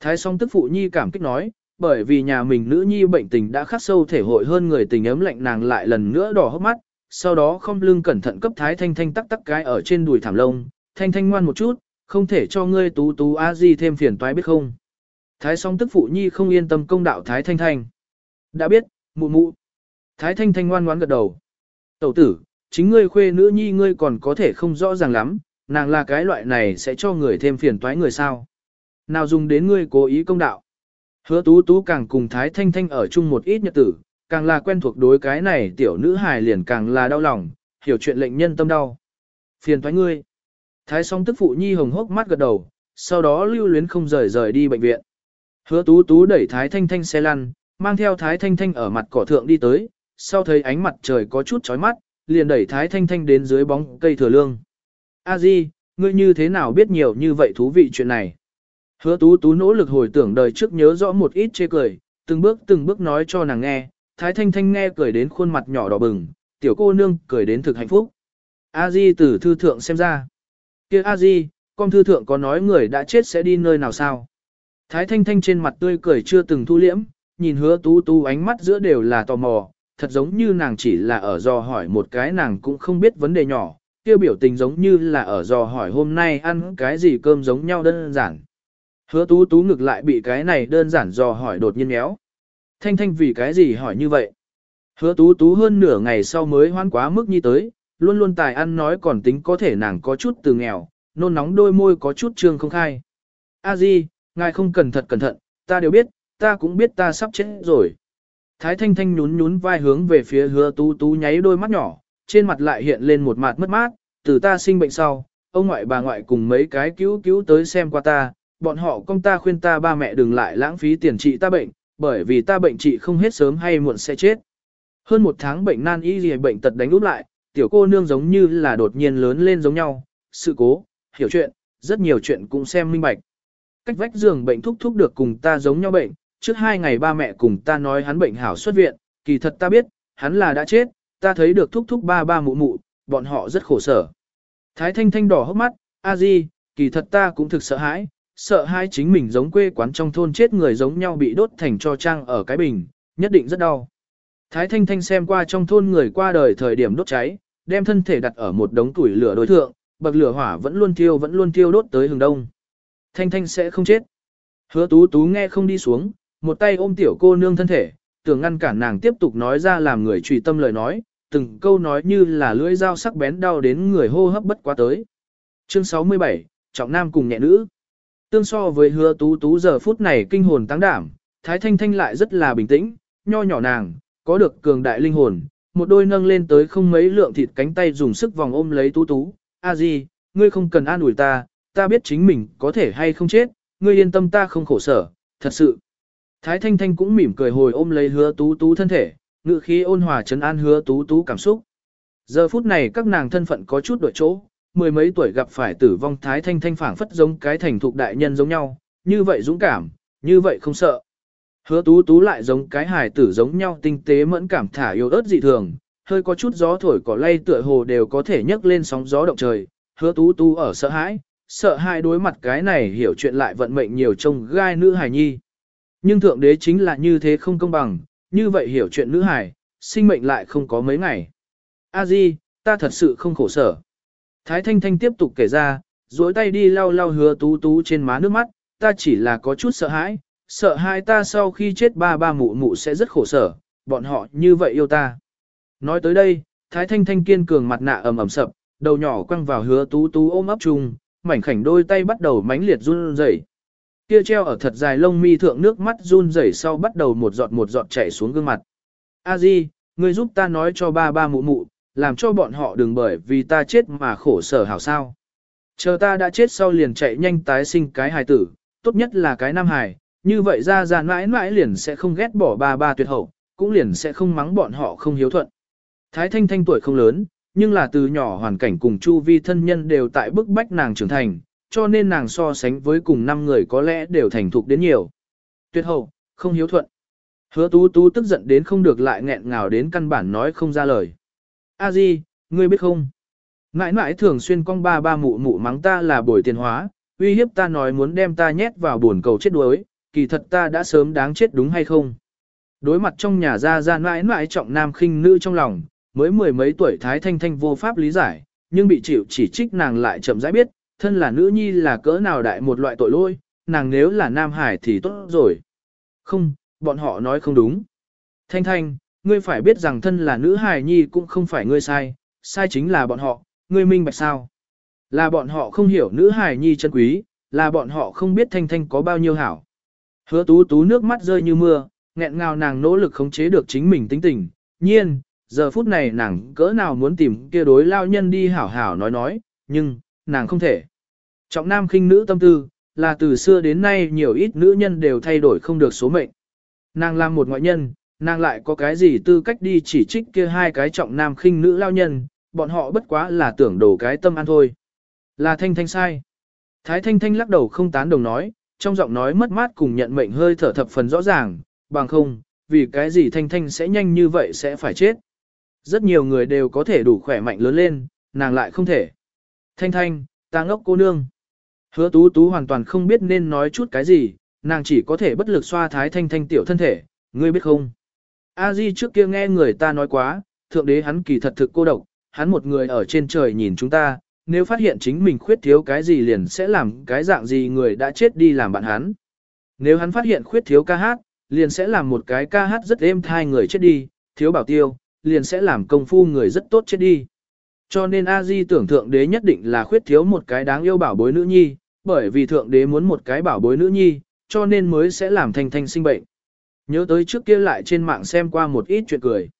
Thái song tức phụ nhi cảm kích nói, bởi vì nhà mình nữ nhi bệnh tình đã khắc sâu thể hội hơn người tình ấm lạnh nàng lại lần nữa đỏ hốc mắt, sau đó không lưng cẩn thận cấp thái thanh thanh tắc tắc cái ở trên đùi thảm lông, thanh thanh ngoan một chút, không thể cho ngươi tú tú a di thêm phiền toái biết không. Thái song tức phụ nhi không yên tâm công đạo thái thanh thanh. Đã biết, mụ mụ. Thái thanh thanh ngoan ngoãn gật đầu. Tẩu tử, chính ngươi khuê nữ nhi ngươi còn có thể không rõ ràng lắm, nàng là cái loại này sẽ cho người thêm phiền toái người sao. Nào dùng đến ngươi cố ý công đạo. Hứa tú tú càng cùng Thái Thanh Thanh ở chung một ít nhật tử, càng là quen thuộc đối cái này tiểu nữ hài liền càng là đau lòng, hiểu chuyện lệnh nhân tâm đau. Phiền toái ngươi. Thái song tức phụ nhi hồng hốc mắt gật đầu, sau đó lưu luyến không rời rời đi bệnh viện. Hứa tú tú đẩy Thái Thanh Thanh xe lăn, mang theo Thái Thanh Thanh ở mặt cỏ thượng đi tới, sau thấy ánh mặt trời có chút chói mắt, liền đẩy Thái Thanh Thanh đến dưới bóng cây thừa lương. A Di, ngươi như thế nào biết nhiều như vậy thú vị chuyện này? Hứa tú tú nỗ lực hồi tưởng đời trước nhớ rõ một ít chê cười, từng bước từng bước nói cho nàng nghe, Thái Thanh Thanh nghe cười đến khuôn mặt nhỏ đỏ bừng, tiểu cô nương cười đến thực hạnh phúc. A Di từ thư thượng xem ra. kia A Di, con thư thượng có nói người đã chết sẽ đi nơi nào sao? Thái Thanh Thanh trên mặt tươi cười chưa từng thu liễm, nhìn hứa tú tú ánh mắt giữa đều là tò mò, thật giống như nàng chỉ là ở dò hỏi một cái nàng cũng không biết vấn đề nhỏ, kia biểu tình giống như là ở dò hỏi hôm nay ăn cái gì cơm giống nhau đơn giản. Hứa tú tú ngực lại bị cái này đơn giản dò hỏi đột nhiên méo. Thanh thanh vì cái gì hỏi như vậy? Hứa tú tú hơn nửa ngày sau mới hoan quá mức như tới, luôn luôn tài ăn nói còn tính có thể nàng có chút từ nghèo, nôn nóng đôi môi có chút trương không khai. A di, ngài không cần thật cẩn thận, ta đều biết, ta cũng biết ta sắp chết rồi. Thái thanh thanh nhún nhún vai hướng về phía hứa tú tú nháy đôi mắt nhỏ, trên mặt lại hiện lên một mặt mất mát, từ ta sinh bệnh sau, ông ngoại bà ngoại cùng mấy cái cứu cứu tới xem qua ta, bọn họ công ta khuyên ta ba mẹ đừng lại lãng phí tiền trị ta bệnh, bởi vì ta bệnh trị không hết sớm hay muộn sẽ chết. Hơn một tháng bệnh nan y gì bệnh tật đánh úp lại, tiểu cô nương giống như là đột nhiên lớn lên giống nhau, sự cố, hiểu chuyện, rất nhiều chuyện cũng xem minh bạch. Cách vách giường bệnh thúc thúc được cùng ta giống nhau bệnh, trước hai ngày ba mẹ cùng ta nói hắn bệnh hảo xuất viện, kỳ thật ta biết, hắn là đã chết, ta thấy được thúc thúc ba ba mụ mụ, bọn họ rất khổ sở. Thái thanh thanh đỏ hốc mắt, a di, kỳ thật ta cũng thực sợ hãi, sợ hai chính mình giống quê quán trong thôn chết người giống nhau bị đốt thành cho trang ở cái bình, nhất định rất đau. Thái Thanh Thanh xem qua trong thôn người qua đời thời điểm đốt cháy, đem thân thể đặt ở một đống tuổi lửa đối thượng, bậc lửa hỏa vẫn luôn thiêu vẫn luôn thiêu đốt tới hừng đông. Thanh Thanh sẽ không chết. Hứa tú tú nghe không đi xuống, một tay ôm tiểu cô nương thân thể, tưởng ngăn cản nàng tiếp tục nói ra làm người trùy tâm lời nói, từng câu nói như là lưỡi dao sắc bén đau đến người hô hấp bất quá tới. Chương 67, Trọng Nam cùng nhẹ nữ. Tương so với hứa tú tú giờ phút này kinh hồn tăng đảm, Thái Thanh Thanh lại rất là bình tĩnh, nho nhỏ nàng, có được cường đại linh hồn, một đôi nâng lên tới không mấy lượng thịt cánh tay dùng sức vòng ôm lấy tú tú, a di, ngươi không cần an ủi ta, ta biết chính mình có thể hay không chết, ngươi yên tâm ta không khổ sở, thật sự. Thái Thanh Thanh cũng mỉm cười hồi ôm lấy hứa tú tú thân thể, ngự khí ôn hòa trấn an hứa tú tú cảm xúc. Giờ phút này các nàng thân phận có chút đổi chỗ, mười mấy tuổi gặp phải tử vong thái thanh thanh phảng phất giống cái thành thục đại nhân giống nhau, như vậy dũng cảm, như vậy không sợ. Hứa tú tú lại giống cái hài tử giống nhau tinh tế mẫn cảm thả yêu ớt dị thường, hơi có chút gió thổi cỏ lay tựa hồ đều có thể nhấc lên sóng gió động trời, hứa tú tú ở sợ hãi, sợ hãi đối mặt cái này hiểu chuyện lại vận mệnh nhiều trông gai nữ hài nhi. Nhưng thượng đế chính là như thế không công bằng, như vậy hiểu chuyện nữ hải sinh mệnh lại không có mấy ngày. A Di, ta thật sự không khổ sở. Thái Thanh Thanh tiếp tục kể ra, duỗi tay đi lau lau hứa tú tú trên má nước mắt, ta chỉ là có chút sợ hãi, sợ hai ta sau khi chết ba ba mụ mụ sẽ rất khổ sở, bọn họ như vậy yêu ta. Nói tới đây, Thái Thanh Thanh kiên cường mặt nạ ầm ầm sập, đầu nhỏ quăng vào hứa tú tú ôm ấp chung, mảnh khảnh đôi tay bắt đầu mãnh liệt run rẩy. Kia treo ở thật dài lông mi thượng nước mắt run rẩy sau bắt đầu một giọt một giọt chảy xuống gương mặt. A Di, ngươi giúp ta nói cho ba ba mụ mụ, làm cho bọn họ đừng bởi vì ta chết mà khổ sở hảo sao. Chờ ta đã chết sau liền chạy nhanh tái sinh cái hài tử, tốt nhất là cái nam hài, như vậy ra ra mãi mãi liền sẽ không ghét bỏ ba ba tuyệt hậu, cũng liền sẽ không mắng bọn họ không hiếu thuận. Thái Thanh Thanh tuổi không lớn, nhưng là từ nhỏ hoàn cảnh cùng chu vi thân nhân đều tại bức bách nàng trưởng thành, cho nên nàng so sánh với cùng năm người có lẽ đều thành thục đến nhiều. tuyệt hậu, không hiếu thuận. Hứa tú tú tức giận đến không được lại nghẹn ngào đến căn bản nói không ra lời. A Di, ngươi biết không? Mãi mãi thường xuyên cong ba ba mụ mụ mắng ta là bồi tiền hóa, uy hiếp ta nói muốn đem ta nhét vào buồn cầu chết đuối, kỳ thật ta đã sớm đáng chết đúng hay không? Đối mặt trong nhà ra ra mãi mãi trọng nam khinh nữ trong lòng, mới mười mấy tuổi Thái Thanh Thanh vô pháp lý giải, nhưng bị chịu chỉ trích nàng lại chậm rãi biết, thân là nữ nhi là cỡ nào đại một loại tội lỗi, nàng nếu là nam hải thì tốt rồi. Không, bọn họ nói không đúng. Thanh Thanh, ngươi phải biết rằng thân là nữ hải nhi cũng không phải ngươi sai, sai chính là bọn họ, ngươi minh bạch sao. Là bọn họ không hiểu nữ hải nhi chân quý, là bọn họ không biết Thanh Thanh có bao nhiêu hảo. Hứa tú tú nước mắt rơi như mưa, nghẹn ngào nàng nỗ lực khống chế được chính mình tính tình, nhiên, giờ phút này nàng cỡ nào muốn tìm kia đối lao nhân đi hảo hảo nói nói, nhưng, nàng không thể. Trọng nam khinh nữ tâm tư, là từ xưa đến nay nhiều ít nữ nhân đều thay đổi không được số mệnh. Nàng làm một ngoại nhân, nàng lại có cái gì tư cách đi chỉ trích kia hai cái trọng nam khinh nữ lao nhân, bọn họ bất quá là tưởng đổ cái tâm ăn thôi. Là thanh thanh sai. Thái thanh thanh lắc đầu không tán đồng nói, trong giọng nói mất mát cùng nhận mệnh hơi thở thập phần rõ ràng, bằng không, vì cái gì thanh thanh sẽ nhanh như vậy sẽ phải chết. Rất nhiều người đều có thể đủ khỏe mạnh lớn lên, nàng lại không thể. Thanh thanh, ta ngốc cô nương. Hứa tú tú hoàn toàn không biết nên nói chút cái gì, nàng chỉ có thể bất lực xoa thái thanh thanh tiểu thân thể, ngươi biết không? A Di trước kia nghe người ta nói quá, thượng đế hắn kỳ thật thực cô độc, hắn một người ở trên trời nhìn chúng ta, nếu phát hiện chính mình khuyết thiếu cái gì liền sẽ làm cái dạng gì người đã chết đi làm bạn hắn. Nếu hắn phát hiện khuyết thiếu ca hát, liền sẽ làm một cái ca hát rất êm thai người chết đi, thiếu bảo tiêu, liền sẽ làm công phu người rất tốt chết đi. Cho nên A Di tưởng thượng đế nhất định là khuyết thiếu một cái đáng yêu bảo bối nữ nhi, bởi vì thượng đế muốn một cái bảo bối nữ nhi, cho nên mới sẽ làm thanh thanh sinh bệnh. Nhớ tới trước kia lại trên mạng xem qua một ít chuyện cười.